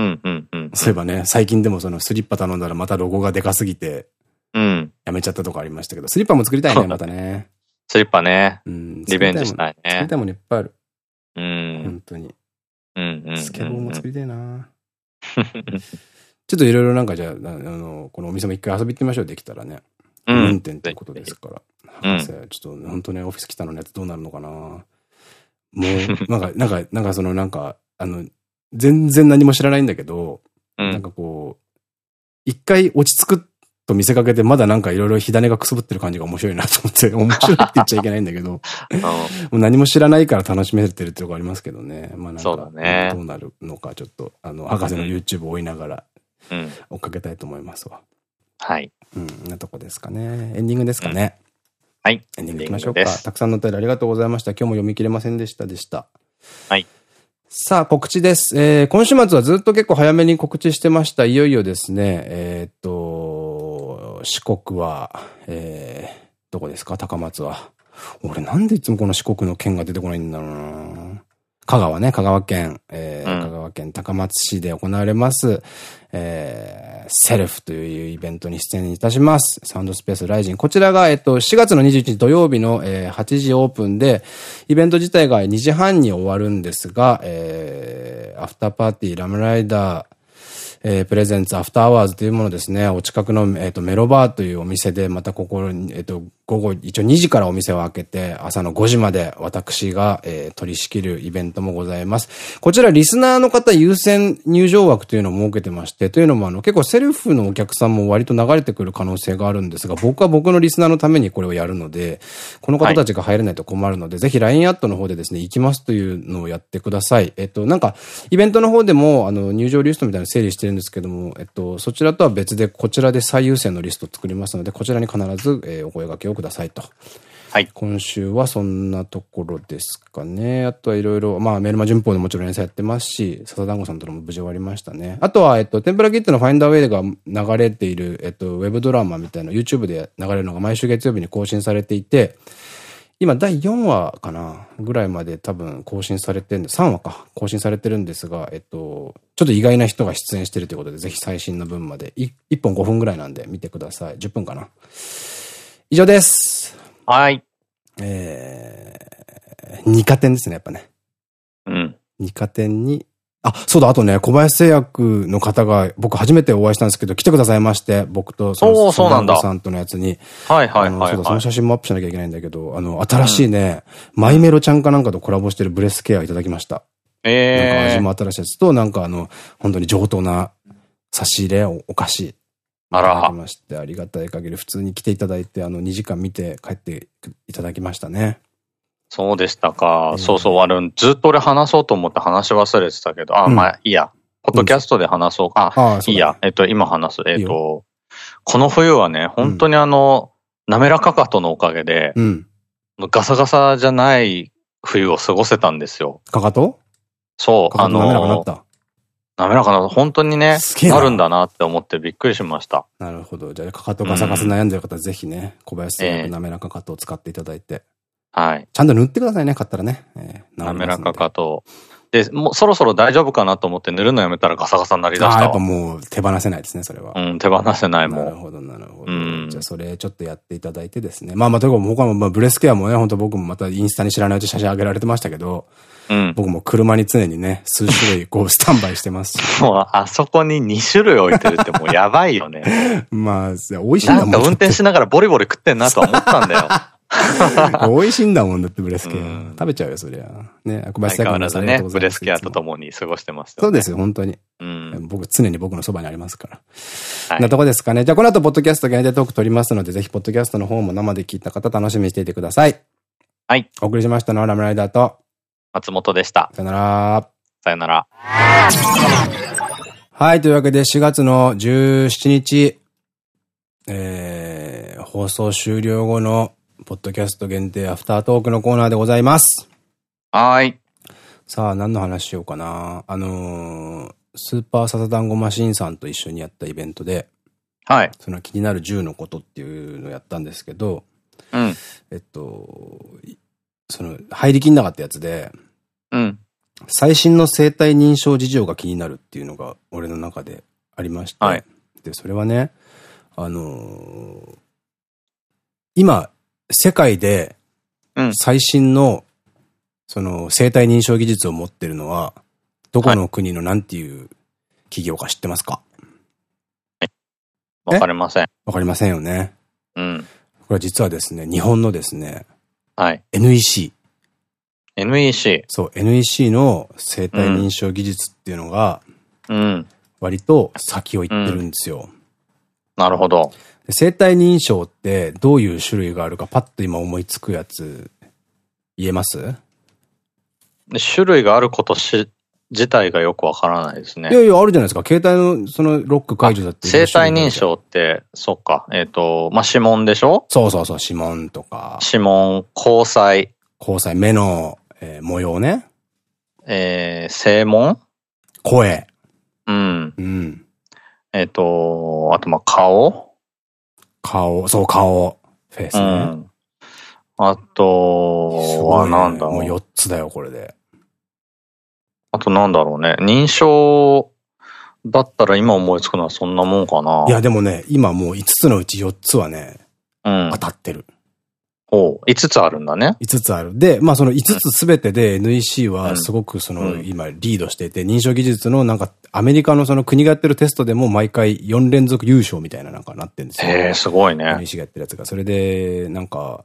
[SPEAKER 2] うんうんうん。
[SPEAKER 1] そういえばね、最近でもそのスリッパ頼んだらまたロゴがでかすぎて、
[SPEAKER 2] うん。
[SPEAKER 1] やめちゃったとかありましたけど、スリッパも作りたいね、またね。
[SPEAKER 2] スリッパね。うん。リベンジしたいね。
[SPEAKER 1] 作りたいものいっぱいある。
[SPEAKER 2] うん。
[SPEAKER 1] 本当に。
[SPEAKER 2] うんうん。
[SPEAKER 1] スケボーも作りたいな ちょっといろいろなんかじゃあ、あの、このお店も一回遊び行ってみましょう、できたらね。うん。運転ってことですから。博士、ちょっと本当ね、オフィス来たのやつどうなるのかなもう、なんか、なんか、なんかそのなんか、あの、全然何も知らないんだけど、うん、なんかこう、一回落ち着くと見せかけて、まだなんかいろいろ火種がくすぶってる感じが面白いなと思って、面白いって言っちゃいけないんだけど、もう何も知らないから楽しめてるってとこありますけどね。まあなんか、どうなるのかちょっと、あの、博士の YouTube を追いながら、追っかけたいと思いますわ。
[SPEAKER 2] はい。
[SPEAKER 1] うん、なとこですかね。エンディングですかね。
[SPEAKER 2] はい。
[SPEAKER 1] エンディングいきましょうか。たくさんのお便りありがとうございました。今日も読み切れませんでしたでした。
[SPEAKER 2] はい。
[SPEAKER 1] さあ、告知です。えー、今週末はずっと結構早めに告知してました。いよいよですね、えー、っと、四国は、えー、どこですか？高松は。俺なんでいつもこの四国の県が出てこないんだろうな香川ね、香川県、えー、うん、香川県高松市で行われます、えー、セルフというイベントに出演いたします。サウンドスペースライジン。こちらが、えっと、4月の21日土曜日の、えー、8時オープンで、イベント自体が2時半に終わるんですが、えー、アフターパーティー、ラムライダー、えー、 presents After Hours というものですね、お近くの、えっ、ー、と、メロバーというお店で、またここ、えっ、ー、と、午後、一応2時からお店を開けて、朝の5時まで私が、えー、取り仕切るイベントもございます。こちら、リスナーの方優先入場枠というのを設けてまして、というのも、あの、結構セルフのお客さんも割と流れてくる可能性があるんですが、僕は僕のリスナーのためにこれをやるので、この方たちが入れないと困るので、はい、ぜひ LINE アットの方でですね、行きますというのをやってください。えっと、なんか、イベントの方でも、あの、入場リストみたいな整理してるんですけども、えっと、そちらとは別で、こちらで最優先のリストを作りますので、こちらに必ず、えー、お声掛けをくださいと。
[SPEAKER 2] はい。
[SPEAKER 1] 今週はそんなところですかね。あとはいろいろ、まあメルマ旬報でもちろん連載やってますし、笹団子さんとのも無事終わりましたね。あとは、えっと、テンプラキットのファインダーウェイが流れている、えっと、ウェブドラマみたいな YouTube で流れるのが毎週月曜日に更新されていて、今第4話かなぐらいまで多分更新されてるんで、3話か更新されてるんですが、えっと、ちょっと意外な人が出演してるということで、ぜひ最新の分まで、1, 1本5分ぐらいなんで見てください。10分かな。以上です。
[SPEAKER 2] はい。
[SPEAKER 1] えー、二課点ですね、やっぱね。
[SPEAKER 2] うん。
[SPEAKER 1] 二課点に、あ、そうだ、あとね、小林製薬の方が、僕初めてお会いしたんですけど、来てくださいまして、僕と、
[SPEAKER 2] その、そうなんだ。
[SPEAKER 1] さんとのやつに。
[SPEAKER 2] はいはいはい、
[SPEAKER 1] そうだ、その写真もアップしなきゃいけないんだけど、あの、新しいね、うん、マイメロちゃんかなんかとコラボしてるブレスケアいただきました。
[SPEAKER 2] ええー。
[SPEAKER 1] なんか味も新しいやつと、なんかあの、本当に上等な差し入れ、お菓子。
[SPEAKER 2] あら。
[SPEAKER 1] いただきまして、ありがたい限り普通に来ていただいて、あの、2時間見て帰っていただきましたね。
[SPEAKER 2] そうでしたか。そうそう、あれ、ずっと俺話そうと思って話し忘れてたけど、あ、まあ、いいや。ポッドキャストで話そう。あ、いいや。えっと、今話す。えっと、この冬はね、本当にあの、滑らかかとのおかげで、ガサガサじゃない冬を過ごせたんですよ。
[SPEAKER 1] かかと？
[SPEAKER 2] そう、あの、
[SPEAKER 1] 滑らかなった
[SPEAKER 2] 滑らかな、本当にね、なるんだなって思ってびっくりしました。
[SPEAKER 1] なるほど。じゃあ、かかとガサガサ悩んでる方、ぜひね、小林製薬滑らかかとを使っていただいて。
[SPEAKER 2] はい。
[SPEAKER 1] ちゃんと塗ってくださいね、買ったらね。え
[SPEAKER 2] ー、滑らかかと。で、もうそろそろ大丈夫かなと思って塗るのやめたらガサガサになりだした。あ、
[SPEAKER 1] やっぱもう手放せないですね、それは。
[SPEAKER 2] うん、手放せないもん。
[SPEAKER 1] なるほど、なるほど。うん、じゃあそれちょっとやっていただいてですね。まあまあ、というか僕はまあブレスケアもね、本当僕もまたインスタに知らないうち写真上げられてましたけど、うん、僕も車に常にね、数種類こう スタンバイしてますし。
[SPEAKER 2] もうあそこに2種類置いてるってもうやばいよね。
[SPEAKER 1] まあ、美味しいんだ
[SPEAKER 2] もん。なんか運転しながらボリボリ食ってんなとは思ったんだよ。
[SPEAKER 1] 美味しいんだもんだって、ブレスケア。食べちゃうよ、そりゃ。ね、
[SPEAKER 2] 小林さん相変わらずね、ブレスケアと共に過ごしてます
[SPEAKER 1] そうですよ、本当に。うん、僕、常に僕のそばにありますから。はい、なとこですかね。じゃあ、この後、ポッドキャスト限定トーク撮りますので、ぜひ、ポッドキャストの方も生で聞いた方、楽しみにしていてください。
[SPEAKER 2] はい。
[SPEAKER 1] お送りしましたのは、ラムライダーと、
[SPEAKER 2] 松本でした。
[SPEAKER 1] さよなら。
[SPEAKER 2] さよなら。
[SPEAKER 1] はい、というわけで、4月の17日、えー、放送終了後のポッドキャスト限定アフタートークのコーナーでございます。
[SPEAKER 2] はい。
[SPEAKER 1] さあ、何の話しようかな。あのー、スーパーサザダンゴマシンさんと一緒にやったイベントで、
[SPEAKER 2] はい。
[SPEAKER 1] その気になる銃のことっていうのをやったんですけど、
[SPEAKER 2] うん。
[SPEAKER 1] えっと、その、入りきんなかったやつで、
[SPEAKER 2] うん。
[SPEAKER 1] 最新の生体認証事情が気になるっていうのが俺の中でありまして、
[SPEAKER 2] はい。
[SPEAKER 1] で、それはね、あのー、今、世界で、最新の、その、生体認証技術を持ってるのは、どこの国のなんていう企業か知ってますか？
[SPEAKER 2] わかりません。
[SPEAKER 1] わかりませんよね。
[SPEAKER 2] うん。
[SPEAKER 1] これは実はですね、日本のですね、
[SPEAKER 2] はい。
[SPEAKER 1] NEC。
[SPEAKER 2] NEC。
[SPEAKER 1] そう、NEC の生体認証技術っていうのが、
[SPEAKER 2] うん。
[SPEAKER 1] 割と先を行ってるんですよ。うん、
[SPEAKER 2] なるほど。
[SPEAKER 1] 生体認証ってどういう種類があるかパッと今思いつくやつ言えます？
[SPEAKER 2] 種類があることし、自体がよくわからないですね。
[SPEAKER 1] いやいや、あるじゃないですか。携帯のそのロック解除だって。
[SPEAKER 2] 生体認証って、そっか。えっ、ー、と、まあ、指紋でしょ？
[SPEAKER 1] そうそうそう、指紋とか。
[SPEAKER 2] 指紋、交際。
[SPEAKER 1] 交際、目の、えー、模様ね。
[SPEAKER 2] えー、声紋？
[SPEAKER 1] 声。
[SPEAKER 2] うん。
[SPEAKER 1] うん。
[SPEAKER 2] えっと、あと、まあ、顔？
[SPEAKER 1] 顔、そう、顔。フェイスね。うん、
[SPEAKER 2] あとは、なんだろう。
[SPEAKER 1] もう4つだよ、これで。
[SPEAKER 2] あとなんだろうね。認証だったら今思いつくのはそんなもんかな。
[SPEAKER 1] いや、でもね、今もう5つのうち4つはね、うん、当たってる。
[SPEAKER 2] お5つあるんだね。
[SPEAKER 1] 5つある。で、まあその5つすべてで NEC はすごくその今リードしていて、認証技術のなんかアメリカのその国がやってるテストでも毎回4連続優勝みたいななんかなってるんですよ。
[SPEAKER 2] へえ、すごいね。
[SPEAKER 1] NEC がやってるやつが。それで、なんか、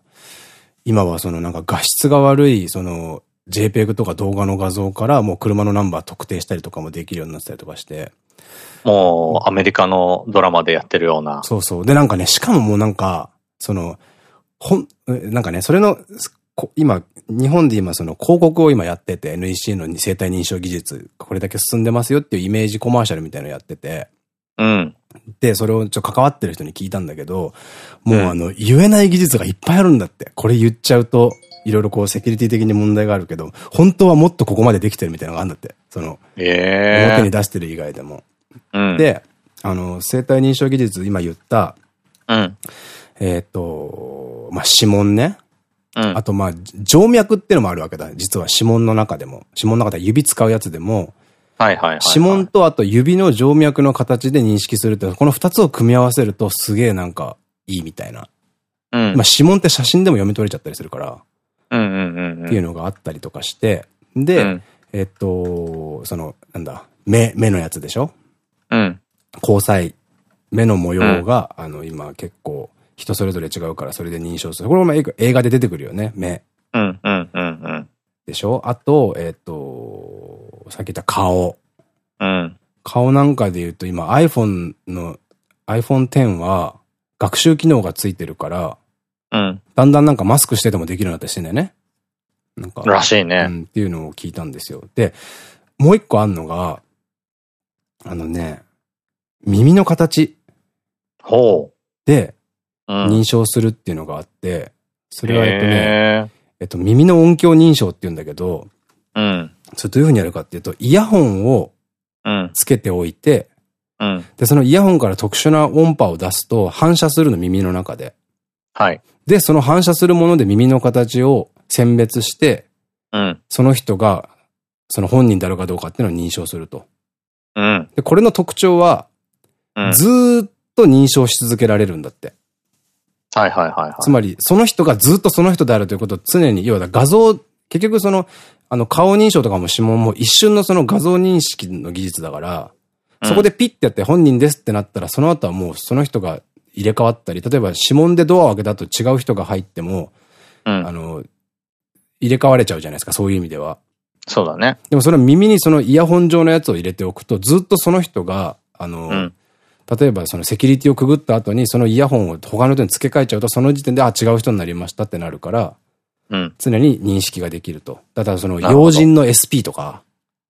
[SPEAKER 1] 今はそのなんか画質が悪い、その JPEG とか動画の画像からもう車のナンバー特定したりとかもできるようになってたりとかして。
[SPEAKER 2] もうアメリカのドラマでやってるような。
[SPEAKER 1] そうそう。で、なんかね、しかももうなんか、その、ほん、なんかね、それの、今、日本で今その広告を今やってて、NEC の生体認証技術、これだけ進んでますよっていうイメージコマーシャルみたいなのやってて、
[SPEAKER 2] うん。
[SPEAKER 1] で、それをちょっと関わってる人に聞いたんだけど、もうあの、言えない技術がいっぱいあるんだって。これ言っちゃうと、いろいろこうセキュリティ的に問題があるけど、本当はもっとここまでできてるみたいなのがあるんだって。その、えー、表に出してる以外でも。うん、で、あの、生体認証技術、今言った、うん、えっと、まあ、指紋ね。うん、あと、まあ、静脈ってのもあるわけだ。実は指紋の中でも。指紋の中で指使うやつでも、はいはいはい、指紋とあと指の静脈の形で認識するって、この二つを組み合わせるとすげえなんかいいみたいな。うん、まあ指紋って写真でも読み取れちゃったりするから。っていうのがあったりとかして、で、うん、えっと、その、なんだ、目、目のやつでしょ？うん。交際、目の模様が、うん、あの、今結構人それぞれ違うからそれで認証する。これも映画で出てくるよね、目。うん、うん、うん、うん。でしょ？あと、えっと、さっき言った顔。うん。顔なんかで言うと今 iPhone の iPhone X は学習機能がついてるから、うん。だんだんなんかマスクしててもできるようになったりしてんだよね。なんか。
[SPEAKER 2] らしいね。
[SPEAKER 1] うん、っていうのを聞いたんですよ。で、もう一個あんのが、あのね、耳の形。ほう。で、認証するっていうのがあって、それはえっとね、えっと、耳の音響認証って言うんだけど、うん。それどういうふうにやるかっていうと、イヤホンをつけておいて、うん。で、そのイヤホンから特殊な音波を出すと反射するの耳の中で。はい。で、その反射するもので耳の形を選別して、うん。その人が、その本人であるかどうかっていうのを認証すると。うん。で、これの特徴は、うん、ずーっと認証し続けられるんだって。
[SPEAKER 2] はいはいはい、はい。
[SPEAKER 1] つまり、その人がずっとその人であるということを常に、要は画像、結局その、あの、顔認証とかも指紋も一瞬のその画像認識の技術だから、そこでピッてやって本人ですってなったら、その後はもうその人が入れ替わったり、例えば指紋でドアを開けたと違う人が入っても、うん、あの、入れ替われちゃうじゃないですか、そういう意味では。
[SPEAKER 2] そうだね。
[SPEAKER 1] でもその耳にそのイヤホン状のやつを入れておくと、ずっとその人が、あの、うん、例えばそのセキュリティをくぐった後にそのイヤホンを他の人に付け替えちゃうと、その時点で、あ、違う人になりましたってなるから、うん、常に認識ができると。だからその要人の SP とか、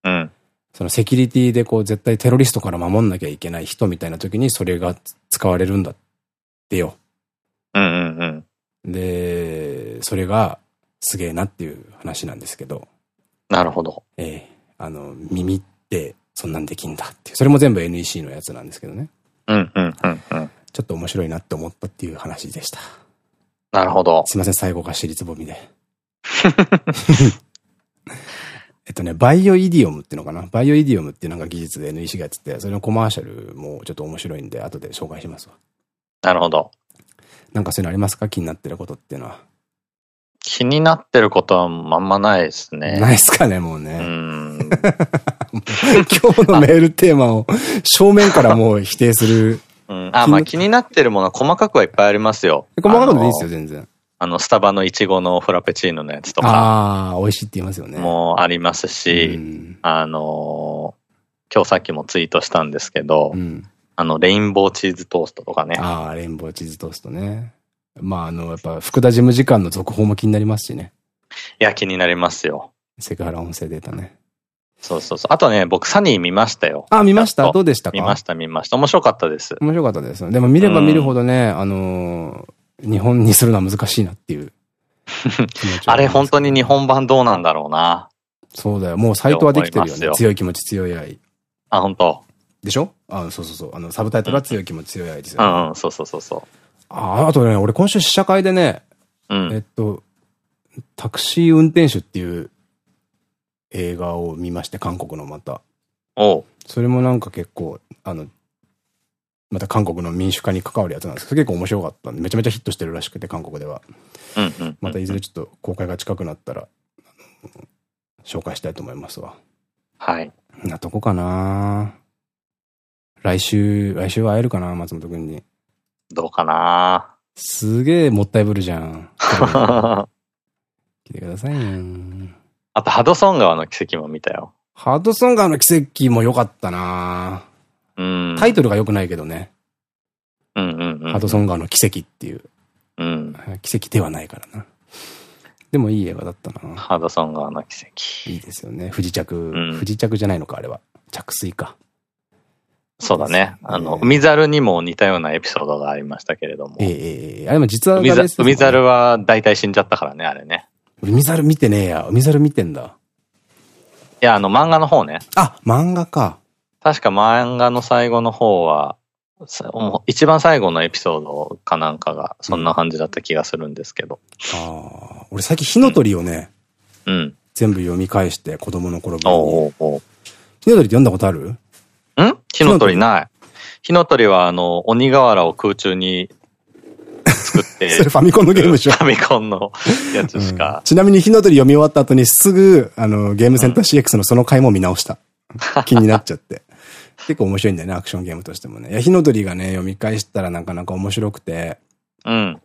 [SPEAKER 1] うん、そのセキュリティでこう絶対テロリストから守んなきゃいけない人みたいな時にそれが使われるんだってよ。うんうんうん。で、それがすげえなっていう話なんですけど。
[SPEAKER 2] なるほど。
[SPEAKER 1] ええー、あの、耳ってそんなんできんだっていう。それも全部 NEC のやつなんですけどね。うんうんうんうん。ちょっと面白いなって思ったっていう話でした。
[SPEAKER 2] なるほど。
[SPEAKER 1] すいません、最後が私立ぼみで。えっとね、バイオイディオムっていうのかなバイオイディオムっていうなんか技術で NEC がやってて、それのコマーシャルもちょっと面白いんで、後で紹介しますわ。
[SPEAKER 2] なるほど。
[SPEAKER 1] なんかそういうのありますか？気になってることっていうのは。
[SPEAKER 2] 気になってることはあんまないですね。
[SPEAKER 1] ないっすかね、もうね。うん。今日のメールテーマを正面からもう否定する。
[SPEAKER 2] うん。あ、まあ気になってるものは細かくはいっぱいありますよ。
[SPEAKER 1] 細かくでいいですよ、全然。
[SPEAKER 2] あの、スタバのイチゴのフラペチーノのやつとか。
[SPEAKER 1] ああ、美味しいって言いますよね。
[SPEAKER 2] もうありますし、あの、今日さっきもツイートしたんですけど、うん、あの、レインボーチーズトーストとかね。
[SPEAKER 1] ああ、レインボーチーズトーストね。まあ、あの、やっぱ、福田事務次官の続報も気になりますしね。
[SPEAKER 2] いや、気になりますよ。
[SPEAKER 1] セクハラ音声データね。
[SPEAKER 2] そうそうそう。あとね、僕、サニー見ましたよ。
[SPEAKER 1] あ、見ました？どうでしたか？
[SPEAKER 2] 見ました、見ました。面白かったです。
[SPEAKER 1] 面白かったです。でも見れば見るほどね、うん、あのー、日本にするのは難しいなっていう。
[SPEAKER 2] あれ、本当に日本版どうなんだろうな。
[SPEAKER 1] そうだよ。もうサイトはできてるよね。強い気持ち、強い愛。
[SPEAKER 2] あ、本当。
[SPEAKER 1] でしょ？あ、そうそうそう。あの、サブタイトルは強い気持ち、強い愛です
[SPEAKER 2] よ、ね。うん、うん、そうそうそうそう。
[SPEAKER 1] あ、あとね、俺今週試写会でね、うん、えっと、タクシー運転手っていう映画を見まして、韓国のまた。おそれもなんか結構、あの、また韓国の民主化に関わるやつなんですけど、結構面白かったんで、めちゃめちゃヒットしてるらしくて、韓国では。またいずれちょっと公開が近くなったら、紹介したいと思いますわ。
[SPEAKER 2] はい。
[SPEAKER 1] なとこかな来週、来週は会えるかな松本くんに。
[SPEAKER 2] どうかな
[SPEAKER 1] すげえもったいぶるじゃん。来てくださいよ。
[SPEAKER 2] あと、ハドソン川の奇跡も見たよ。
[SPEAKER 1] ハドソン川の奇跡も良かったなうん。タイトルが良くないけどね。うんうんうん。ハドソン川の奇跡っていう。うん。奇跡ではないからな。でもいい映画だったな
[SPEAKER 2] ハドソン川の奇跡。
[SPEAKER 1] いいですよね。不時着。うん、不時着じゃないのか、あれは。着水か。
[SPEAKER 2] そうだね。あの、海猿にも似たようなエピソードがありましたけれども。
[SPEAKER 1] ええあれも実は、
[SPEAKER 2] ね、海猿は大体死んじゃったからね、あれね。
[SPEAKER 1] 海猿見てねえや。海猿見てんだ。
[SPEAKER 2] いや、あの、漫画の方ね。
[SPEAKER 1] あ、漫画か。
[SPEAKER 2] 確か漫画の最後の方は、一番最後のエピソードかなんかが、そんな感じだった気がするんですけど。
[SPEAKER 1] うん、ああ。俺最近火の鳥をね、
[SPEAKER 2] うん。
[SPEAKER 1] 全部読み返して、子供の頃に。おうおう火の鳥って読んだことある？ん
[SPEAKER 2] 火の鳥ない。火の鳥は、あの、鬼瓦を空中に作って。
[SPEAKER 1] それファミコンのゲームでしょ
[SPEAKER 2] ファミコンのやつしか。
[SPEAKER 1] うん、ちなみに火の鳥読み終わった後にすぐ、あの、ゲームセンター CX のその回も見直した。気になっちゃって。結構面白いんだよね、アクションゲームとしてもね。いや、火の鳥がね、読み返したらなかなか面白くて。
[SPEAKER 2] うん。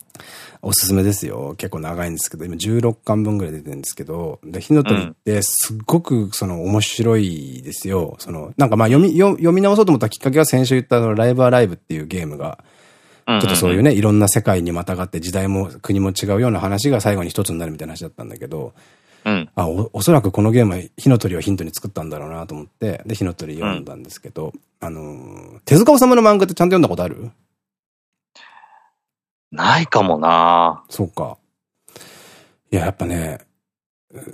[SPEAKER 1] おすすめですよ。結構長いんですけど、今16巻分ぐらい出てるんですけど、で、火の鳥ってすっごくその面白いですよ。その、なんかまあ読み、読み直そうと思ったきっかけは先週言ったライブアライブっていうゲームが、ちょっとそういうね、いろんな世界にまたがって時代も国も違うような話が最後に一つになるみたいな話だったんだけど、
[SPEAKER 2] うん、
[SPEAKER 1] あお、おそらくこのゲームは火の鳥をヒントに作ったんだろうなと思って、で、火の鳥読んだんですけど、うん、あの、手塚治虫の漫画ってちゃんと読んだことある？
[SPEAKER 2] ないかもな。
[SPEAKER 1] そうか。いや、やっぱね、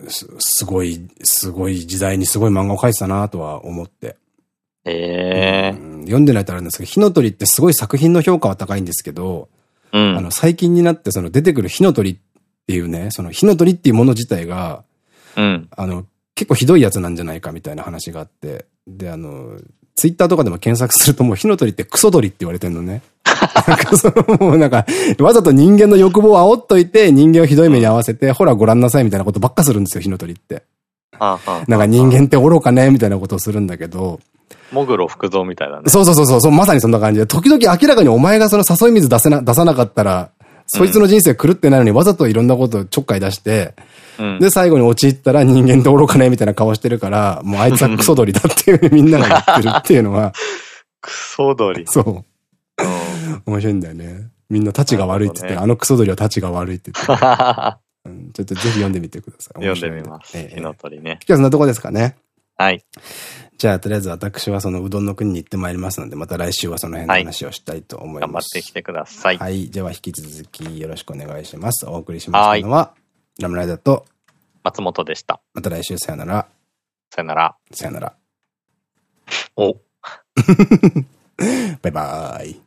[SPEAKER 1] す、すごい、すごい時代にすごい漫画を描いてたなとは思って。
[SPEAKER 2] え。え
[SPEAKER 1] ー読んでないとあるんですけど、火の鳥ってすごい作品の評価は高いんですけど、
[SPEAKER 2] うん、
[SPEAKER 1] あの、最近になってその出てくる火の鳥っていうね、その火の鳥っていうもの自体が、
[SPEAKER 2] うん、
[SPEAKER 1] あの、結構ひどいやつなんじゃないかみたいな話があって、で、あの、ツイッターとかでも検索するともう火の鳥ってクソ鳥って言われてんのね。なんかそのもうなんか、わざと人間の欲望を煽っといて人間をひどい目に合わせて、ほらご覧なさいみたいなことばっかするんですよ、火の鳥って。なんか人間って愚かねみたいなことをするんだけど。
[SPEAKER 2] もぐろ福蔵みたいなね。
[SPEAKER 1] そうそうそうそう、まさにそんな感じで、時々明らかにお前がその誘い水出せな、出さなかったら、そいつの人生狂ってないのにわざといろんなことをちょっかい出して、うん、で、最後に陥ったら人間って愚かねみたいな顔してるから、もうあいつはクソ鳥だっていうみんなが言ってるっていうのは。
[SPEAKER 2] クソ鳥。
[SPEAKER 1] そう。面白いんだよね。みんな立ちが悪いって言って、ね、あのクソ鳥は立ちが悪いって言って。うん、ちょっとぜひ読んでみてください。
[SPEAKER 2] 読んでみます。火の鳥ね。
[SPEAKER 1] 今日はそんなとこですかね。
[SPEAKER 2] はい。
[SPEAKER 1] じゃあ、とりあえず私はそのうどんの国に行ってまいりますので、また来週はその辺の話をしたいと思います。はい、
[SPEAKER 2] 頑張ってきてください。
[SPEAKER 1] はい。では、引き続きよろしくお願いします。お送りしましたのは、ラムライダーと
[SPEAKER 2] 松本でした。
[SPEAKER 1] また来週さよなら。
[SPEAKER 2] さよなら。
[SPEAKER 1] さよなら。
[SPEAKER 2] お。
[SPEAKER 1] バイバーイ。